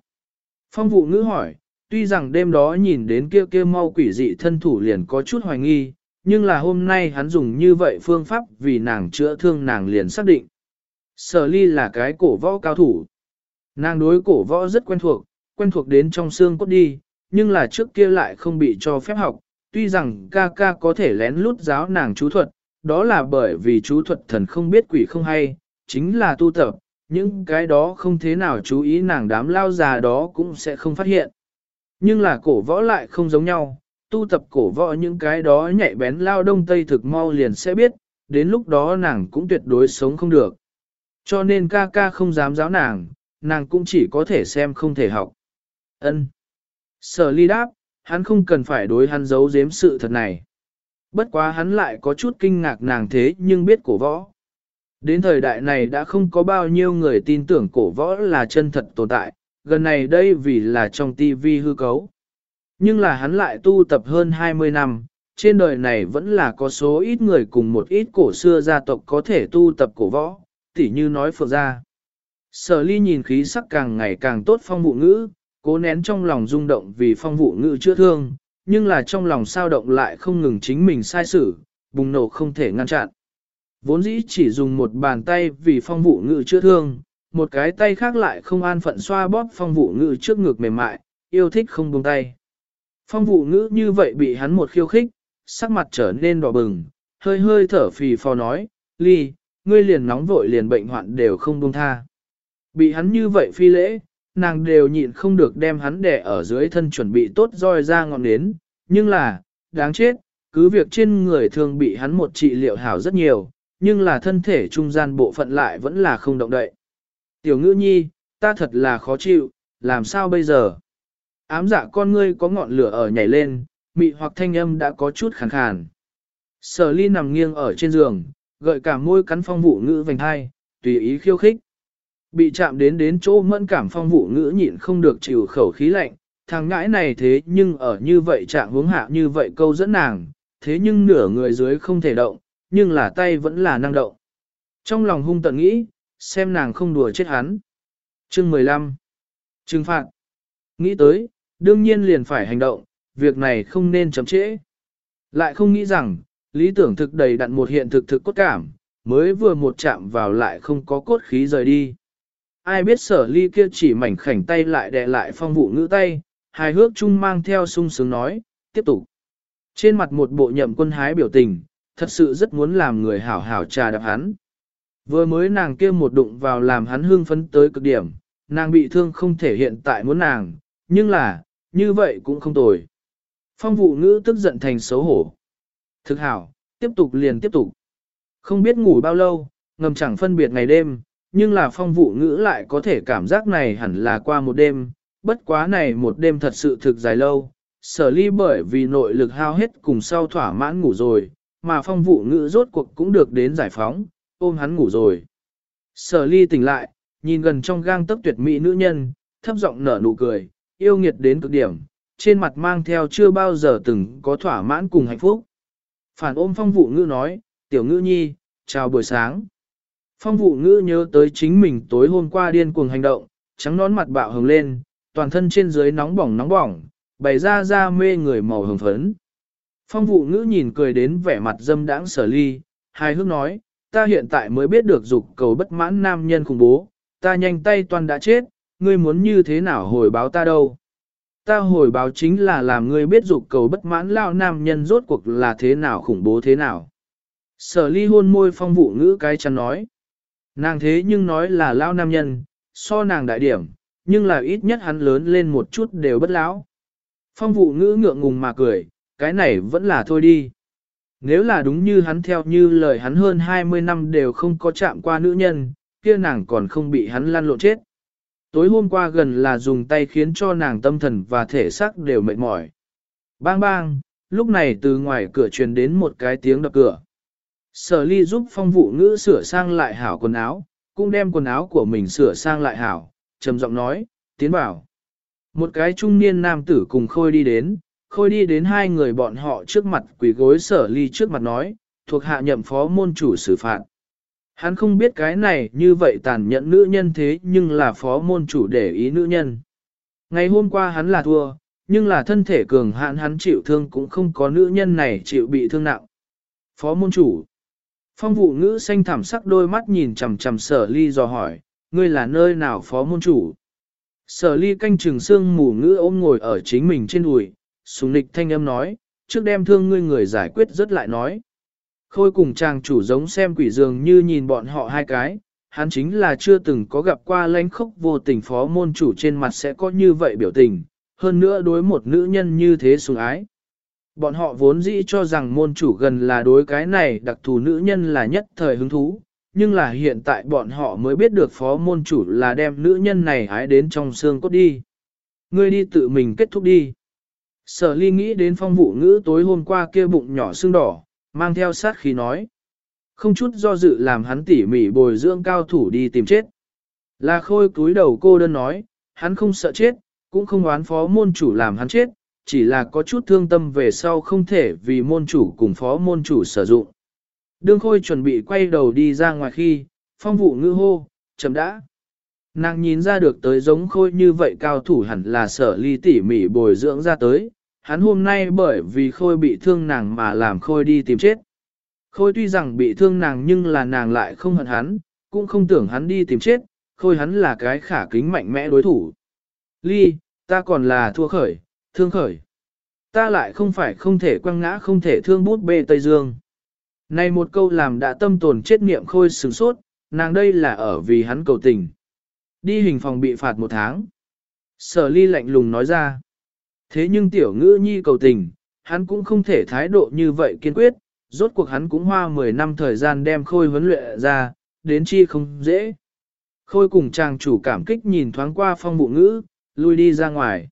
Speaker 1: Phong vụ ngữ hỏi, tuy rằng đêm đó nhìn đến kia kia mau quỷ dị thân thủ liền có chút hoài nghi, nhưng là hôm nay hắn dùng như vậy phương pháp vì nàng chữa thương nàng liền xác định. Sở ly là cái cổ võ cao thủ. Nàng đối cổ võ rất quen thuộc, quen thuộc đến trong xương cốt đi, nhưng là trước kia lại không bị cho phép học, tuy rằng ca ca có thể lén lút giáo nàng chú thuật, đó là bởi vì chú thuật thần không biết quỷ không hay, chính là tu tập, những cái đó không thế nào chú ý nàng đám lao già đó cũng sẽ không phát hiện. Nhưng là cổ võ lại không giống nhau, tu tập cổ võ những cái đó nhạy bén lao đông tây thực mau liền sẽ biết, đến lúc đó nàng cũng tuyệt đối sống không được. Cho nên ca ca không dám giáo nàng, nàng cũng chỉ có thể xem không thể học. Ân. Sở ly đáp, hắn không cần phải đối hắn giấu giếm sự thật này. Bất quá hắn lại có chút kinh ngạc nàng thế nhưng biết cổ võ. Đến thời đại này đã không có bao nhiêu người tin tưởng cổ võ là chân thật tồn tại, gần này đây vì là trong tivi hư cấu. Nhưng là hắn lại tu tập hơn 20 năm, trên đời này vẫn là có số ít người cùng một ít cổ xưa gia tộc có thể tu tập cổ võ, tỉ như nói phượng gia. Sở ly nhìn khí sắc càng ngày càng tốt phong vụ ngữ, cố nén trong lòng rung động vì phong vụ ngữ chữa thương, nhưng là trong lòng sao động lại không ngừng chính mình sai xử, bùng nổ không thể ngăn chặn. Vốn dĩ chỉ dùng một bàn tay vì phong vụ ngữ chữa thương, một cái tay khác lại không an phận xoa bóp phong vụ ngữ trước ngực mềm mại, yêu thích không buông tay. Phong vụ ngữ như vậy bị hắn một khiêu khích, sắc mặt trở nên đỏ bừng, hơi hơi thở phì phò nói, ly, ngươi liền nóng vội liền bệnh hoạn đều không buông tha. Bị hắn như vậy phi lễ, nàng đều nhịn không được đem hắn đẻ ở dưới thân chuẩn bị tốt roi ra ngọn nến, nhưng là, đáng chết, cứ việc trên người thường bị hắn một trị liệu hảo rất nhiều, nhưng là thân thể trung gian bộ phận lại vẫn là không động đậy. Tiểu ngữ nhi, ta thật là khó chịu, làm sao bây giờ? Ám dạ con ngươi có ngọn lửa ở nhảy lên, mị hoặc thanh âm đã có chút khàn khàn. Sở ly nằm nghiêng ở trên giường, gợi cả môi cắn phong vụ ngữ vành hai, tùy ý khiêu khích. Bị chạm đến đến chỗ mẫn cảm phong vụ ngữ nhịn không được chịu khẩu khí lạnh, thằng ngãi này thế nhưng ở như vậy trạng hướng hạ như vậy câu dẫn nàng, thế nhưng nửa người dưới không thể động, nhưng là tay vẫn là năng động. Trong lòng hung tận nghĩ, xem nàng không đùa chết hắn. Chương 15 Trừng phạt Nghĩ tới, đương nhiên liền phải hành động, việc này không nên chậm trễ. Lại không nghĩ rằng, lý tưởng thực đầy đặn một hiện thực thực cốt cảm, mới vừa một chạm vào lại không có cốt khí rời đi ai biết sở ly kia chỉ mảnh khảnh tay lại đè lại phong vụ ngữ tay, hài hước chung mang theo sung sướng nói, tiếp tục. Trên mặt một bộ nhậm quân hái biểu tình, thật sự rất muốn làm người hảo hảo trà đạp hắn. Vừa mới nàng kia một đụng vào làm hắn hương phấn tới cực điểm, nàng bị thương không thể hiện tại muốn nàng, nhưng là, như vậy cũng không tồi. Phong vụ ngữ tức giận thành xấu hổ. Thực hảo, tiếp tục liền tiếp tục. Không biết ngủ bao lâu, ngầm chẳng phân biệt ngày đêm, nhưng là phong vụ ngữ lại có thể cảm giác này hẳn là qua một đêm, bất quá này một đêm thật sự thực dài lâu, sở ly bởi vì nội lực hao hết cùng sau thỏa mãn ngủ rồi, mà phong vụ ngữ rốt cuộc cũng được đến giải phóng, ôm hắn ngủ rồi. Sở ly tỉnh lại, nhìn gần trong gang tấc tuyệt mỹ nữ nhân, thấp giọng nở nụ cười, yêu nghiệt đến cực điểm, trên mặt mang theo chưa bao giờ từng có thỏa mãn cùng hạnh phúc. Phản ôm phong vụ ngữ nói, tiểu ngữ nhi, chào buổi sáng. Phong vụ ngữ nhớ tới chính mình tối hôm qua điên cuồng hành động, trắng nón mặt bạo hồng lên, toàn thân trên dưới nóng bỏng nóng bỏng, bày ra ra mê người màu hồng phấn. Phong vụ ngữ nhìn cười đến vẻ mặt dâm đãng sở ly, hai hước nói, ta hiện tại mới biết được dục cầu bất mãn nam nhân khủng bố, ta nhanh tay toàn đã chết, ngươi muốn như thế nào hồi báo ta đâu. Ta hồi báo chính là làm ngươi biết dục cầu bất mãn lao nam nhân rốt cuộc là thế nào khủng bố thế nào. Sở ly hôn môi phong vụ ngữ cái chắn nói. Nàng thế nhưng nói là lao nam nhân, so nàng đại điểm, nhưng là ít nhất hắn lớn lên một chút đều bất lão. Phong vụ ngữ ngượng ngùng mà cười, cái này vẫn là thôi đi. Nếu là đúng như hắn theo như lời hắn hơn 20 năm đều không có chạm qua nữ nhân, kia nàng còn không bị hắn lăn lộn chết. Tối hôm qua gần là dùng tay khiến cho nàng tâm thần và thể xác đều mệt mỏi. Bang bang, lúc này từ ngoài cửa truyền đến một cái tiếng đập cửa. Sở ly giúp phong vụ ngữ sửa sang lại hảo quần áo, cũng đem quần áo của mình sửa sang lại hảo, trầm giọng nói, tiến vào. Một cái trung niên nam tử cùng khôi đi đến, khôi đi đến hai người bọn họ trước mặt quỳ gối sở ly trước mặt nói, thuộc hạ nhậm phó môn chủ xử phạt. Hắn không biết cái này như vậy tàn nhẫn nữ nhân thế nhưng là phó môn chủ để ý nữ nhân. Ngày hôm qua hắn là thua, nhưng là thân thể cường hạn hắn chịu thương cũng không có nữ nhân này chịu bị thương nặng. Phó môn chủ. Phong vụ ngữ xanh thảm sắc đôi mắt nhìn chằm chằm sở ly dò hỏi, ngươi là nơi nào phó môn chủ? Sở ly canh trường xương mù ngữ ôm ngồi ở chính mình trên đùi, sùng nịch thanh âm nói, trước đem thương ngươi người giải quyết rất lại nói. Khôi cùng chàng chủ giống xem quỷ dường như nhìn bọn họ hai cái, hắn chính là chưa từng có gặp qua lãnh khốc vô tình phó môn chủ trên mặt sẽ có như vậy biểu tình, hơn nữa đối một nữ nhân như thế sùng ái. Bọn họ vốn dĩ cho rằng môn chủ gần là đối cái này đặc thù nữ nhân là nhất thời hứng thú, nhưng là hiện tại bọn họ mới biết được phó môn chủ là đem nữ nhân này hái đến trong xương cốt đi. Ngươi đi tự mình kết thúc đi. Sở ly nghĩ đến phong vụ ngữ tối hôm qua kia bụng nhỏ xương đỏ, mang theo sát khí nói. Không chút do dự làm hắn tỉ mỉ bồi dưỡng cao thủ đi tìm chết. Là khôi cúi đầu cô đơn nói, hắn không sợ chết, cũng không oán phó môn chủ làm hắn chết, chỉ là có chút thương tâm về sau không thể vì môn chủ cùng phó môn chủ sử dụng. Đương khôi chuẩn bị quay đầu đi ra ngoài khi, phong vụ ngư hô, chấm đã. Nàng nhìn ra được tới giống khôi như vậy cao thủ hẳn là sở ly tỉ mỉ bồi dưỡng ra tới, hắn hôm nay bởi vì khôi bị thương nàng mà làm khôi đi tìm chết. Khôi tuy rằng bị thương nàng nhưng là nàng lại không hận hắn, cũng không tưởng hắn đi tìm chết, khôi hắn là cái khả kính mạnh mẽ đối thủ. Ly, ta còn là thua khởi, thương khởi. Ta lại không phải không thể quăng ngã không thể thương bút bê Tây Dương. Này một câu làm đã tâm tồn chết niệm khôi sửng sốt, nàng đây là ở vì hắn cầu tình. Đi hình phòng bị phạt một tháng. Sở ly lạnh lùng nói ra. Thế nhưng tiểu ngữ nhi cầu tình, hắn cũng không thể thái độ như vậy kiên quyết, rốt cuộc hắn cũng hoa 10 năm thời gian đem khôi huấn luyện ra, đến chi không dễ. Khôi cùng chàng chủ cảm kích nhìn thoáng qua phong vụ ngữ, lui đi ra ngoài.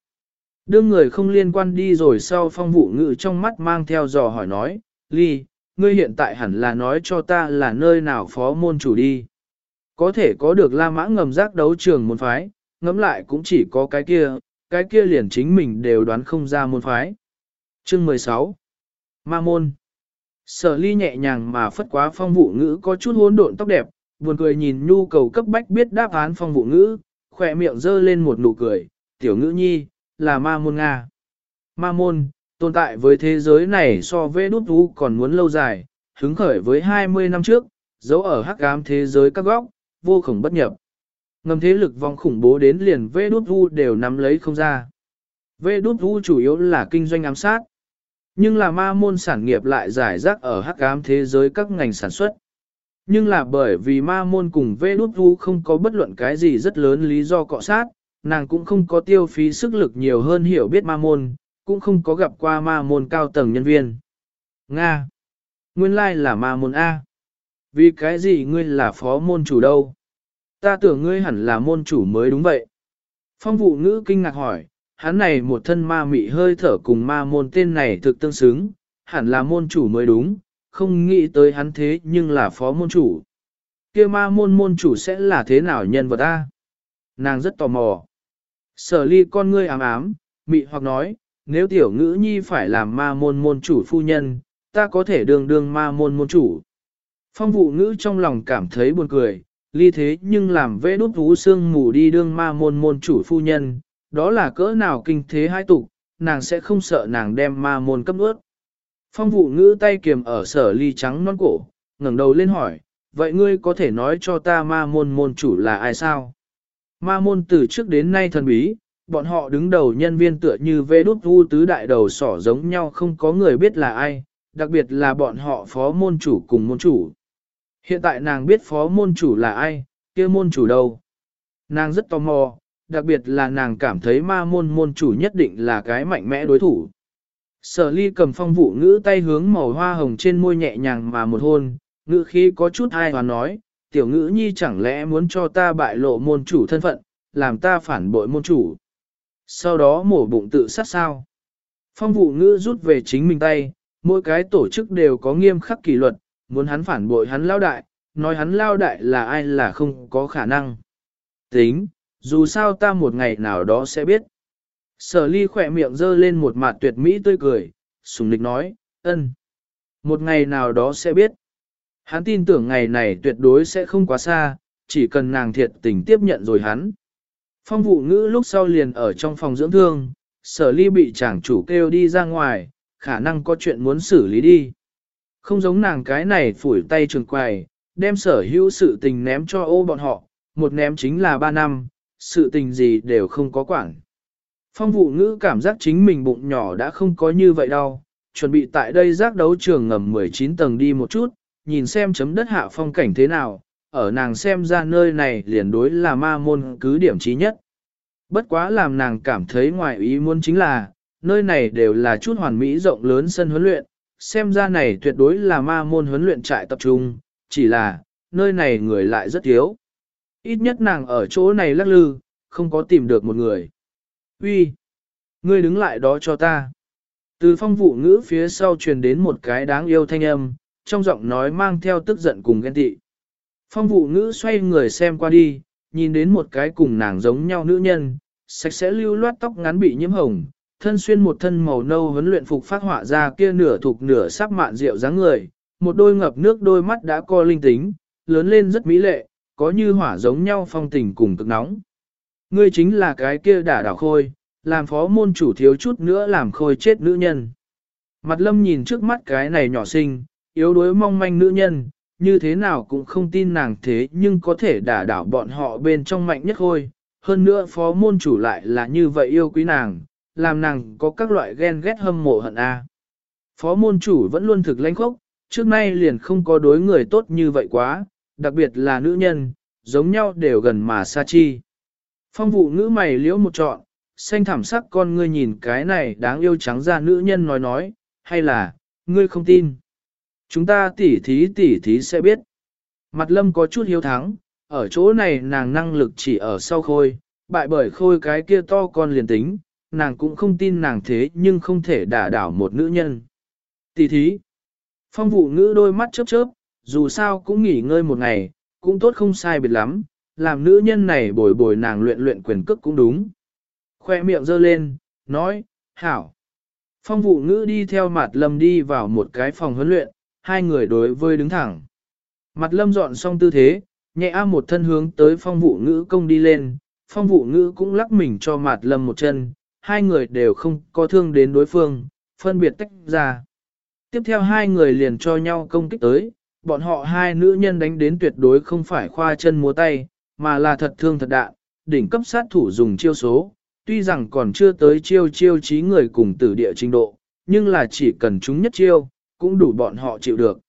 Speaker 1: Đương người không liên quan đi rồi sau phong vụ ngữ trong mắt mang theo dò hỏi nói, Ly, ngươi hiện tại hẳn là nói cho ta là nơi nào phó môn chủ đi. Có thể có được La Mã ngầm giác đấu trường môn phái, ngẫm lại cũng chỉ có cái kia, cái kia liền chính mình đều đoán không ra môn phái. Chương 16 Ma môn Sở ly nhẹ nhàng mà phất quá phong vụ ngữ có chút hỗn độn tóc đẹp, buồn cười nhìn nhu cầu cấp bách biết đáp án phong vụ ngữ, khỏe miệng dơ lên một nụ cười, tiểu ngữ nhi, là ma môn Nga. Ma môn, tồn tại với thế giới này so với đút vũ còn muốn lâu dài, hứng khởi với 20 năm trước, giấu ở hắc ám thế giới các góc, vô khổng bất nhập. Ngầm thế lực vong khủng bố đến liền vê đút vũ đều nắm lấy không ra. Vê đút vũ chủ yếu là kinh doanh ám sát. Nhưng là ma môn sản nghiệp lại giải rác ở hắc ám thế giới các ngành sản xuất. Nhưng là bởi vì ma môn cùng vê đút vũ không có bất luận cái gì rất lớn lý do cọ sát, nàng cũng không có tiêu phí sức lực nhiều hơn hiểu biết ma môn, cũng không có gặp qua ma môn cao tầng nhân viên. Nga. Nguyên lai là ma môn A. Vì cái gì ngươi là phó môn chủ đâu? Ta tưởng ngươi hẳn là môn chủ mới đúng vậy. Phong vụ ngữ kinh ngạc hỏi, hắn này một thân ma mị hơi thở cùng ma môn tên này thực tương xứng, hẳn là môn chủ mới đúng, không nghĩ tới hắn thế nhưng là phó môn chủ. kia ma môn môn chủ sẽ là thế nào nhân vật ta? Nàng rất tò mò. Sở ly con ngươi ám ám, mị hoặc nói, nếu tiểu ngữ nhi phải làm ma môn môn chủ phu nhân, ta có thể đường đường ma môn môn chủ. Phong vụ ngữ trong lòng cảm thấy buồn cười, ly thế nhưng làm vẽ đút vú xương mù đi đương ma môn môn chủ phu nhân, đó là cỡ nào kinh thế hai tục, nàng sẽ không sợ nàng đem ma môn cấp ướt. Phong vụ ngữ tay kiềm ở sở ly trắng non cổ, ngẩng đầu lên hỏi, vậy ngươi có thể nói cho ta ma môn môn chủ là ai sao? Ma môn từ trước đến nay thần bí, bọn họ đứng đầu nhân viên tựa như vê đút vu tứ đại đầu sỏ giống nhau không có người biết là ai, đặc biệt là bọn họ phó môn chủ cùng môn chủ. Hiện tại nàng biết phó môn chủ là ai, kia môn chủ đâu. Nàng rất tò mò, đặc biệt là nàng cảm thấy ma môn môn chủ nhất định là cái mạnh mẽ đối thủ. Sở ly cầm phong vụ ngữ tay hướng màu hoa hồng trên môi nhẹ nhàng mà một hôn, ngữ khí có chút ai hoàn nói, tiểu ngữ nhi chẳng lẽ muốn cho ta bại lộ môn chủ thân phận, làm ta phản bội môn chủ. Sau đó mổ bụng tự sát sao. Phong vụ ngữ rút về chính mình tay, mỗi cái tổ chức đều có nghiêm khắc kỷ luật, muốn hắn phản bội hắn lao đại, nói hắn lao đại là ai là không có khả năng. Tính, dù sao ta một ngày nào đó sẽ biết. Sở ly khỏe miệng dơ lên một mặt tuyệt mỹ tươi cười, sùng lịch nói, ân. Một ngày nào đó sẽ biết. Hắn tin tưởng ngày này tuyệt đối sẽ không quá xa, chỉ cần nàng thiệt tình tiếp nhận rồi hắn. Phong vụ ngữ lúc sau liền ở trong phòng dưỡng thương, sở ly bị chàng chủ kêu đi ra ngoài, khả năng có chuyện muốn xử lý đi. Không giống nàng cái này phủi tay trường quài, đem sở hữu sự tình ném cho ô bọn họ, một ném chính là ba năm, sự tình gì đều không có quản. Phong vụ ngữ cảm giác chính mình bụng nhỏ đã không có như vậy đâu, chuẩn bị tại đây giác đấu trường ngầm 19 tầng đi một chút, nhìn xem chấm đất hạ phong cảnh thế nào, ở nàng xem ra nơi này liền đối là ma môn cứ điểm trí nhất. Bất quá làm nàng cảm thấy ngoài ý muốn chính là, nơi này đều là chút hoàn mỹ rộng lớn sân huấn luyện, xem ra này tuyệt đối là ma môn huấn luyện trại tập trung, chỉ là, nơi này người lại rất thiếu. Ít nhất nàng ở chỗ này lắc lư, không có tìm được một người. Uy, Ngươi đứng lại đó cho ta. Từ phong vụ ngữ phía sau truyền đến một cái đáng yêu thanh âm, trong giọng nói mang theo tức giận cùng ghen tị. Phong vụ ngữ xoay người xem qua đi, nhìn đến một cái cùng nàng giống nhau nữ nhân, sạch sẽ lưu loát tóc ngắn bị nhiễm hồng, thân xuyên một thân màu nâu huấn luyện phục phát họa ra kia nửa thuộc nửa sắc mạn rượu dáng người, một đôi ngập nước đôi mắt đã co linh tính, lớn lên rất mỹ lệ, có như hỏa giống nhau phong tình cùng cực nóng. Ngươi chính là cái kia đả đảo khôi, làm phó môn chủ thiếu chút nữa làm khôi chết nữ nhân. Mặt lâm nhìn trước mắt cái này nhỏ xinh, yếu đuối mong manh nữ nhân, như thế nào cũng không tin nàng thế nhưng có thể đả đảo bọn họ bên trong mạnh nhất thôi Hơn nữa phó môn chủ lại là như vậy yêu quý nàng, làm nàng có các loại ghen ghét hâm mộ hận a. Phó môn chủ vẫn luôn thực lãnh khốc, trước nay liền không có đối người tốt như vậy quá, đặc biệt là nữ nhân, giống nhau đều gần mà xa chi. Phong vụ ngữ mày liễu một trọn, xanh thảm sắc con ngươi nhìn cái này đáng yêu trắng ra nữ nhân nói nói, hay là, ngươi không tin. Chúng ta tỉ thí tỉ thí sẽ biết. Mặt lâm có chút hiếu thắng, ở chỗ này nàng năng lực chỉ ở sau khôi, bại bởi khôi cái kia to con liền tính, nàng cũng không tin nàng thế nhưng không thể đả đảo một nữ nhân. Tỉ thí. Phong vụ ngữ đôi mắt chớp chớp, dù sao cũng nghỉ ngơi một ngày, cũng tốt không sai biệt lắm, làm nữ nhân này bồi bồi nàng luyện luyện quyền cước cũng đúng. Khoe miệng giơ lên, nói, hảo. Phong vụ ngữ đi theo mặt lâm đi vào một cái phòng huấn luyện, hai người đối với đứng thẳng. Mặt lâm dọn xong tư thế, nhẹ a một thân hướng tới phong vụ ngữ công đi lên, phong vụ ngữ cũng lắc mình cho mặt lâm một chân, hai người đều không có thương đến đối phương, phân biệt tách ra. Tiếp theo hai người liền cho nhau công kích tới, bọn họ hai nữ nhân đánh đến tuyệt đối không phải khoa chân múa tay, mà là thật thương thật đạn, đỉnh cấp sát thủ dùng chiêu số, tuy rằng còn chưa tới chiêu chiêu trí người cùng tử địa trình độ, nhưng là chỉ cần chúng nhất chiêu, cũng đủ bọn họ chịu được.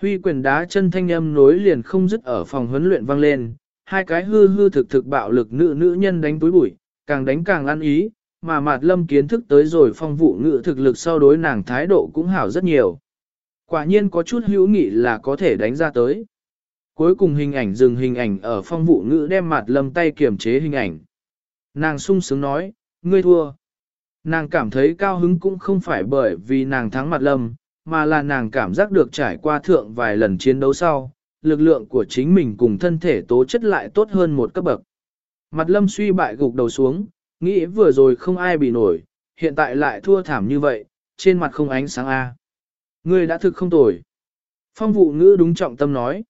Speaker 1: Huy quyền đá chân thanh âm nối liền không dứt ở phòng huấn luyện vang lên, hai cái hư hư thực thực bạo lực nữ nữ nhân đánh túi bụi, càng đánh càng ăn ý, mà Mạt Lâm kiến thức tới rồi phong vụ ngự thực lực sau đối nàng thái độ cũng hảo rất nhiều. Quả nhiên có chút hữu nghị là có thể đánh ra tới. Cuối cùng hình ảnh dừng hình ảnh ở phong vụ ngữ đem Mạt Lâm tay kiểm chế hình ảnh. Nàng sung sướng nói, ngươi thua. Nàng cảm thấy cao hứng cũng không phải bởi vì nàng thắng Mạt Lâm, mà là nàng cảm giác được trải qua thượng vài lần chiến đấu sau, lực lượng của chính mình cùng thân thể tố chất lại tốt hơn một cấp bậc. Mặt lâm suy bại gục đầu xuống, nghĩ vừa rồi không ai bị nổi, hiện tại lại thua thảm như vậy, trên mặt không ánh sáng A. Ngươi đã thực không tồi. Phong vụ ngữ đúng trọng tâm nói.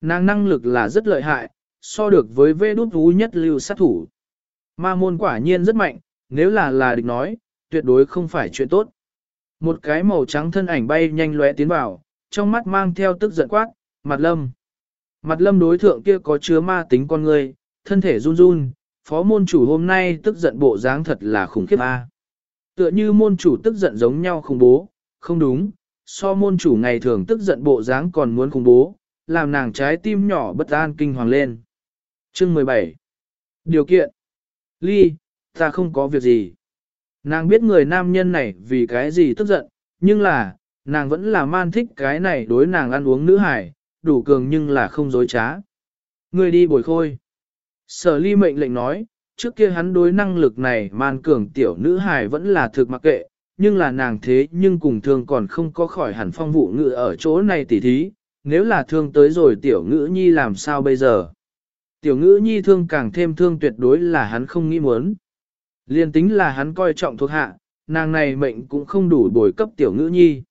Speaker 1: Nàng năng lực là rất lợi hại, so được với vê đút vũ nhất lưu sát thủ. Ma môn quả nhiên rất mạnh, nếu là là địch nói, tuyệt đối không phải chuyện tốt. Một cái màu trắng thân ảnh bay nhanh lóe tiến vào, trong mắt mang theo tức giận quát, mặt lâm. Mặt lâm đối thượng kia có chứa ma tính con người, thân thể run run, phó môn chủ hôm nay tức giận bộ dáng thật là khủng khiếp a. Tựa như môn chủ tức giận giống nhau khủng bố, không đúng, so môn chủ ngày thường tức giận bộ dáng còn muốn khủng bố, làm nàng trái tim nhỏ bất an kinh hoàng lên. Chương 17 Điều kiện Ly, ta không có việc gì. Nàng biết người nam nhân này vì cái gì tức giận, nhưng là, nàng vẫn là man thích cái này đối nàng ăn uống nữ hải, đủ cường nhưng là không dối trá. Người đi bồi khôi. Sở ly mệnh lệnh nói, trước kia hắn đối năng lực này man cường tiểu nữ hải vẫn là thực mặc kệ, nhưng là nàng thế nhưng cùng thương còn không có khỏi hẳn phong vụ ngự ở chỗ này tỉ thí, nếu là thương tới rồi tiểu ngữ nhi làm sao bây giờ? Tiểu ngữ nhi thương càng thêm thương tuyệt đối là hắn không nghĩ muốn. Liên tính là hắn coi trọng thuộc hạ, nàng này mệnh cũng không đủ bồi cấp tiểu ngữ nhi.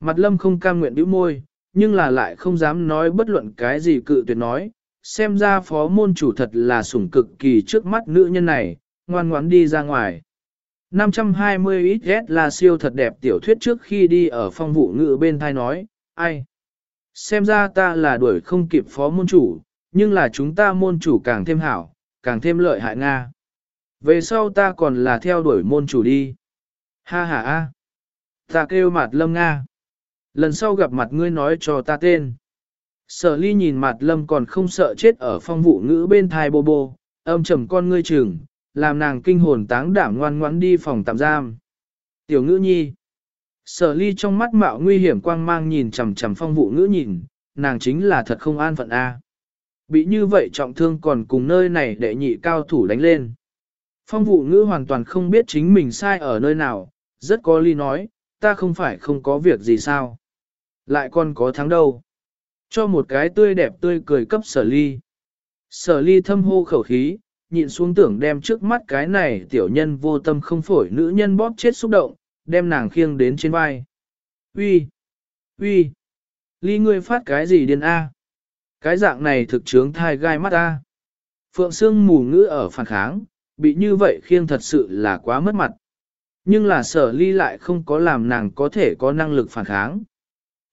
Speaker 1: Mặt lâm không cam nguyện bĩu môi, nhưng là lại không dám nói bất luận cái gì cự tuyệt nói, xem ra phó môn chủ thật là sủng cực kỳ trước mắt nữ nhân này, ngoan ngoãn đi ra ngoài. 520 XS là siêu thật đẹp tiểu thuyết trước khi đi ở phong vụ ngự bên thai nói, ai? Xem ra ta là đuổi không kịp phó môn chủ, nhưng là chúng ta môn chủ càng thêm hảo, càng thêm lợi hại Nga. Về sau ta còn là theo đuổi môn chủ đi. Ha ha ha. Ta kêu mặt lâm Nga. Lần sau gặp mặt ngươi nói cho ta tên. Sở ly nhìn mặt lâm còn không sợ chết ở phong vụ ngữ bên thai bô bô, âm trầm con ngươi trừng, làm nàng kinh hồn táng đảm ngoan ngoãn đi phòng tạm giam. Tiểu ngữ nhi. Sở ly trong mắt mạo nguy hiểm quang mang nhìn chằm chằm phong vụ ngữ nhìn, nàng chính là thật không an phận a. Bị như vậy trọng thương còn cùng nơi này để nhị cao thủ đánh lên. Phong vụ ngữ hoàn toàn không biết chính mình sai ở nơi nào, rất có ly nói, ta không phải không có việc gì sao. Lại còn có thắng đâu. Cho một cái tươi đẹp tươi cười cấp sở ly. Sở ly thâm hô khẩu khí, nhịn xuống tưởng đem trước mắt cái này tiểu nhân vô tâm không phổi nữ nhân bóp chết xúc động, đem nàng khiêng đến trên vai. Uy, uy, ly ngươi phát cái gì điên a? Cái dạng này thực chướng thai gai mắt a. Phượng Sương mù ngữ ở phản kháng, bị như vậy khiêng thật sự là quá mất mặt. Nhưng là sở ly lại không có làm nàng có thể có năng lực phản kháng.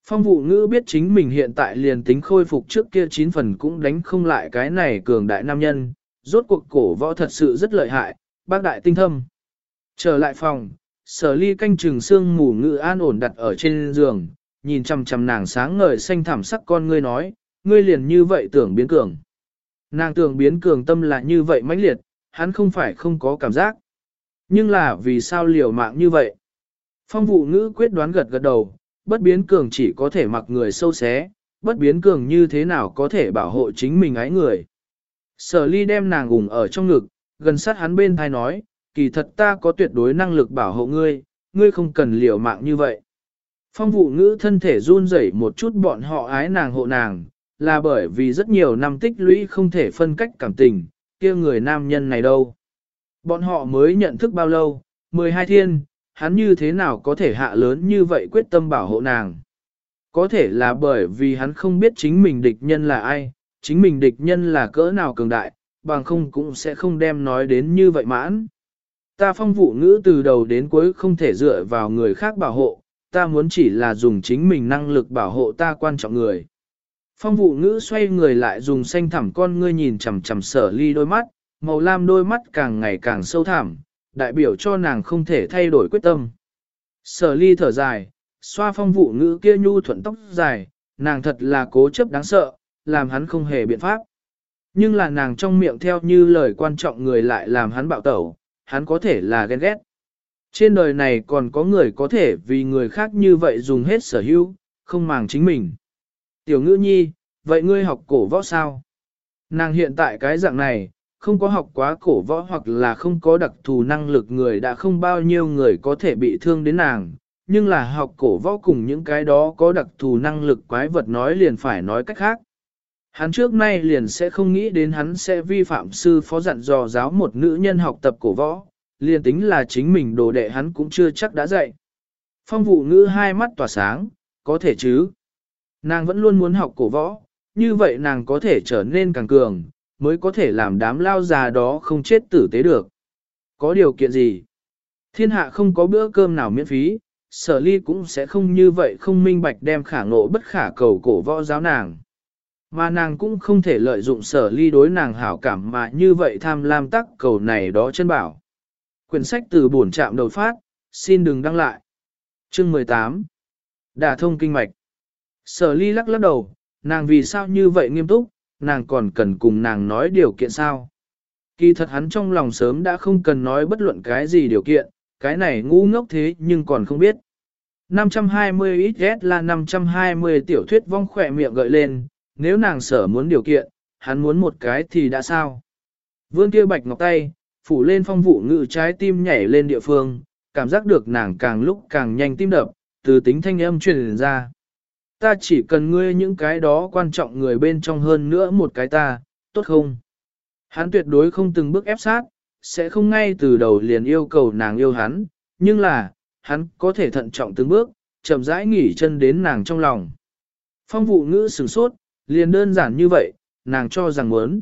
Speaker 1: Phong vụ ngữ biết chính mình hiện tại liền tính khôi phục trước kia chín phần cũng đánh không lại cái này cường đại nam nhân, rốt cuộc cổ võ thật sự rất lợi hại, bác đại tinh thâm. Trở lại phòng, sở ly canh trừng xương mù ngữ an ổn đặt ở trên giường, nhìn chằm chằm nàng sáng ngời xanh thảm sắc con ngươi nói, ngươi liền như vậy tưởng biến cường. Nàng tưởng biến cường tâm là như vậy mãnh liệt, hắn không phải không có cảm giác. Nhưng là vì sao liều mạng như vậy? Phong vụ ngữ quyết đoán gật gật đầu, bất biến cường chỉ có thể mặc người sâu xé, bất biến cường như thế nào có thể bảo hộ chính mình ái người. Sở ly đem nàng ủng ở trong ngực, gần sát hắn bên thai nói, kỳ thật ta có tuyệt đối năng lực bảo hộ ngươi, ngươi không cần liều mạng như vậy. Phong vụ ngữ thân thể run rẩy một chút bọn họ ái nàng hộ nàng, là bởi vì rất nhiều năm tích lũy không thể phân cách cảm tình, kia người nam nhân này đâu. Bọn họ mới nhận thức bao lâu, 12 thiên, hắn như thế nào có thể hạ lớn như vậy quyết tâm bảo hộ nàng. Có thể là bởi vì hắn không biết chính mình địch nhân là ai, chính mình địch nhân là cỡ nào cường đại, bằng không cũng sẽ không đem nói đến như vậy mãn. Ta phong vụ ngữ từ đầu đến cuối không thể dựa vào người khác bảo hộ, ta muốn chỉ là dùng chính mình năng lực bảo hộ ta quan trọng người. Phong vụ ngữ xoay người lại dùng xanh thẳm con ngươi nhìn chằm chằm sở ly đôi mắt, màu lam đôi mắt càng ngày càng sâu thẳm, đại biểu cho nàng không thể thay đổi quyết tâm. Sở ly thở dài, xoa phong vụ ngữ kia nhu thuận tóc dài, nàng thật là cố chấp đáng sợ, làm hắn không hề biện pháp. Nhưng là nàng trong miệng theo như lời quan trọng người lại làm hắn bạo tẩu, hắn có thể là ghen ghét. Trên đời này còn có người có thể vì người khác như vậy dùng hết sở hữu, không màng chính mình. Tiểu ngữ nhi, vậy ngươi học cổ võ sao? Nàng hiện tại cái dạng này, không có học quá cổ võ hoặc là không có đặc thù năng lực người đã không bao nhiêu người có thể bị thương đến nàng, nhưng là học cổ võ cùng những cái đó có đặc thù năng lực quái vật nói liền phải nói cách khác. Hắn trước nay liền sẽ không nghĩ đến hắn sẽ vi phạm sư phó dặn dò giáo một nữ nhân học tập cổ võ, liền tính là chính mình đồ đệ hắn cũng chưa chắc đã dạy. Phong vụ ngữ hai mắt tỏa sáng, có thể chứ. Nàng vẫn luôn muốn học cổ võ, như vậy nàng có thể trở nên càng cường, mới có thể làm đám lao già đó không chết tử tế được. Có điều kiện gì? Thiên hạ không có bữa cơm nào miễn phí, sở ly cũng sẽ không như vậy không minh bạch đem khả ngộ bất khả cầu cổ võ giáo nàng. Mà nàng cũng không thể lợi dụng sở ly đối nàng hảo cảm mà như vậy tham lam tắc cầu này đó chân bảo. Quyển sách từ bổn trạm đầu phát, xin đừng đăng lại. Chương 18 Đả thông kinh mạch Sở ly lắc lắc đầu, nàng vì sao như vậy nghiêm túc, nàng còn cần cùng nàng nói điều kiện sao. Kỳ thật hắn trong lòng sớm đã không cần nói bất luận cái gì điều kiện, cái này ngu ngốc thế nhưng còn không biết. 520 XS là 520 tiểu thuyết vong khỏe miệng gợi lên, nếu nàng sở muốn điều kiện, hắn muốn một cái thì đã sao. Vương kia bạch ngọc tay, phủ lên phong vụ ngự trái tim nhảy lên địa phương, cảm giác được nàng càng lúc càng nhanh tim đập, từ tính thanh âm truyền ra. Ta chỉ cần ngươi những cái đó quan trọng người bên trong hơn nữa một cái ta, tốt không? Hắn tuyệt đối không từng bước ép sát, sẽ không ngay từ đầu liền yêu cầu nàng yêu hắn, nhưng là, hắn có thể thận trọng từng bước, chậm rãi nghỉ chân đến nàng trong lòng. Phong vụ ngữ sửng sốt, liền đơn giản như vậy, nàng cho rằng muốn.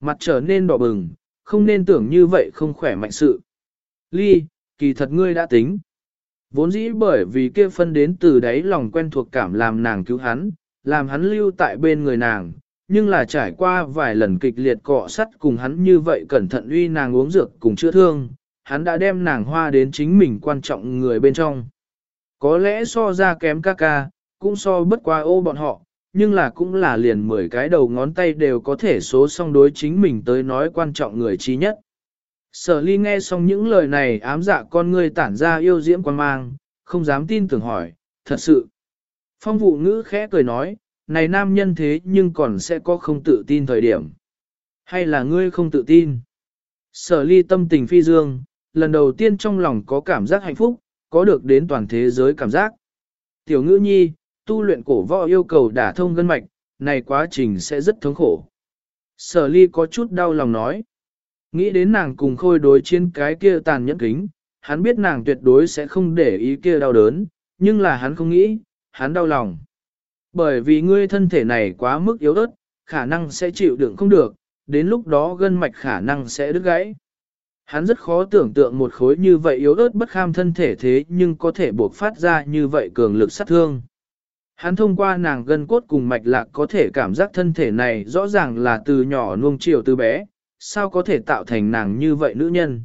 Speaker 1: Mặt trở nên đỏ bừng, không nên tưởng như vậy không khỏe mạnh sự. Ly, kỳ thật ngươi đã tính. Vốn dĩ bởi vì kia phân đến từ đáy lòng quen thuộc cảm làm nàng cứu hắn, làm hắn lưu tại bên người nàng, nhưng là trải qua vài lần kịch liệt cọ sắt cùng hắn như vậy cẩn thận uy nàng uống dược cùng chữa thương, hắn đã đem nàng hoa đến chính mình quan trọng người bên trong. Có lẽ so ra kém ca ca, cũng so bất qua ô bọn họ, nhưng là cũng là liền 10 cái đầu ngón tay đều có thể số song đối chính mình tới nói quan trọng người trí nhất. Sở ly nghe xong những lời này ám dạ con ngươi tản ra yêu diễm quan mang, không dám tin tưởng hỏi, thật sự. Phong vụ ngữ khẽ cười nói, này nam nhân thế nhưng còn sẽ có không tự tin thời điểm. Hay là ngươi không tự tin? Sở ly tâm tình phi dương, lần đầu tiên trong lòng có cảm giác hạnh phúc, có được đến toàn thế giới cảm giác. Tiểu ngữ nhi, tu luyện cổ võ yêu cầu đả thông gân mạch, này quá trình sẽ rất thống khổ. Sở ly có chút đau lòng nói. Nghĩ đến nàng cùng khôi đối chiến cái kia tàn nhẫn kính, hắn biết nàng tuyệt đối sẽ không để ý kia đau đớn, nhưng là hắn không nghĩ, hắn đau lòng. Bởi vì ngươi thân thể này quá mức yếu ớt, khả năng sẽ chịu đựng không được, đến lúc đó gân mạch khả năng sẽ đứt gãy. Hắn rất khó tưởng tượng một khối như vậy yếu ớt bất kham thân thể thế nhưng có thể buộc phát ra như vậy cường lực sát thương. Hắn thông qua nàng gân cốt cùng mạch lạc có thể cảm giác thân thể này rõ ràng là từ nhỏ nuông chiều từ bé, sao có thể tạo thành nàng như vậy nữ nhân.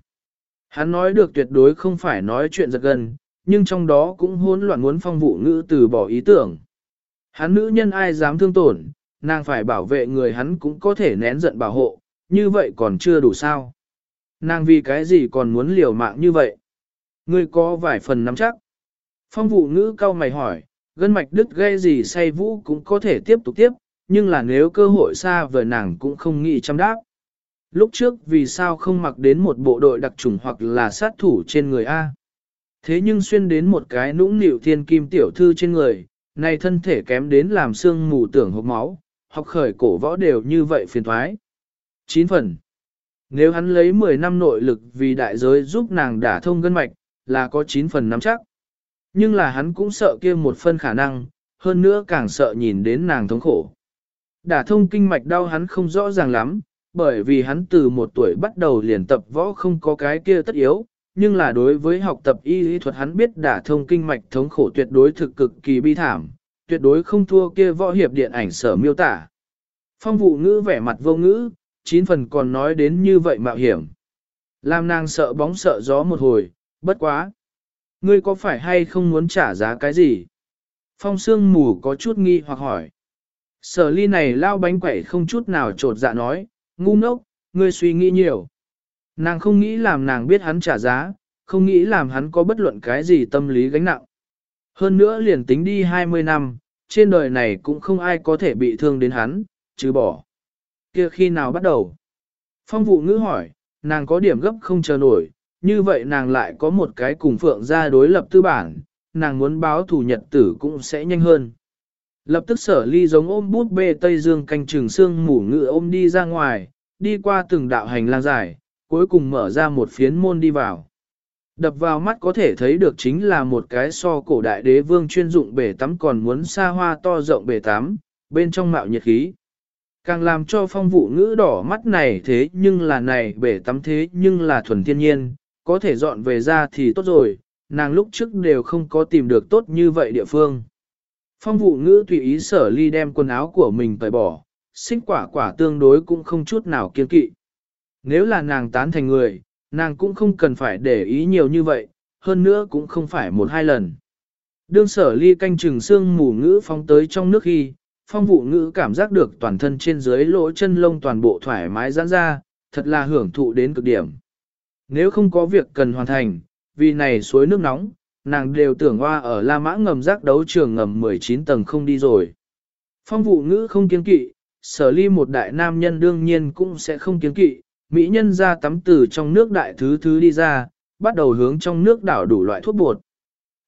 Speaker 1: Hắn nói được tuyệt đối không phải nói chuyện giật gần, nhưng trong đó cũng hỗn loạn muốn phong vụ ngữ từ bỏ ý tưởng. Hắn nữ nhân ai dám thương tổn, nàng phải bảo vệ người hắn cũng có thể nén giận bảo hộ, như vậy còn chưa đủ sao. Nàng vì cái gì còn muốn liều mạng như vậy? Ngươi có vài phần nắm chắc. Phong vụ ngữ cao mày hỏi, gân mạch đứt gây gì say vũ cũng có thể tiếp tục tiếp, nhưng là nếu cơ hội xa vời nàng cũng không nghĩ chăm đáp. Lúc trước vì sao không mặc đến một bộ đội đặc trùng hoặc là sát thủ trên người A. Thế nhưng xuyên đến một cái nũng nịu thiên kim tiểu thư trên người, này thân thể kém đến làm xương mù tưởng hộp máu, học khởi cổ võ đều như vậy phiền thoái. 9 phần. Nếu hắn lấy 10 năm nội lực vì đại giới giúp nàng đả thông gân mạch, là có 9 phần nắm chắc. Nhưng là hắn cũng sợ kia một phân khả năng, hơn nữa càng sợ nhìn đến nàng thống khổ. Đả thông kinh mạch đau hắn không rõ ràng lắm, bởi vì hắn từ một tuổi bắt đầu liền tập võ không có cái kia tất yếu, nhưng là đối với học tập y lý thuật hắn biết đả thông kinh mạch thống khổ tuyệt đối thực cực kỳ bi thảm, tuyệt đối không thua kia võ hiệp điện ảnh sở miêu tả. Phong vụ ngữ vẻ mặt vô ngữ, chín phần còn nói đến như vậy mạo hiểm. Làm nàng sợ bóng sợ gió một hồi, bất quá. Ngươi có phải hay không muốn trả giá cái gì? Phong sương mù có chút nghi hoặc hỏi. Sở ly này lao bánh quẩy không chút nào trột dạ nói, ngu ngốc, ngươi suy nghĩ nhiều. Nàng không nghĩ làm nàng biết hắn trả giá, không nghĩ làm hắn có bất luận cái gì tâm lý gánh nặng. Hơn nữa liền tính đi 20 năm, trên đời này cũng không ai có thể bị thương đến hắn, chứ bỏ. Kia khi nào bắt đầu? Phong vụ ngữ hỏi, nàng có điểm gấp không chờ nổi, như vậy nàng lại có một cái cùng phượng ra đối lập tư bản, nàng muốn báo thủ nhật tử cũng sẽ nhanh hơn. Lập tức sở ly giống ôm bút bê Tây Dương canh trường xương mủ ngựa ôm đi ra ngoài, đi qua từng đạo hành lang dài, cuối cùng mở ra một phiến môn đi vào. Đập vào mắt có thể thấy được chính là một cái so cổ đại đế vương chuyên dụng bể tắm còn muốn xa hoa to rộng bể tắm, bên trong mạo nhiệt khí. Càng làm cho phong vụ ngữ đỏ mắt này thế nhưng là này bể tắm thế nhưng là thuần thiên nhiên, có thể dọn về ra thì tốt rồi, nàng lúc trước đều không có tìm được tốt như vậy địa phương. Phong vụ ngữ tùy ý sở ly đem quần áo của mình tẩy bỏ, xích quả quả tương đối cũng không chút nào kiên kỵ. Nếu là nàng tán thành người, nàng cũng không cần phải để ý nhiều như vậy, hơn nữa cũng không phải một hai lần. Đương sở ly canh chừng xương mù ngữ phong tới trong nước khi, phong vụ ngữ cảm giác được toàn thân trên dưới lỗ chân lông toàn bộ thoải mái giãn ra, thật là hưởng thụ đến cực điểm. Nếu không có việc cần hoàn thành, vì này suối nước nóng, nàng đều tưởng hoa ở La Mã ngầm giác đấu trường ngầm 19 tầng không đi rồi. Phong vụ ngữ không kiên kỵ, sở ly một đại nam nhân đương nhiên cũng sẽ không kiên kỵ, mỹ nhân ra tắm từ trong nước đại thứ thứ đi ra, bắt đầu hướng trong nước đảo đủ loại thuốc bột.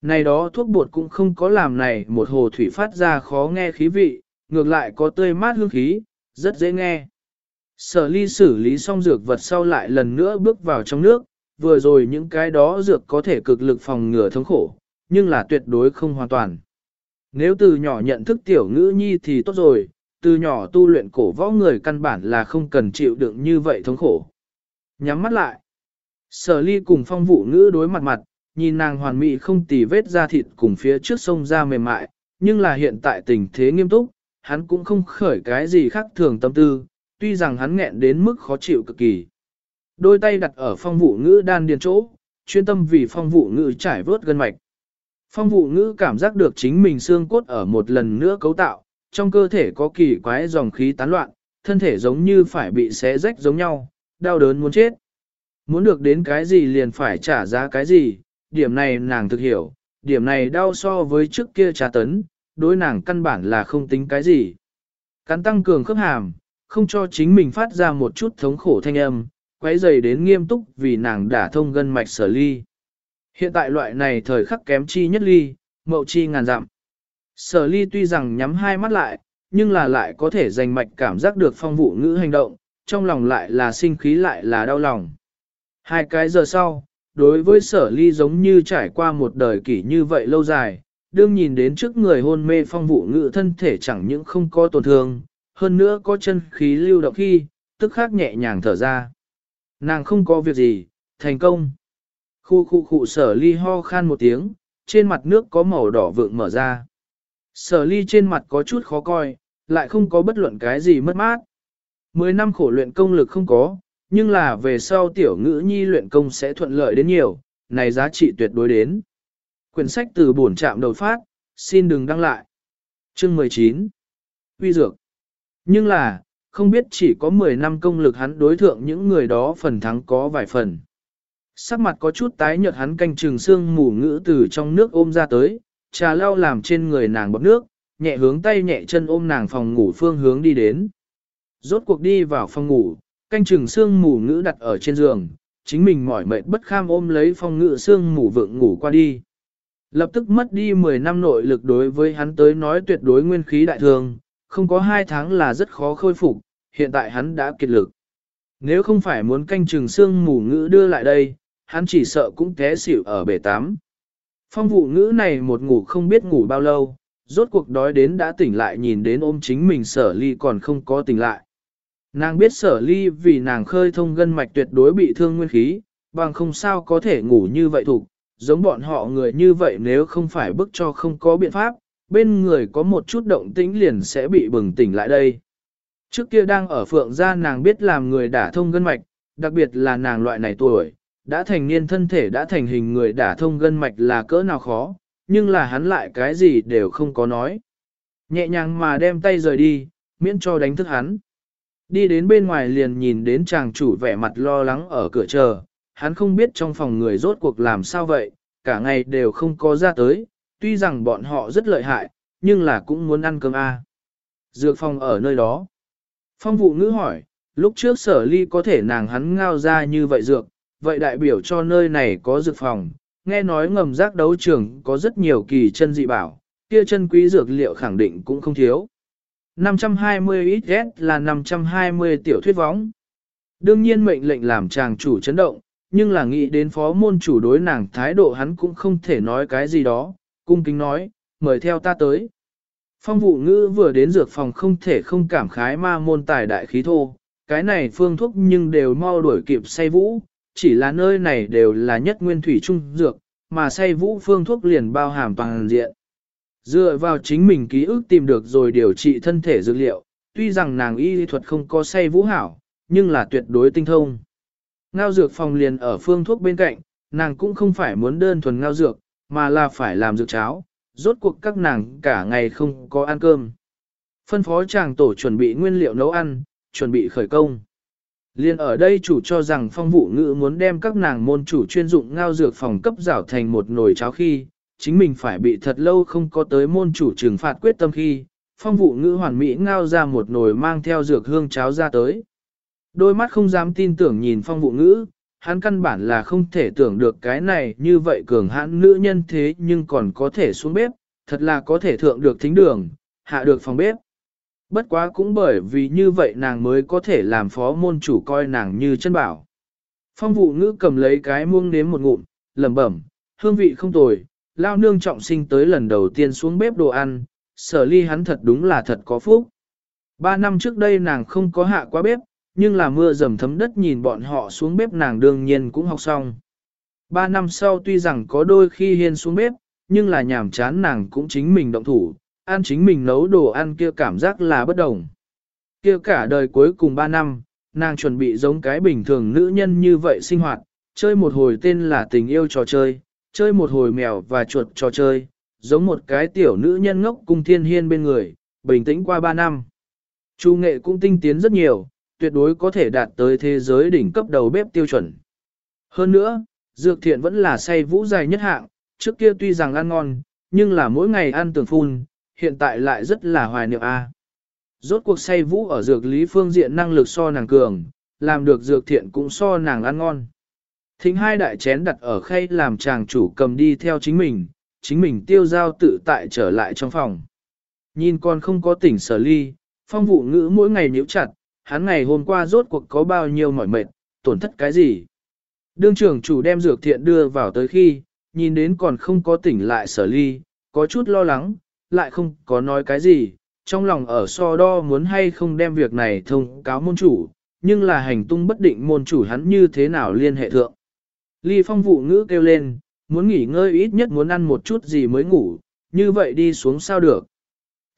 Speaker 1: Này đó thuốc bột cũng không có làm này một hồ thủy phát ra khó nghe khí vị, ngược lại có tươi mát hương khí, rất dễ nghe. Sở ly xử lý xong dược vật sau lại lần nữa bước vào trong nước, vừa rồi những cái đó dược có thể cực lực phòng ngừa thống khổ, nhưng là tuyệt đối không hoàn toàn. Nếu từ nhỏ nhận thức tiểu ngữ nhi thì tốt rồi, từ nhỏ tu luyện cổ võ người căn bản là không cần chịu đựng như vậy thống khổ. Nhắm mắt lại. Sở ly cùng phong vụ ngữ đối mặt mặt, nhìn nàng hoàn mỹ không tì vết da thịt cùng phía trước sông ra mềm mại, nhưng là hiện tại tình thế nghiêm túc, hắn cũng không khởi cái gì khác thường tâm tư, tuy rằng hắn nghẹn đến mức khó chịu cực kỳ. Đôi tay đặt ở phong vụ ngữ đan điền chỗ, chuyên tâm vì phong vụ ngữ trải vớt gân mạch. Phong vụ ngữ cảm giác được chính mình xương cốt ở một lần nữa cấu tạo, trong cơ thể có kỳ quái dòng khí tán loạn, thân thể giống như phải bị xé rách giống nhau, đau đớn muốn chết. Muốn được đến cái gì liền phải trả giá cái gì, điểm này nàng thực hiểu, điểm này đau so với trước kia trà tấn, đối nàng căn bản là không tính cái gì. Cắn tăng cường khớp hàm, không cho chính mình phát ra một chút thống khổ thanh âm, quấy dày đến nghiêm túc vì nàng đã thông gân mạch sở ly. Hiện tại loại này thời khắc kém chi nhất ly, mậu chi ngàn dặm. Sở ly tuy rằng nhắm hai mắt lại, nhưng là lại có thể dành mạch cảm giác được phong vụ ngữ hành động, trong lòng lại là sinh khí lại là đau lòng. Hai cái giờ sau, đối với sở ly giống như trải qua một đời kỷ như vậy lâu dài, đương nhìn đến trước người hôn mê phong vụ ngữ thân thể chẳng những không có tổn thương, hơn nữa có chân khí lưu động khi, tức khắc nhẹ nhàng thở ra. Nàng không có việc gì, thành công. Khu khu khu sở ly ho khan một tiếng, trên mặt nước có màu đỏ vượng mở ra. Sở ly trên mặt có chút khó coi, lại không có bất luận cái gì mất mát. Mười năm khổ luyện công lực không có, nhưng là về sau tiểu ngữ nhi luyện công sẽ thuận lợi đến nhiều, này giá trị tuyệt đối đến. Quyển sách từ bổn trạm đầu phát, xin đừng đăng lại. Chương 19 Huy Dược Nhưng là, không biết chỉ có 10 năm công lực hắn đối thượng những người đó phần thắng có vài phần. Sắc mặt có chút tái nhợt hắn canh trừng xương mù ngữ từ trong nước ôm ra tới, trà lau làm trên người nàng bọt nước, nhẹ hướng tay nhẹ chân ôm nàng phòng ngủ phương hướng đi đến. Rốt cuộc đi vào phòng ngủ, canh trừng xương mù ngữ đặt ở trên giường, chính mình mỏi mệt bất kham ôm lấy phong ngữ xương mù vượng ngủ qua đi. Lập tức mất đi 10 năm nội lực đối với hắn tới nói tuyệt đối nguyên khí đại thường, không có hai tháng là rất khó khôi phục, hiện tại hắn đã kiệt lực. Nếu không phải muốn canh trường xương mù ngữ đưa lại đây, hắn chỉ sợ cũng té xỉu ở bể tắm. Phong vụ ngữ này một ngủ không biết ngủ bao lâu, rốt cuộc đói đến đã tỉnh lại nhìn đến ôm chính mình sở ly còn không có tỉnh lại. Nàng biết sở ly vì nàng khơi thông gân mạch tuyệt đối bị thương nguyên khí, bằng không sao có thể ngủ như vậy thục, giống bọn họ người như vậy nếu không phải bức cho không có biện pháp, bên người có một chút động tĩnh liền sẽ bị bừng tỉnh lại đây. Trước kia đang ở phượng gia nàng biết làm người đả thông gân mạch, đặc biệt là nàng loại này tuổi, đã thành niên thân thể đã thành hình người đả thông gân mạch là cỡ nào khó, nhưng là hắn lại cái gì đều không có nói. Nhẹ nhàng mà đem tay rời đi, miễn cho đánh thức hắn. Đi đến bên ngoài liền nhìn đến chàng chủ vẻ mặt lo lắng ở cửa chờ, hắn không biết trong phòng người rốt cuộc làm sao vậy, cả ngày đều không có ra tới, tuy rằng bọn họ rất lợi hại, nhưng là cũng muốn ăn cơm a. À. Dược phòng ở nơi đó. Phong vụ ngữ hỏi, lúc trước sở ly có thể nàng hắn ngao ra như vậy dược, vậy đại biểu cho nơi này có dược phòng, nghe nói ngầm giác đấu trường có rất nhiều kỳ chân dị bảo, kia chân quý dược liệu khẳng định cũng không thiếu. 520 XS là 520 tiểu thuyết võng. Đương nhiên mệnh lệnh làm chàng chủ chấn động, nhưng là nghĩ đến phó môn chủ đối nàng thái độ hắn cũng không thể nói cái gì đó, cung kính nói, mời theo ta tới. Phong vụ ngữ vừa đến dược phòng không thể không cảm khái ma môn tài đại khí thô, cái này phương thuốc nhưng đều mau đuổi kịp say vũ, chỉ là nơi này đều là nhất nguyên thủy trung dược, mà say vũ phương thuốc liền bao hàm toàn diện. Dựa vào chính mình ký ức tìm được rồi điều trị thân thể dược liệu, tuy rằng nàng y thuật không có say vũ hảo, nhưng là tuyệt đối tinh thông. Ngao dược phòng liền ở phương thuốc bên cạnh, nàng cũng không phải muốn đơn thuần ngao dược, mà là phải làm dược cháo, rốt cuộc các nàng cả ngày không có ăn cơm. Phân phó chàng tổ chuẩn bị nguyên liệu nấu ăn, chuẩn bị khởi công. Liên ở đây chủ cho rằng phong vụ ngữ muốn đem các nàng môn chủ chuyên dụng ngao dược phòng cấp rảo thành một nồi cháo khi, chính mình phải bị thật lâu không có tới môn chủ trừng phạt quyết tâm khi, phong vụ ngữ hoàn mỹ ngao ra một nồi mang theo dược hương cháo ra tới. Đôi mắt không dám tin tưởng nhìn phong vụ ngữ, hắn căn bản là không thể tưởng được cái này như vậy cường hãn nữ nhân thế nhưng còn có thể xuống bếp, thật là có thể thượng được thính đường, hạ được phòng bếp. Bất quá cũng bởi vì như vậy nàng mới có thể làm phó môn chủ coi nàng như chân bảo. Phong vụ ngữ cầm lấy cái muông nếm một ngụm, lẩm bẩm, hương vị không tồi, lao nương trọng sinh tới lần đầu tiên xuống bếp đồ ăn, sở ly hắn thật đúng là thật có phúc. Ba năm trước đây nàng không có hạ qua bếp, nhưng là mưa dầm thấm đất nhìn bọn họ xuống bếp nàng đương nhiên cũng học xong. Ba năm sau tuy rằng có đôi khi hiên xuống bếp, nhưng là nhảm chán nàng cũng chính mình động thủ, ăn chính mình nấu đồ ăn kia cảm giác là bất đồng. Kia cả đời cuối cùng ba năm, nàng chuẩn bị giống cái bình thường nữ nhân như vậy sinh hoạt, chơi một hồi tên là tình yêu trò chơi, chơi một hồi mèo và chuột trò chơi, giống một cái tiểu nữ nhân ngốc cung thiên hiên bên người, bình tĩnh qua ba năm. Chu nghệ cũng tinh tiến rất nhiều, tuyệt đối có thể đạt tới thế giới đỉnh cấp đầu bếp tiêu chuẩn. Hơn nữa, dược thiện vẫn là say vũ dài nhất hạng, trước kia tuy rằng ăn ngon, nhưng là mỗi ngày ăn tưởng phun, hiện tại lại rất là hoài niệm A. Rốt cuộc say vũ ở dược lý phương diện năng lực so nàng cường, làm được dược thiện cũng so nàng ăn ngon. Thính hai đại chén đặt ở khay làm chàng chủ cầm đi theo chính mình, chính mình tiêu giao tự tại trở lại trong phòng. Nhìn con không có tỉnh sở ly, phong vụ ngữ mỗi ngày nhíu chặt, hắn ngày hôm qua rốt cuộc có bao nhiêu mỏi mệt, tổn thất cái gì. Đương trưởng chủ đem dược thiện đưa vào tới khi, nhìn đến còn không có tỉnh lại sở ly, có chút lo lắng, lại không có nói cái gì, trong lòng ở so đo muốn hay không đem việc này thông cáo môn chủ, nhưng là hành tung bất định môn chủ hắn như thế nào liên hệ thượng. Ly phong vụ ngữ kêu lên, muốn nghỉ ngơi ít nhất muốn ăn một chút gì mới ngủ, như vậy đi xuống sao được.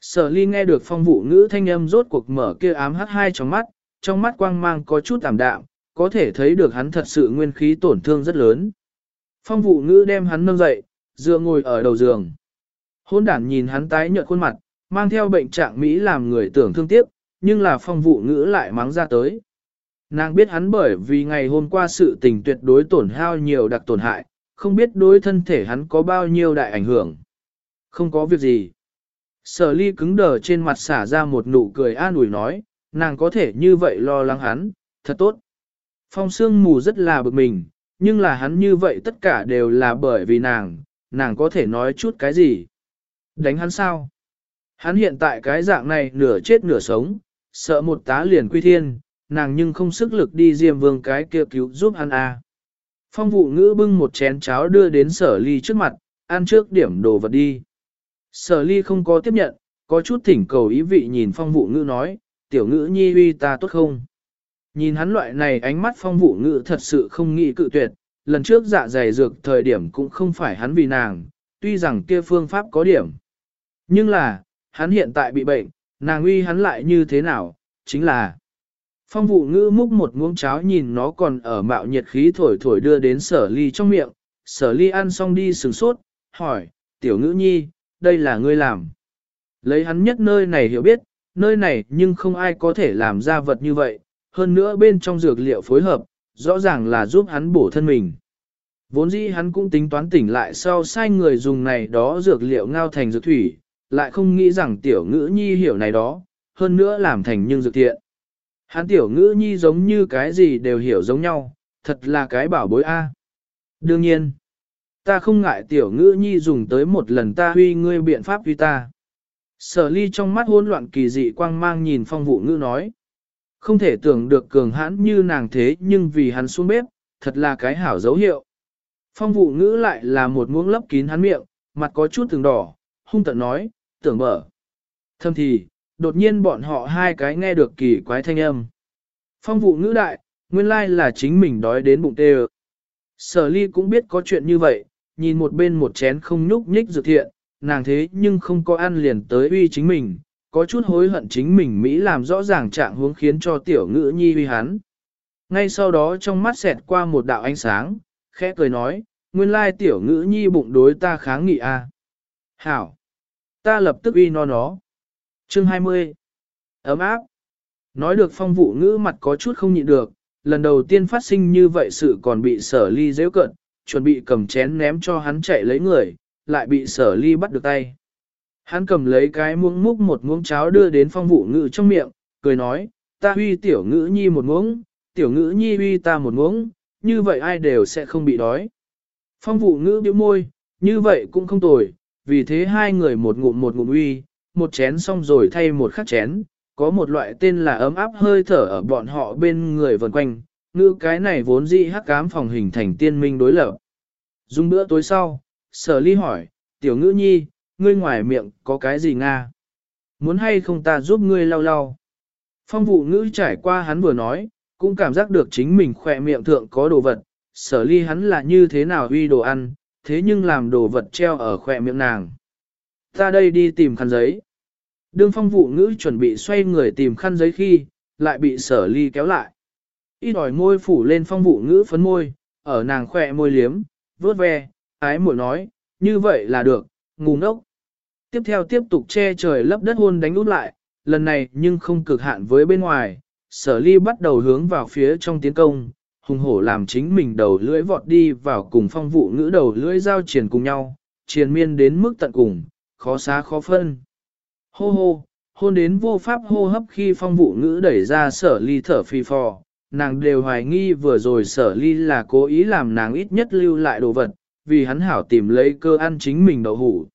Speaker 1: Sở ly nghe được phong vụ ngữ thanh âm rốt cuộc mở kia ám hắt hai trong mắt, trong mắt quang mang có chút tạm đạm, có thể thấy được hắn thật sự nguyên khí tổn thương rất lớn. Phong vụ ngữ đem hắn nâng dậy, dựa ngồi ở đầu giường. Hôn đản nhìn hắn tái nhợt khuôn mặt, mang theo bệnh trạng Mỹ làm người tưởng thương tiếc, nhưng là phong vụ ngữ lại mắng ra tới. Nàng biết hắn bởi vì ngày hôm qua sự tình tuyệt đối tổn hao nhiều đặc tổn hại, không biết đối thân thể hắn có bao nhiêu đại ảnh hưởng. Không có việc gì. Sở ly cứng đờ trên mặt xả ra một nụ cười an ủi nói, nàng có thể như vậy lo lắng hắn, thật tốt. Phong sương mù rất là bực mình, nhưng là hắn như vậy tất cả đều là bởi vì nàng, nàng có thể nói chút cái gì. Đánh hắn sao? Hắn hiện tại cái dạng này nửa chết nửa sống, sợ một tá liền quy thiên, nàng nhưng không sức lực đi diêm vương cái kia cứu giúp hắn à. Phong vụ ngữ bưng một chén cháo đưa đến sở ly trước mặt, ăn trước điểm đồ vật đi. Sở ly không có tiếp nhận, có chút thỉnh cầu ý vị nhìn phong vụ ngữ nói, tiểu ngữ nhi uy ta tốt không? Nhìn hắn loại này ánh mắt phong vụ ngữ thật sự không nghĩ cự tuyệt, lần trước dạ dày dược thời điểm cũng không phải hắn vì nàng, tuy rằng kia phương pháp có điểm. Nhưng là, hắn hiện tại bị bệnh, nàng uy hắn lại như thế nào, chính là Phong vụ ngữ múc một muỗng cháo nhìn nó còn ở mạo nhiệt khí thổi thổi đưa đến sở ly trong miệng, sở ly ăn xong đi sừng sốt, hỏi, tiểu ngữ nhi, đây là ngươi làm. Lấy hắn nhất nơi này hiểu biết, nơi này nhưng không ai có thể làm ra vật như vậy, hơn nữa bên trong dược liệu phối hợp, rõ ràng là giúp hắn bổ thân mình. Vốn dĩ hắn cũng tính toán tỉnh lại sau sai người dùng này đó dược liệu ngao thành dược thủy, lại không nghĩ rằng tiểu ngữ nhi hiểu này đó, hơn nữa làm thành nhưng dược thiện. Hắn tiểu ngữ nhi giống như cái gì đều hiểu giống nhau, thật là cái bảo bối A. Đương nhiên, ta không ngại tiểu ngữ nhi dùng tới một lần ta huy ngươi biện pháp huy ta. Sở ly trong mắt hỗn loạn kỳ dị quang mang nhìn phong vụ ngữ nói. Không thể tưởng được cường hãn như nàng thế nhưng vì hắn xuống bếp, thật là cái hảo dấu hiệu. Phong vụ ngữ lại là một muỗng lấp kín hắn miệng, mặt có chút từng đỏ, hung tận nói, tưởng mở. Thâm thì, đột nhiên bọn họ hai cái nghe được kỳ quái thanh âm. Phong vụ ngữ đại, nguyên lai là chính mình đói đến bụng tê Sở ly cũng biết có chuyện như vậy, nhìn một bên một chén không nhúc nhích dược thiện, nàng thế nhưng không có ăn liền tới uy chính mình, có chút hối hận chính mình Mỹ làm rõ ràng trạng hướng khiến cho tiểu ngữ nhi uy hắn. Ngay sau đó trong mắt xẹt qua một đạo ánh sáng, khẽ cười nói, nguyên lai tiểu ngữ nhi bụng đối ta kháng nghị a. À. Hảo! Ta lập tức uy no nó. Chương 20 Ấm áp Nói được phong vụ ngữ mặt có chút không nhịn được, lần đầu tiên phát sinh như vậy sự còn bị sở ly dễ cận, chuẩn bị cầm chén ném cho hắn chạy lấy người, lại bị sở ly bắt được tay. Hắn cầm lấy cái muỗng múc một muỗng cháo đưa đến phong vụ ngữ trong miệng, cười nói, ta huy tiểu ngữ nhi một muỗng, tiểu ngữ nhi huy ta một muỗng, như vậy ai đều sẽ không bị đói. Phong vụ ngữ biểu môi, như vậy cũng không tồi, vì thế hai người một ngụm một ngụm uy, một chén xong rồi thay một khắc chén, có một loại tên là ấm áp hơi thở ở bọn họ bên người vần quanh, ngữ cái này vốn dĩ hắc cám phòng hình thành tiên minh đối lập. Dùng bữa tối sau, sở ly hỏi, tiểu ngữ nhi, ngươi ngoài miệng có cái gì nga? Muốn hay không ta giúp ngươi lau lau? Phong vụ ngữ trải qua hắn vừa nói, cũng cảm giác được chính mình khỏe miệng thượng có đồ vật, sở ly hắn là như thế nào uy đồ ăn, thế nhưng làm đồ vật treo ở khỏe miệng nàng. Ta đây đi tìm khăn giấy. Đương phong vụ ngữ chuẩn bị xoay người tìm khăn giấy khi, lại bị sở ly kéo lại ít ỏi môi phủ lên phong vụ ngữ phấn môi, ở nàng khỏe môi liếm, vớt ve, ái muội nói, như vậy là được, ngu ngốc. Tiếp theo tiếp tục che trời lấp đất hôn đánh út lại, lần này nhưng không cực hạn với bên ngoài, sở ly bắt đầu hướng vào phía trong tiến công, hùng hổ làm chính mình đầu lưỡi vọt đi vào cùng phong vụ ngữ đầu lưỡi giao triển cùng nhau, triền miên đến mức tận cùng, khó xá khó phân. Hô hô, hôn đến vô pháp hô hấp khi phong vụ ngữ đẩy ra sở ly thở phi phò, nàng đều hoài nghi vừa rồi sở ly là cố ý làm nàng ít nhất lưu lại đồ vật, vì hắn hảo tìm lấy cơ ăn chính mình đậu hủ.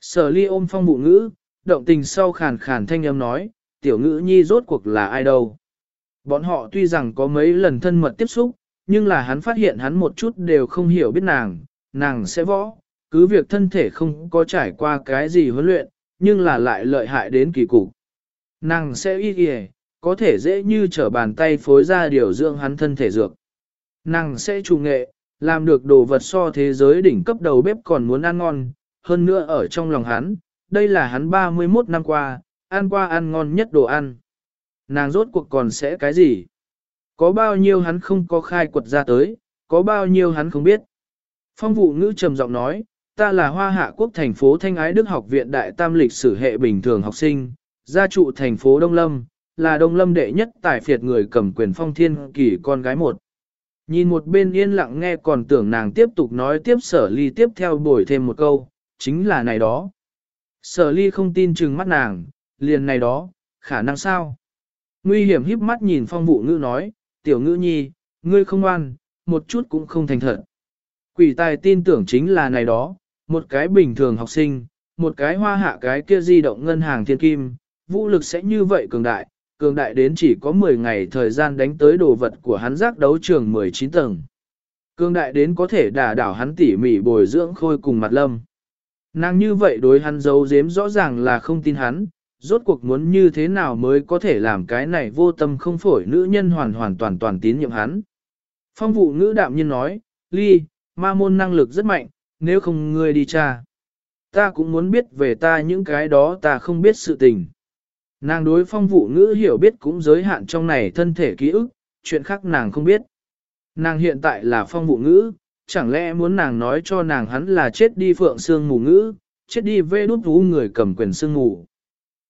Speaker 1: Sở ly ôm phong bụ ngữ, động tình sau khàn khàn thanh âm nói, tiểu ngữ nhi rốt cuộc là ai đâu. Bọn họ tuy rằng có mấy lần thân mật tiếp xúc, nhưng là hắn phát hiện hắn một chút đều không hiểu biết nàng, nàng sẽ võ, cứ việc thân thể không có trải qua cái gì huấn luyện, nhưng là lại lợi hại đến kỳ cục. Nàng sẽ y kìa, có thể dễ như trở bàn tay phối ra điều dưỡng hắn thân thể dược. Nàng sẽ trù nghệ, làm được đồ vật so thế giới đỉnh cấp đầu bếp còn muốn ăn ngon, hơn nữa ở trong lòng hắn, đây là hắn 31 năm qua, ăn qua ăn ngon nhất đồ ăn. Nàng rốt cuộc còn sẽ cái gì? Có bao nhiêu hắn không có khai quật ra tới, có bao nhiêu hắn không biết. Phong vụ ngữ trầm giọng nói, ta là hoa hạ quốc thành phố Thanh Ái Đức học viện Đại Tam lịch sử hệ bình thường học sinh, gia trụ thành phố Đông Lâm, là Đông Lâm đệ nhất tài phiệt người cầm quyền phong thiên kỳ con gái một. Nhìn một bên yên lặng nghe còn tưởng nàng tiếp tục nói tiếp sở ly tiếp theo bồi thêm một câu, chính là này đó. Sở ly không tin chừng mắt nàng, liền này đó, khả năng sao? Nguy hiểm híp mắt nhìn phong vụ ngữ nói, tiểu ngữ nhi, ngươi không ngoan, một chút cũng không thành thật. Quỷ tài tin tưởng chính là này đó, một cái bình thường học sinh, một cái hoa hạ cái kia di động ngân hàng thiên kim, vũ lực sẽ như vậy cường đại, cường đại đến chỉ có 10 ngày thời gian đánh tới đồ vật của hắn giác đấu trường 19 tầng. Cường đại đến có thể đả đảo hắn tỉ mỉ bồi dưỡng khôi cùng mặt lâm. Nàng như vậy đối hắn giấu giếm rõ ràng là không tin hắn, rốt cuộc muốn như thế nào mới có thể làm cái này vô tâm không phổi nữ nhân hoàn hoàn toàn toàn tín nhiệm hắn. Phong vụ ngữ đạm nhiên nói, ly, ma môn năng lực rất mạnh, nếu không ngươi đi cha. Ta cũng muốn biết về ta những cái đó ta không biết sự tình. Nàng đối phong vụ ngữ hiểu biết cũng giới hạn trong này thân thể ký ức, chuyện khác nàng không biết. Nàng hiện tại là phong vụ ngữ, chẳng lẽ muốn nàng nói cho nàng hắn là chết đi phượng xương mù ngữ, chết đi vê đút vũ người cầm quyền xương mù.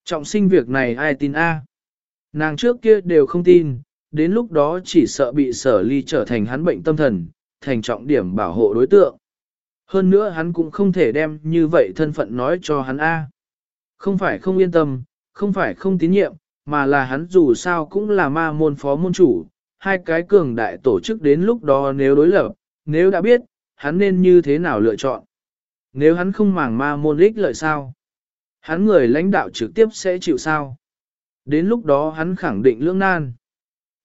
Speaker 1: Trọng sinh việc này ai tin a? Nàng trước kia đều không tin, đến lúc đó chỉ sợ bị sở ly trở thành hắn bệnh tâm thần, thành trọng điểm bảo hộ đối tượng. Hơn nữa hắn cũng không thể đem như vậy thân phận nói cho hắn A. Không phải không yên tâm, không phải không tín nhiệm, mà là hắn dù sao cũng là ma môn phó môn chủ, hai cái cường đại tổ chức đến lúc đó nếu đối lập, nếu đã biết, hắn nên như thế nào lựa chọn. Nếu hắn không màng ma môn ích lợi sao? Hắn người lãnh đạo trực tiếp sẽ chịu sao? Đến lúc đó hắn khẳng định lưỡng nan.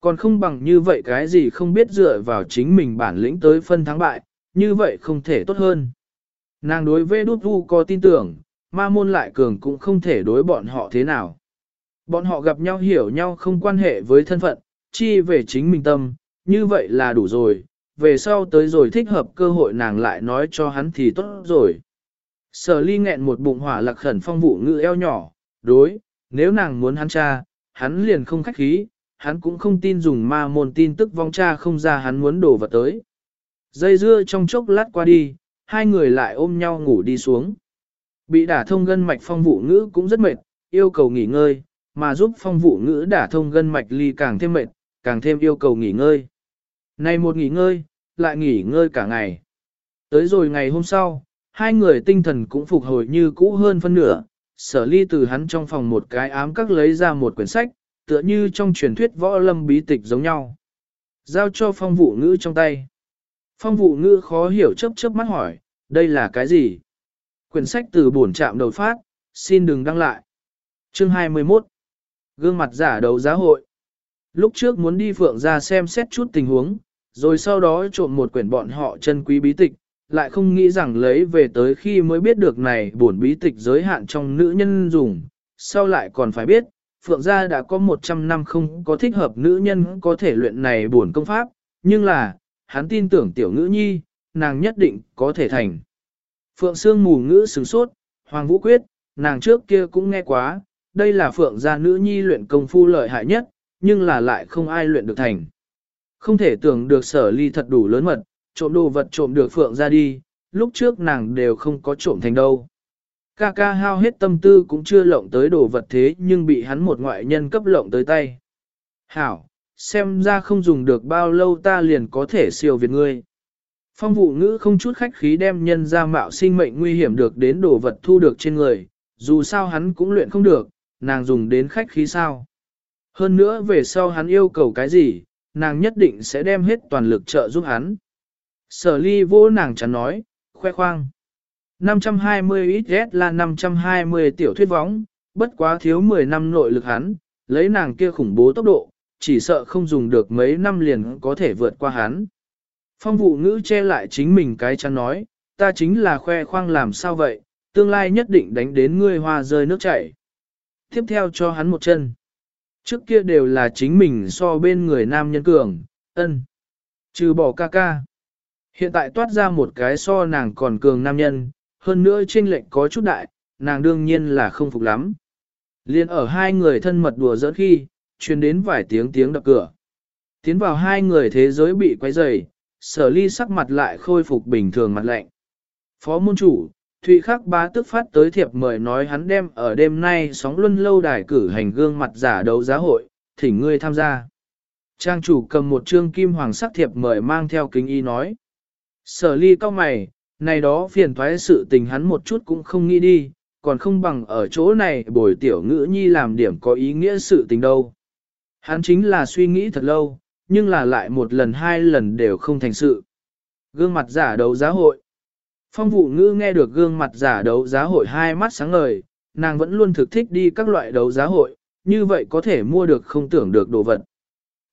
Speaker 1: Còn không bằng như vậy cái gì không biết dựa vào chính mình bản lĩnh tới phân thắng bại, như vậy không thể tốt hơn. Nàng đối với đút vu có tin tưởng, ma môn lại cường cũng không thể đối bọn họ thế nào. Bọn họ gặp nhau hiểu nhau không quan hệ với thân phận, chi về chính mình tâm, như vậy là đủ rồi, về sau tới rồi thích hợp cơ hội nàng lại nói cho hắn thì tốt rồi. Sở ly nghẹn một bụng hỏa lạc khẩn phong vụ ngự eo nhỏ, đối, nếu nàng muốn hắn cha, hắn liền không khách khí, hắn cũng không tin dùng ma môn tin tức vong cha không ra hắn muốn đổ vật tới. Dây dưa trong chốc lát qua đi, hai người lại ôm nhau ngủ đi xuống. Bị đả thông gân mạch phong vụ ngữ cũng rất mệt, yêu cầu nghỉ ngơi, mà giúp phong vụ ngữ đả thông gân mạch ly càng thêm mệt, càng thêm yêu cầu nghỉ ngơi. Này một nghỉ ngơi, lại nghỉ ngơi cả ngày. Tới rồi ngày hôm sau, hai người tinh thần cũng phục hồi như cũ hơn phân nửa, sở ly từ hắn trong phòng một cái ám các lấy ra một quyển sách, tựa như trong truyền thuyết võ lâm bí tịch giống nhau. Giao cho phong vụ ngữ trong tay. Phong vụ ngữ khó hiểu chớp chớp mắt hỏi, đây là cái gì? Quyển sách từ bổn trạm đầu phát, xin đừng đăng lại. Chương 21 Gương mặt giả đầu giá hội Lúc trước muốn đi phượng ra xem xét chút tình huống, rồi sau đó trộm một quyển bọn họ chân quý bí tịch, lại không nghĩ rằng lấy về tới khi mới biết được này bổn bí tịch giới hạn trong nữ nhân dùng, sau lại còn phải biết, Phượng gia đã có 100 năm không có thích hợp nữ nhân có thể luyện này bổn công pháp, nhưng là, hắn tin tưởng tiểu ngữ nhi, nàng nhất định có thể thành. Phượng Sương mù ngữ sửng sốt, Hoàng Vũ Quyết, nàng trước kia cũng nghe quá, đây là Phượng gia nữ nhi luyện công phu lợi hại nhất, nhưng là lại không ai luyện được thành. Không thể tưởng được sở ly thật đủ lớn mật, trộm đồ vật trộm được Phượng ra đi, lúc trước nàng đều không có trộm thành đâu. Ca ca hao hết tâm tư cũng chưa lộng tới đồ vật thế nhưng bị hắn một ngoại nhân cấp lộng tới tay. Hảo, xem ra không dùng được bao lâu ta liền có thể siêu việt ngươi. Phong vụ ngữ không chút khách khí đem nhân ra mạo sinh mệnh nguy hiểm được đến đồ vật thu được trên người, dù sao hắn cũng luyện không được, nàng dùng đến khách khí sao. Hơn nữa về sau hắn yêu cầu cái gì, nàng nhất định sẽ đem hết toàn lực trợ giúp hắn. Sở ly vô nàng chắn nói, khoe khoang. 520 XS là 520 tiểu thuyết võng, bất quá thiếu 10 năm nội lực hắn, lấy nàng kia khủng bố tốc độ, chỉ sợ không dùng được mấy năm liền có thể vượt qua hắn. Phong vụ ngữ che lại chính mình cái chắn nói, ta chính là khoe khoang làm sao vậy, tương lai nhất định đánh đến ngươi hoa rơi nước chảy. Tiếp theo cho hắn một chân. Trước kia đều là chính mình so bên người nam nhân cường, ân. Trừ bỏ ca ca. Hiện tại toát ra một cái so nàng còn cường nam nhân, hơn nữa trên lệnh có chút đại, nàng đương nhiên là không phục lắm. Liên ở hai người thân mật đùa giỡn khi, truyền đến vài tiếng tiếng đập cửa. Tiến vào hai người thế giới bị quấy rầy, sở ly sắc mặt lại khôi phục bình thường mặt lạnh. Phó môn chủ, Thụy Khắc bá tức phát tới thiệp mời nói hắn đem ở đêm nay sóng luân lâu đài cử hành gương mặt giả đấu giá hội, thỉnh ngươi tham gia. Trang chủ cầm một trương kim hoàng sắc thiệp mời mang theo kính y nói. Sở ly cao mày, này đó phiền thoái sự tình hắn một chút cũng không nghĩ đi, còn không bằng ở chỗ này bồi tiểu ngữ nhi làm điểm có ý nghĩa sự tình đâu. Hắn chính là suy nghĩ thật lâu, nhưng là lại một lần hai lần đều không thành sự. Gương mặt giả đấu giá hội. Phong vụ ngữ nghe được gương mặt giả đấu giá hội hai mắt sáng ngời, nàng vẫn luôn thực thích đi các loại đấu giá hội, như vậy có thể mua được không tưởng được đồ vật.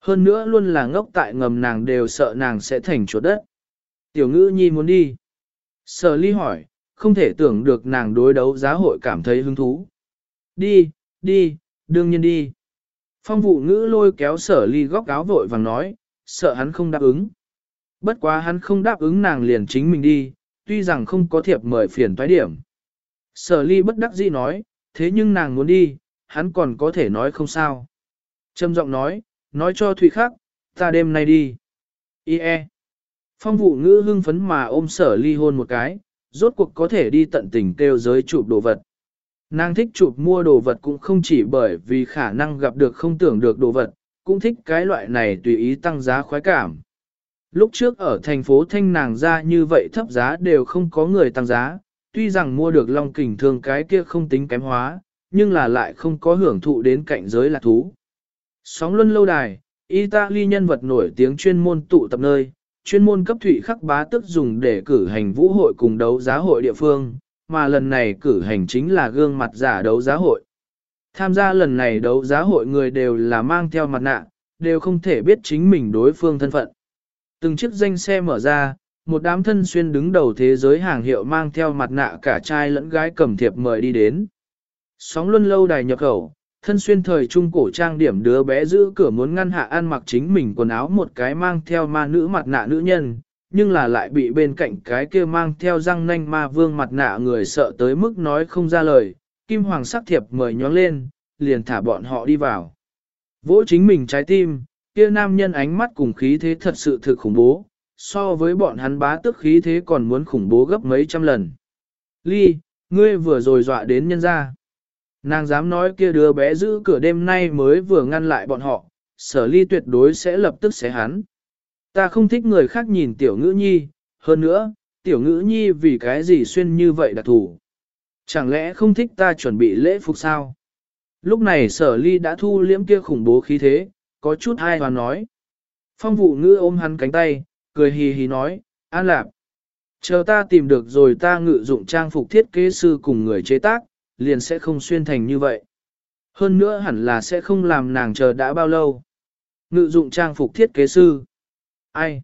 Speaker 1: Hơn nữa luôn là ngốc tại ngầm nàng đều sợ nàng sẽ thành chuột đất. Tiểu ngữ nhi muốn đi. Sở ly hỏi, không thể tưởng được nàng đối đấu giá hội cảm thấy hứng thú. Đi, đi, đương nhiên đi. Phong vụ ngữ lôi kéo sở ly góc áo vội vàng nói, sợ hắn không đáp ứng. Bất quá hắn không đáp ứng nàng liền chính mình đi, tuy rằng không có thiệp mời phiền toái điểm. Sở ly bất đắc dĩ nói, thế nhưng nàng muốn đi, hắn còn có thể nói không sao. Trâm giọng nói, nói cho Thụy Khắc, ta đêm nay đi. Ie. Phong vụ ngữ hưng phấn mà ôm sở ly hôn một cái, rốt cuộc có thể đi tận tình kêu giới chụp đồ vật. Nàng thích chụp mua đồ vật cũng không chỉ bởi vì khả năng gặp được không tưởng được đồ vật, cũng thích cái loại này tùy ý tăng giá khoái cảm. Lúc trước ở thành phố Thanh nàng ra như vậy thấp giá đều không có người tăng giá, tuy rằng mua được long kình thương cái kia không tính kém hóa, nhưng là lại không có hưởng thụ đến cạnh giới là thú. Sóng luân lâu đài, Italy nhân vật nổi tiếng chuyên môn tụ tập nơi, chuyên môn cấp thủy khắc bá tức dùng để cử hành vũ hội cùng đấu giá hội địa phương, mà lần này cử hành chính là gương mặt giả đấu giá hội. Tham gia lần này đấu giá hội người đều là mang theo mặt nạ, đều không thể biết chính mình đối phương thân phận. Từng chiếc danh xe mở ra, một đám thân xuyên đứng đầu thế giới hàng hiệu mang theo mặt nạ cả trai lẫn gái cầm thiệp mời đi đến. Sóng luân lâu đài nhập khẩu, thân xuyên thời trung cổ trang điểm đứa bé giữ cửa muốn ngăn hạ ăn mặc chính mình quần áo một cái mang theo ma nữ mặt nạ nữ nhân, nhưng là lại bị bên cạnh cái kia mang theo răng nanh ma vương mặt nạ người sợ tới mức nói không ra lời, kim hoàng sắc thiệp mời nhóng lên, liền thả bọn họ đi vào. Vỗ chính mình trái tim, kia nam nhân ánh mắt cùng khí thế thật sự thực khủng bố, so với bọn hắn bá tức khí thế còn muốn khủng bố gấp mấy trăm lần. Ly, ngươi vừa rồi dọa đến nhân ra. Nàng dám nói kia đứa bé giữ cửa đêm nay mới vừa ngăn lại bọn họ, sở ly tuyệt đối sẽ lập tức xé hắn. Ta không thích người khác nhìn tiểu ngữ nhi, hơn nữa, tiểu ngữ nhi vì cái gì xuyên như vậy đặc thủ. Chẳng lẽ không thích ta chuẩn bị lễ phục sao? Lúc này sở ly đã thu liễm kia khủng bố khí thế, có chút ai hoàn nói. Phong vụ ngữ ôm hắn cánh tay, cười hì hì nói, an lạc. Chờ ta tìm được rồi ta ngự dụng trang phục thiết kế sư cùng người chế tác, liền sẽ không xuyên thành như vậy. Hơn nữa hẳn là sẽ không làm nàng chờ đã bao lâu. Ngự dụng trang phục thiết kế sư. Ai?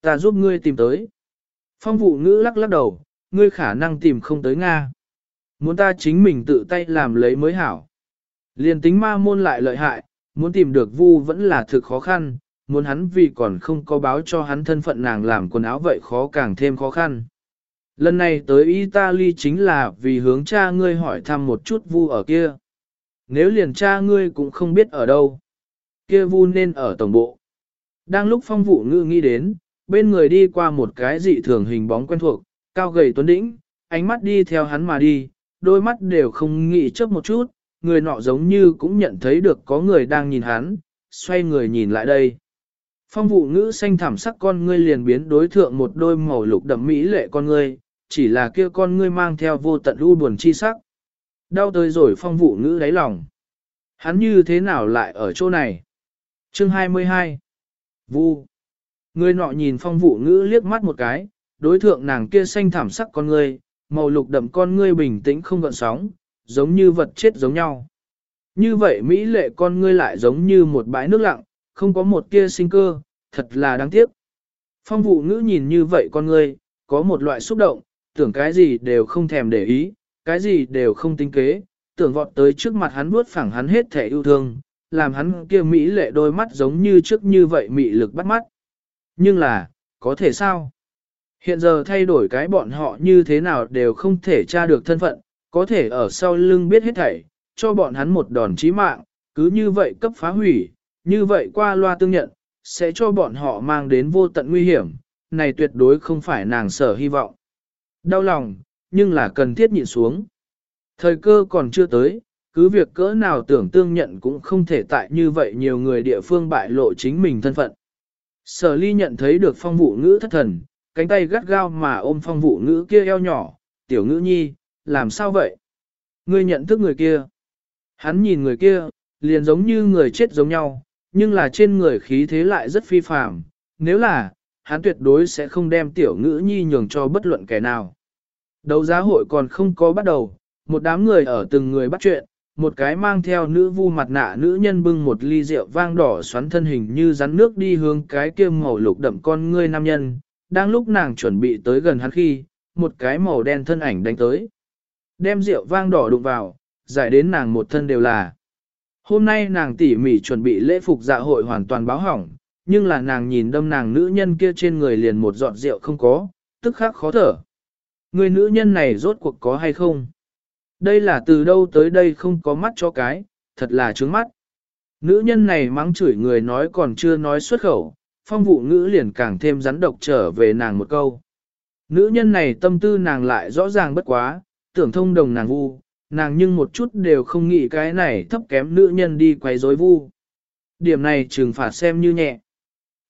Speaker 1: Ta giúp ngươi tìm tới. Phong vụ ngữ lắc lắc đầu, ngươi khả năng tìm không tới Nga. Muốn ta chính mình tự tay làm lấy mới hảo. Liền tính ma môn lại lợi hại, muốn tìm được vu vẫn là thực khó khăn, muốn hắn vì còn không có báo cho hắn thân phận nàng làm quần áo vậy khó càng thêm khó khăn. Lần này tới Italy chính là vì hướng cha ngươi hỏi thăm một chút vu ở kia. Nếu liền cha ngươi cũng không biết ở đâu, kia vu nên ở tổng bộ. Đang lúc phong vụ ngư nghĩ đến, bên người đi qua một cái dị thường hình bóng quen thuộc, cao gầy tuấn đĩnh, ánh mắt đi theo hắn mà đi, đôi mắt đều không nghĩ chớp một chút, người nọ giống như cũng nhận thấy được có người đang nhìn hắn, xoay người nhìn lại đây. Phong vụ ngữ xanh thảm sắc con ngươi liền biến đối thượng một đôi màu lục đậm mỹ lệ con ngươi, chỉ là kia con ngươi mang theo vô tận u buồn chi sắc. Đau tới rồi phong vụ ngữ đáy lòng. Hắn như thế nào lại ở chỗ này? Chương 22 Vu Người nọ nhìn phong vụ ngữ liếc mắt một cái, đối thượng nàng kia xanh thảm sắc con ngươi, màu lục đậm con ngươi bình tĩnh không gợn sóng, giống như vật chết giống nhau. Như vậy Mỹ lệ con ngươi lại giống như một bãi nước lặng, không có một kia sinh cơ, thật là đáng tiếc. Phong vụ ngữ nhìn như vậy con ngươi, có một loại xúc động, tưởng cái gì đều không thèm để ý, cái gì đều không tính kế, tưởng vọt tới trước mặt hắn bước phẳng hắn hết thể yêu thương, làm hắn kia Mỹ lệ đôi mắt giống như trước như vậy mị lực bắt mắt. Nhưng là, có thể sao? Hiện giờ thay đổi cái bọn họ như thế nào đều không thể tra được thân phận, có thể ở sau lưng biết hết thảy, cho bọn hắn một đòn chí mạng, cứ như vậy cấp phá hủy, như vậy qua loa tương nhận, sẽ cho bọn họ mang đến vô tận nguy hiểm, này tuyệt đối không phải nàng sở hy vọng. Đau lòng, nhưng là cần thiết nhịn xuống. Thời cơ còn chưa tới, cứ việc cỡ nào tưởng tương nhận cũng không thể tại như vậy nhiều người địa phương bại lộ chính mình thân phận. Sở ly nhận thấy được phong vụ ngữ thất thần, cánh tay gắt gao mà ôm phong vụ ngữ kia eo nhỏ, tiểu ngữ nhi, làm sao vậy? Ngươi nhận thức người kia. Hắn nhìn người kia, liền giống như người chết giống nhau, nhưng là trên người khí thế lại rất phi phàm. Nếu là, hắn tuyệt đối sẽ không đem tiểu ngữ nhi nhường cho bất luận kẻ nào. Đấu giá hội còn không có bắt đầu, một đám người ở từng người bắt chuyện, một cái mang theo nữ vu mặt nạ nữ nhân bưng một ly rượu vang đỏ xoắn thân hình như rắn nước đi hướng cái kia màu lục đậm con ngươi nam nhân, đang lúc nàng chuẩn bị tới gần hắn khi, một cái màu đen thân ảnh đánh tới. Đem rượu vang đỏ đụng vào, giải đến nàng một thân đều là. Hôm nay nàng tỉ mỉ chuẩn bị lễ phục dạ hội hoàn toàn báo hỏng, nhưng là nàng nhìn đâm nàng nữ nhân kia trên người liền một giọt rượu không có, tức khắc khó thở. Người nữ nhân này rốt cuộc có hay không? Đây là từ đâu tới đây không có mắt cho cái, thật là trướng mắt. Nữ nhân này mắng chửi người nói còn chưa nói xuất khẩu, phong vụ ngữ liền càng thêm rắn độc trở về nàng một câu. Nữ nhân này tâm tư nàng lại rõ ràng bất quá, tưởng thông đồng nàng vu, nàng nhưng một chút đều không nghĩ cái này thấp kém nữ nhân đi quay rối vu. Điểm này trừng phạt xem như nhẹ.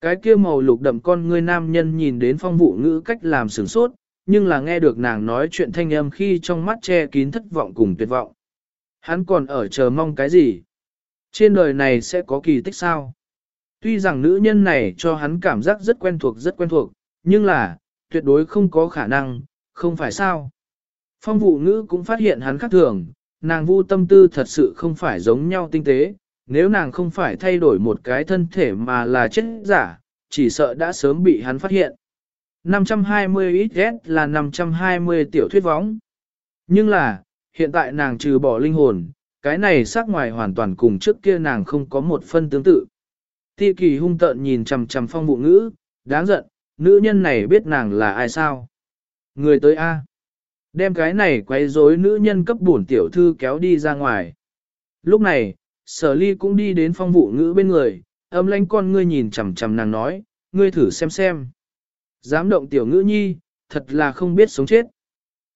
Speaker 1: Cái kia màu lục đậm con ngươi nam nhân nhìn đến phong vụ ngữ cách làm sửng sốt, nhưng là nghe được nàng nói chuyện thanh âm khi trong mắt che kín thất vọng cùng tuyệt vọng. Hắn còn ở chờ mong cái gì? Trên đời này sẽ có kỳ tích sao? Tuy rằng nữ nhân này cho hắn cảm giác rất quen thuộc rất quen thuộc, nhưng là, tuyệt đối không có khả năng, không phải sao? Phong vụ ngữ cũng phát hiện hắn khác thường, nàng vu tâm tư thật sự không phải giống nhau tinh tế, nếu nàng không phải thay đổi một cái thân thể mà là chết giả, chỉ sợ đã sớm bị hắn phát hiện. 520 XS là 520 tiểu thuyết võng. Nhưng là, hiện tại nàng trừ bỏ linh hồn, cái này sắc ngoài hoàn toàn cùng trước kia nàng không có một phân tương tự. Ti kỳ hung tợn nhìn chằm chằm phong vụ ngữ, đáng giận, nữ nhân này biết nàng là ai sao? Người tới A. Đem cái này quấy rối nữ nhân cấp bổn tiểu thư kéo đi ra ngoài. Lúc này, sở ly cũng đi đến phong vụ ngữ bên người, âm lãnh con ngươi nhìn chằm chằm nàng nói, ngươi thử xem xem. Dám động tiểu ngữ nhi, thật là không biết sống chết.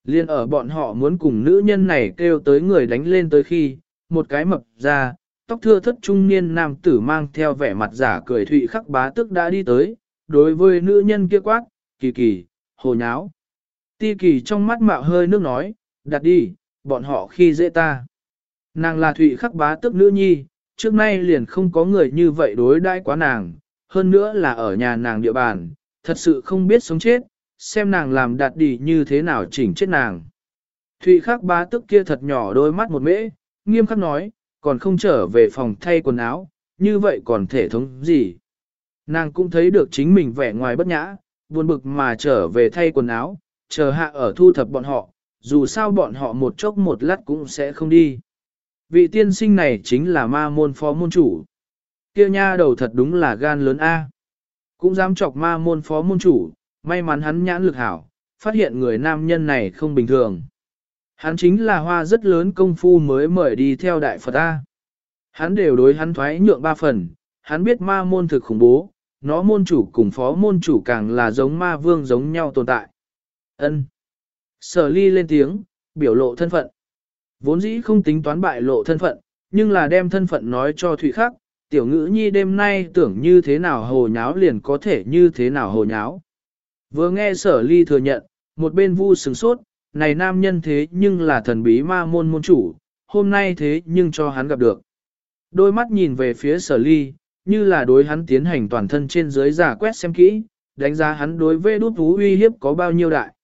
Speaker 1: Liên ở bọn họ muốn cùng nữ nhân này kêu tới người đánh lên tới khi, một cái mập ra, tóc thưa thất trung niên nam tử mang theo vẻ mặt giả cười thụy khắc bá tức đã đi tới, đối với nữ nhân kia quát, kỳ kỳ, hồ nháo. Ti kỳ trong mắt mạo hơi nước nói, đặt đi, bọn họ khi dễ ta. Nàng là thụy khắc bá tức nữ nhi, trước nay liền không có người như vậy đối đãi quá nàng, hơn nữa là ở nhà nàng địa bàn, thật sự không biết sống chết, xem nàng làm đạt đi như thế nào chỉnh chết nàng. Thụy khắc bá tức kia thật nhỏ đôi mắt một mễ, nghiêm khắc nói, còn không trở về phòng thay quần áo, như vậy còn thể thống gì. Nàng cũng thấy được chính mình vẻ ngoài bất nhã, buồn bực mà trở về thay quần áo, chờ hạ ở thu thập bọn họ, dù sao bọn họ một chốc một lát cũng sẽ không đi. Vị tiên sinh này chính là ma môn phó môn chủ. Kia nha đầu thật đúng là gan lớn A. Cũng dám chọc ma môn phó môn chủ, may mắn hắn nhãn lực hảo, phát hiện người nam nhân này không bình thường. Hắn chính là hoa rất lớn công phu mới mời đi theo đại Phật A. Hắn đều đối hắn thoái nhượng ba phần, hắn biết ma môn thực khủng bố, nó môn chủ cùng phó môn chủ càng là giống ma vương giống nhau tồn tại. Ân. Sở ly lên tiếng, biểu lộ thân phận. Vốn dĩ không tính toán bại lộ thân phận, nhưng là đem thân phận nói cho Thụy Khắc, tiểu ngữ nhi đêm nay tưởng như thế nào hồ nháo liền có thể như thế nào hồ nháo. Vừa nghe sở ly thừa nhận, một bên vu sừng sốt, này nam nhân thế nhưng là thần bí ma môn môn chủ, hôm nay thế nhưng cho hắn gặp được. Đôi mắt nhìn về phía sở ly, như là đối hắn tiến hành toàn thân trên dưới giả quét xem kỹ, đánh giá hắn đối với đút vũ uy hiếp có bao nhiêu đại.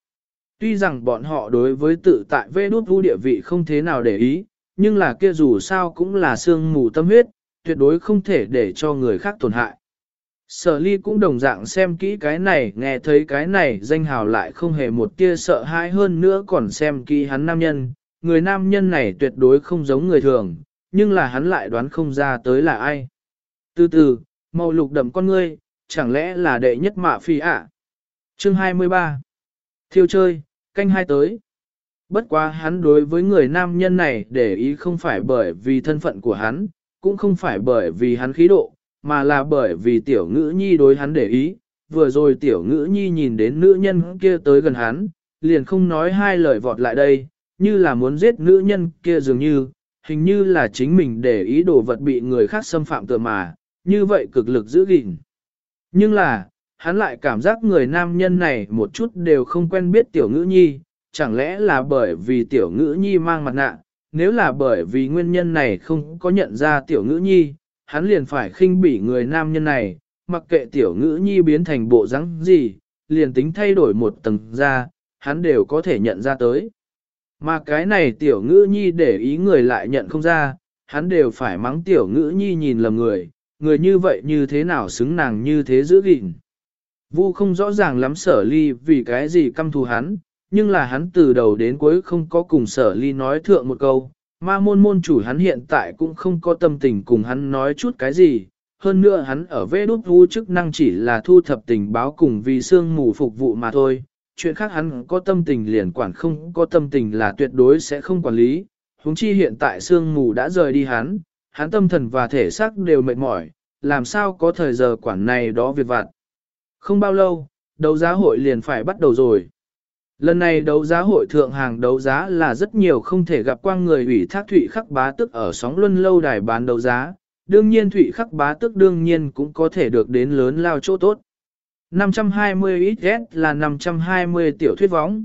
Speaker 1: Tuy rằng bọn họ đối với tự tại vê đút vũ địa vị không thế nào để ý, nhưng là kia dù sao cũng là xương mù tâm huyết, tuyệt đối không thể để cho người khác tổn hại. Sở ly cũng đồng dạng xem kỹ cái này, nghe thấy cái này danh hào lại không hề một tia sợ hãi hơn nữa còn xem kỹ hắn nam nhân. Người nam nhân này tuyệt đối không giống người thường, nhưng là hắn lại đoán không ra tới là ai. Từ từ, màu lục đậm con ngươi, chẳng lẽ là đệ nhất mạ phi ạ? À? Chương 23 Thiêu chơi, canh hai tới. Bất quá hắn đối với người nam nhân này để ý không phải bởi vì thân phận của hắn, cũng không phải bởi vì hắn khí độ, mà là bởi vì tiểu ngữ nhi đối hắn để ý. Vừa rồi tiểu ngữ nhi nhìn đến nữ nhân kia tới gần hắn, liền không nói hai lời vọt lại đây, như là muốn giết nữ nhân kia dường như, hình như là chính mình để ý đồ vật bị người khác xâm phạm tựa mà, như vậy cực lực giữ gìn. Nhưng là, hắn lại cảm giác người nam nhân này một chút đều không quen biết tiểu ngữ nhi, chẳng lẽ là bởi vì tiểu ngữ nhi mang mặt nạ, nếu là bởi vì nguyên nhân này không có nhận ra tiểu ngữ nhi, hắn liền phải khinh bỉ người nam nhân này, mặc kệ tiểu ngữ nhi biến thành bộ rắn gì, liền tính thay đổi một tầng ra, hắn đều có thể nhận ra tới. Mà cái này tiểu ngữ nhi để ý người lại nhận không ra, hắn đều phải mắng tiểu ngữ nhi nhìn lầm người, người như vậy như thế nào xứng nàng như thế giữ gìn. Vu không rõ ràng lắm sở ly vì cái gì căm thù hắn, nhưng là hắn từ đầu đến cuối không có cùng sở ly nói thượng một câu, ma môn môn chủ hắn hiện tại cũng không có tâm tình cùng hắn nói chút cái gì, hơn nữa hắn ở vê đút vu chức năng chỉ là thu thập tình báo cùng vì sương mù phục vụ mà thôi, chuyện khác hắn có tâm tình liền quản không có tâm tình là tuyệt đối sẽ không quản lý, huống chi hiện tại sương mù đã rời đi hắn, hắn tâm thần và thể xác đều mệt mỏi, làm sao có thời giờ quản này đó việc vặt. Không bao lâu, đấu giá hội liền phải bắt đầu rồi. Lần này đấu giá hội thượng hàng đấu giá là rất nhiều không thể gặp quang người ủy thác thụy khắc bá tức ở sóng luân lâu đài bán đấu giá, đương nhiên thụy khắc bá tức đương nhiên cũng có thể được đến lớn lao chỗ tốt. 520 XS là 520 tiểu thuyết võng.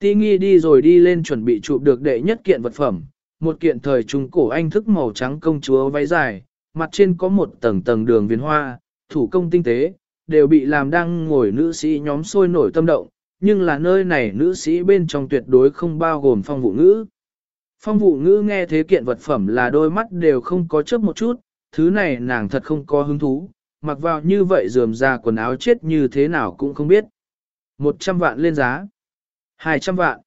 Speaker 1: Ti nghi đi rồi đi lên chuẩn bị chụp được đệ nhất kiện vật phẩm, một kiện thời trung cổ anh thức màu trắng công chúa váy dài, mặt trên có một tầng tầng đường viền hoa, thủ công tinh tế, đều bị làm đang ngồi nữ sĩ nhóm sôi nổi tâm động, nhưng là nơi này nữ sĩ bên trong tuyệt đối không bao gồm phong vụ ngữ. Phong vụ ngữ nghe thế kiện vật phẩm là đôi mắt đều không có chớp một chút, thứ này nàng thật không có hứng thú, mặc vào như vậy dườm ra quần áo chết như thế nào cũng không biết. 100 vạn lên giá. 200 vạn.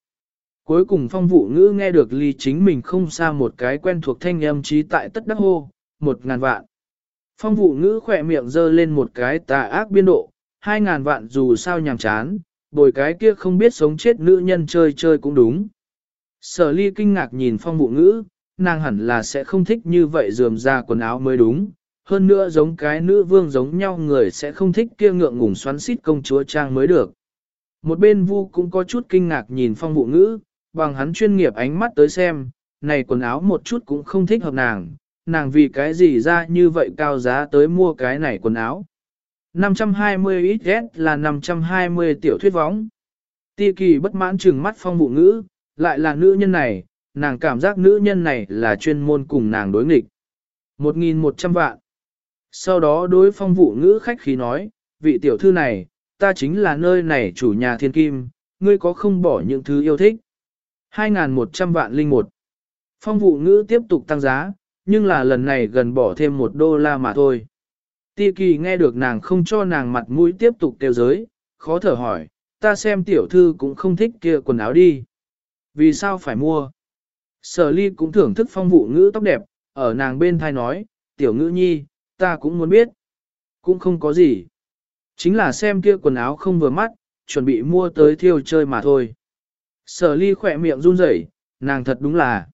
Speaker 1: Cuối cùng phong vụ ngữ nghe được ly chính mình không xa một cái quen thuộc thanh âm trí tại tất đắc hô, một ngàn vạn. Phong vụ ngữ khỏe miệng dơ lên một cái tà ác biên độ, hai ngàn vạn dù sao nhàm chán, bồi cái kia không biết sống chết nữ nhân chơi chơi cũng đúng. Sở ly kinh ngạc nhìn phong vụ ngữ, nàng hẳn là sẽ không thích như vậy dườm ra quần áo mới đúng. Hơn nữa giống cái nữ vương giống nhau người sẽ không thích kia ngượng ngùng xoắn xít công chúa trang mới được. Một bên vu cũng có chút kinh ngạc nhìn phong vụ ngữ, bằng hắn chuyên nghiệp ánh mắt tới xem, này quần áo một chút cũng không thích hợp nàng, nàng vì cái gì ra như vậy cao giá tới mua cái này quần áo. 520 XS là 520 tiểu thuyết võng. Ti kỳ bất mãn trừng mắt phong vụ ngữ, lại là nữ nhân này, nàng cảm giác nữ nhân này là chuyên môn cùng nàng đối nghịch. 1.100 vạn. Sau đó đối phong vụ ngữ khách khí nói, vị tiểu thư này, ta chính là nơi này chủ nhà thiên kim, ngươi có không bỏ những thứ yêu thích. 2.100 vạn linh một. Phong vụ ngữ tiếp tục tăng giá, nhưng là lần này gần bỏ thêm một đô la mà thôi. Ti kỳ nghe được nàng không cho nàng mặt mũi tiếp tục kêu giới, khó thở hỏi, ta xem tiểu thư cũng không thích kia quần áo đi. Vì sao phải mua? Sở ly cũng thưởng thức phong vụ ngữ tóc đẹp, ở nàng bên thai nói, tiểu ngữ nhi, ta cũng muốn biết. Cũng không có gì. Chính là xem kia quần áo không vừa mắt, chuẩn bị mua tới thiêu chơi mà thôi. Sở ly khỏe miệng run rẩy, nàng thật đúng là.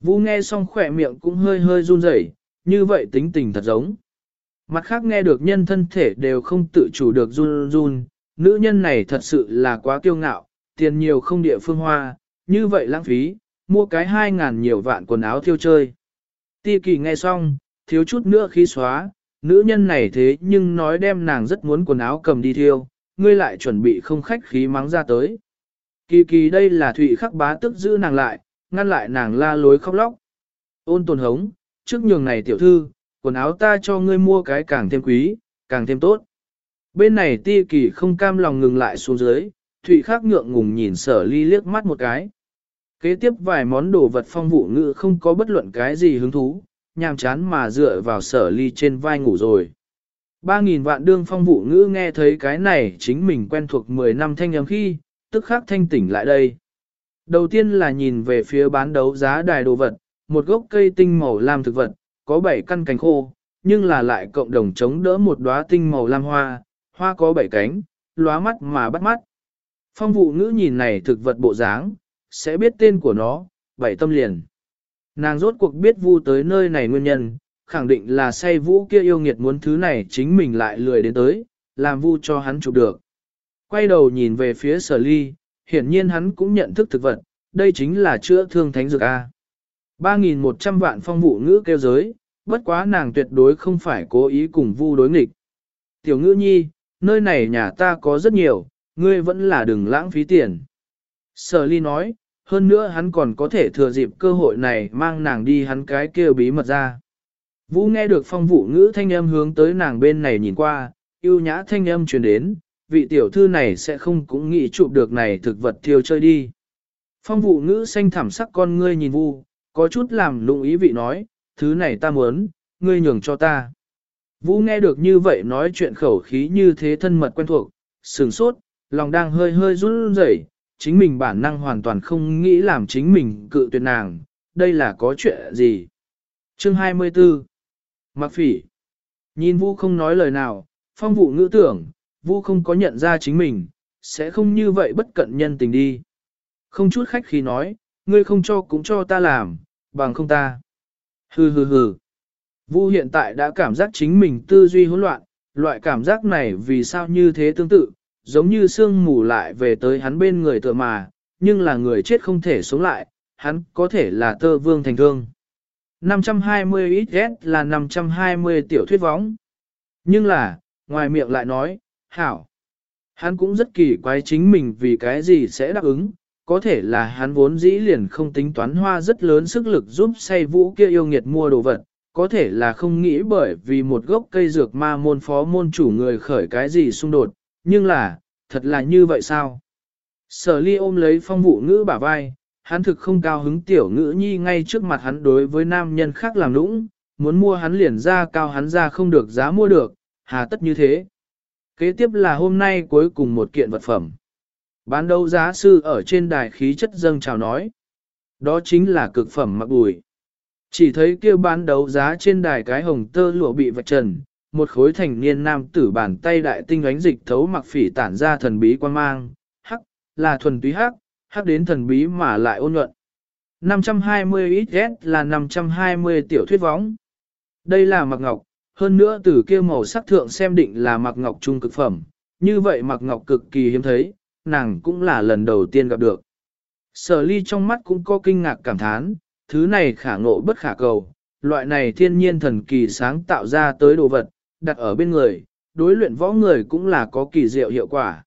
Speaker 1: Vũ nghe xong khỏe miệng cũng hơi hơi run rẩy, như vậy tính tình thật giống. Mặt khác nghe được nhân thân thể đều không tự chủ được run run, nữ nhân này thật sự là quá kiêu ngạo, tiền nhiều không địa phương hoa, như vậy lãng phí, mua cái hai ngàn nhiều vạn quần áo thiêu chơi. Ti kỳ nghe xong, thiếu chút nữa khí xóa, nữ nhân này thế nhưng nói đem nàng rất muốn quần áo cầm đi thiêu, ngươi lại chuẩn bị không khách khí mắng ra tới. Kỳ kỳ đây là thụy khắc bá tức giữ nàng lại, ngăn lại nàng la lối khóc lóc. Ôn tồn hống, trước nhường này tiểu thư, quần áo ta cho ngươi mua cái càng thêm quý, càng thêm tốt. Bên này ti kỳ không cam lòng ngừng lại xuống dưới, thụy khắc ngượng ngùng nhìn sở ly liếc mắt một cái. Kế tiếp vài món đồ vật phong vụ ngự không có bất luận cái gì hứng thú, nhàm chán mà dựa vào sở ly trên vai ngủ rồi. Ba nghìn vạn đương phong vụ ngữ nghe thấy cái này chính mình quen thuộc 10 năm thanh âm khi, tức khắc thanh tỉnh lại đây. Đầu tiên là nhìn về phía bán đấu giá đài đồ vật, một gốc cây tinh màu lam thực vật, có 7 căn cành khô, nhưng là lại cộng đồng chống đỡ một đóa tinh màu lam hoa, hoa có 7 cánh, lóa mắt mà bắt mắt. Phong vụ ngữ nhìn này thực vật bộ dáng, sẽ biết tên của nó, bảy tâm liền. Nàng rốt cuộc biết vu tới nơi này nguyên nhân, khẳng định là say vũ kia yêu nghiệt muốn thứ này chính mình lại lười đến tới, làm vu cho hắn chụp được. Quay đầu nhìn về phía sở ly, hiển nhiên hắn cũng nhận thức thực vật, đây chính là chữa thương thánh dược A. 3.100 vạn phong vụ ngữ kêu giới, bất quá nàng tuyệt đối không phải cố ý cùng vu đối nghịch. Tiểu ngữ nhi, nơi này nhà ta có rất nhiều, ngươi vẫn là đừng lãng phí tiền. Sở ly nói, hơn nữa hắn còn có thể thừa dịp cơ hội này mang nàng đi hắn cái kêu bí mật ra. Vũ nghe được phong vụ ngữ thanh âm hướng tới nàng bên này nhìn qua, yêu nhã thanh âm truyền đến, vị tiểu thư này sẽ không cũng nghĩ chụp được này thực vật thiêu chơi đi. Phong vụ ngữ xanh thảm sắc con ngươi nhìn vu, có chút làm lụng ý vị nói, thứ này ta muốn, ngươi nhường cho ta. Vũ nghe được như vậy nói chuyện khẩu khí như thế thân mật quen thuộc, sừng sốt, lòng đang hơi hơi run rẩy, chính mình bản năng hoàn toàn không nghĩ làm chính mình cự tuyệt nàng, đây là có chuyện gì. Chương 24 Mặc phỉ Nhìn Vu không nói lời nào, phong vụ ngữ tưởng, Vu không có nhận ra chính mình, sẽ không như vậy bất cận nhân tình đi. Không chút khách khí nói, ngươi không cho cũng cho ta làm, bằng không ta. Hừ hừ hừ. Vu hiện tại đã cảm giác chính mình tư duy hỗn loạn, loại cảm giác này vì sao như thế tương tự, giống như sương mù lại về tới hắn bên người tựa mà, nhưng là người chết không thể sống lại, hắn có thể là tơ vương thành thương. 520 XS là 520 tiểu thuyết võng. Nhưng là, ngoài miệng lại nói, hảo. Hắn cũng rất kỳ quái chính mình vì cái gì sẽ đáp ứng, có thể là hắn vốn dĩ liền không tính toán hoa rất lớn sức lực giúp say vũ kia yêu nghiệt mua đồ vật, có thể là không nghĩ bởi vì một gốc cây dược ma môn phó môn chủ người khởi cái gì xung đột, nhưng là, thật là như vậy sao? Sở ly ôm lấy phong vụ ngữ bả vai, hắn thực không cao hứng tiểu ngữ nhi ngay trước mặt hắn đối với nam nhân khác làm nũng, muốn mua hắn liền ra cao hắn ra không được giá mua được, hà tất như thế. Kế tiếp là hôm nay cuối cùng một kiện vật phẩm. Bán đấu giá sư ở trên đài khí chất dâng chào nói. Đó chính là cực phẩm mặc bùi. Chỉ thấy kia bán đấu giá trên đài cái hồng tơ lụa bị vạch trần, một khối thành niên nam tử bàn tay đại tinh ánh dịch thấu mặc phỉ tản ra thần bí quan mang, hắc, là thuần túy hắc, hắc đến thần bí mà lại ôn nhuận. 520 XS là 520 tiểu thuyết võng. Đây là mặc ngọc, hơn nữa từ kia màu sắc thượng xem định là mặc ngọc trung cực phẩm, như vậy mặc ngọc cực kỳ hiếm thấy, nàng cũng là lần đầu tiên gặp được. Sở ly trong mắt cũng có kinh ngạc cảm thán, thứ này khả ngộ bất khả cầu, loại này thiên nhiên thần kỳ sáng tạo ra tới đồ vật, đặt ở bên người, đối luyện võ người cũng là có kỳ diệu hiệu quả.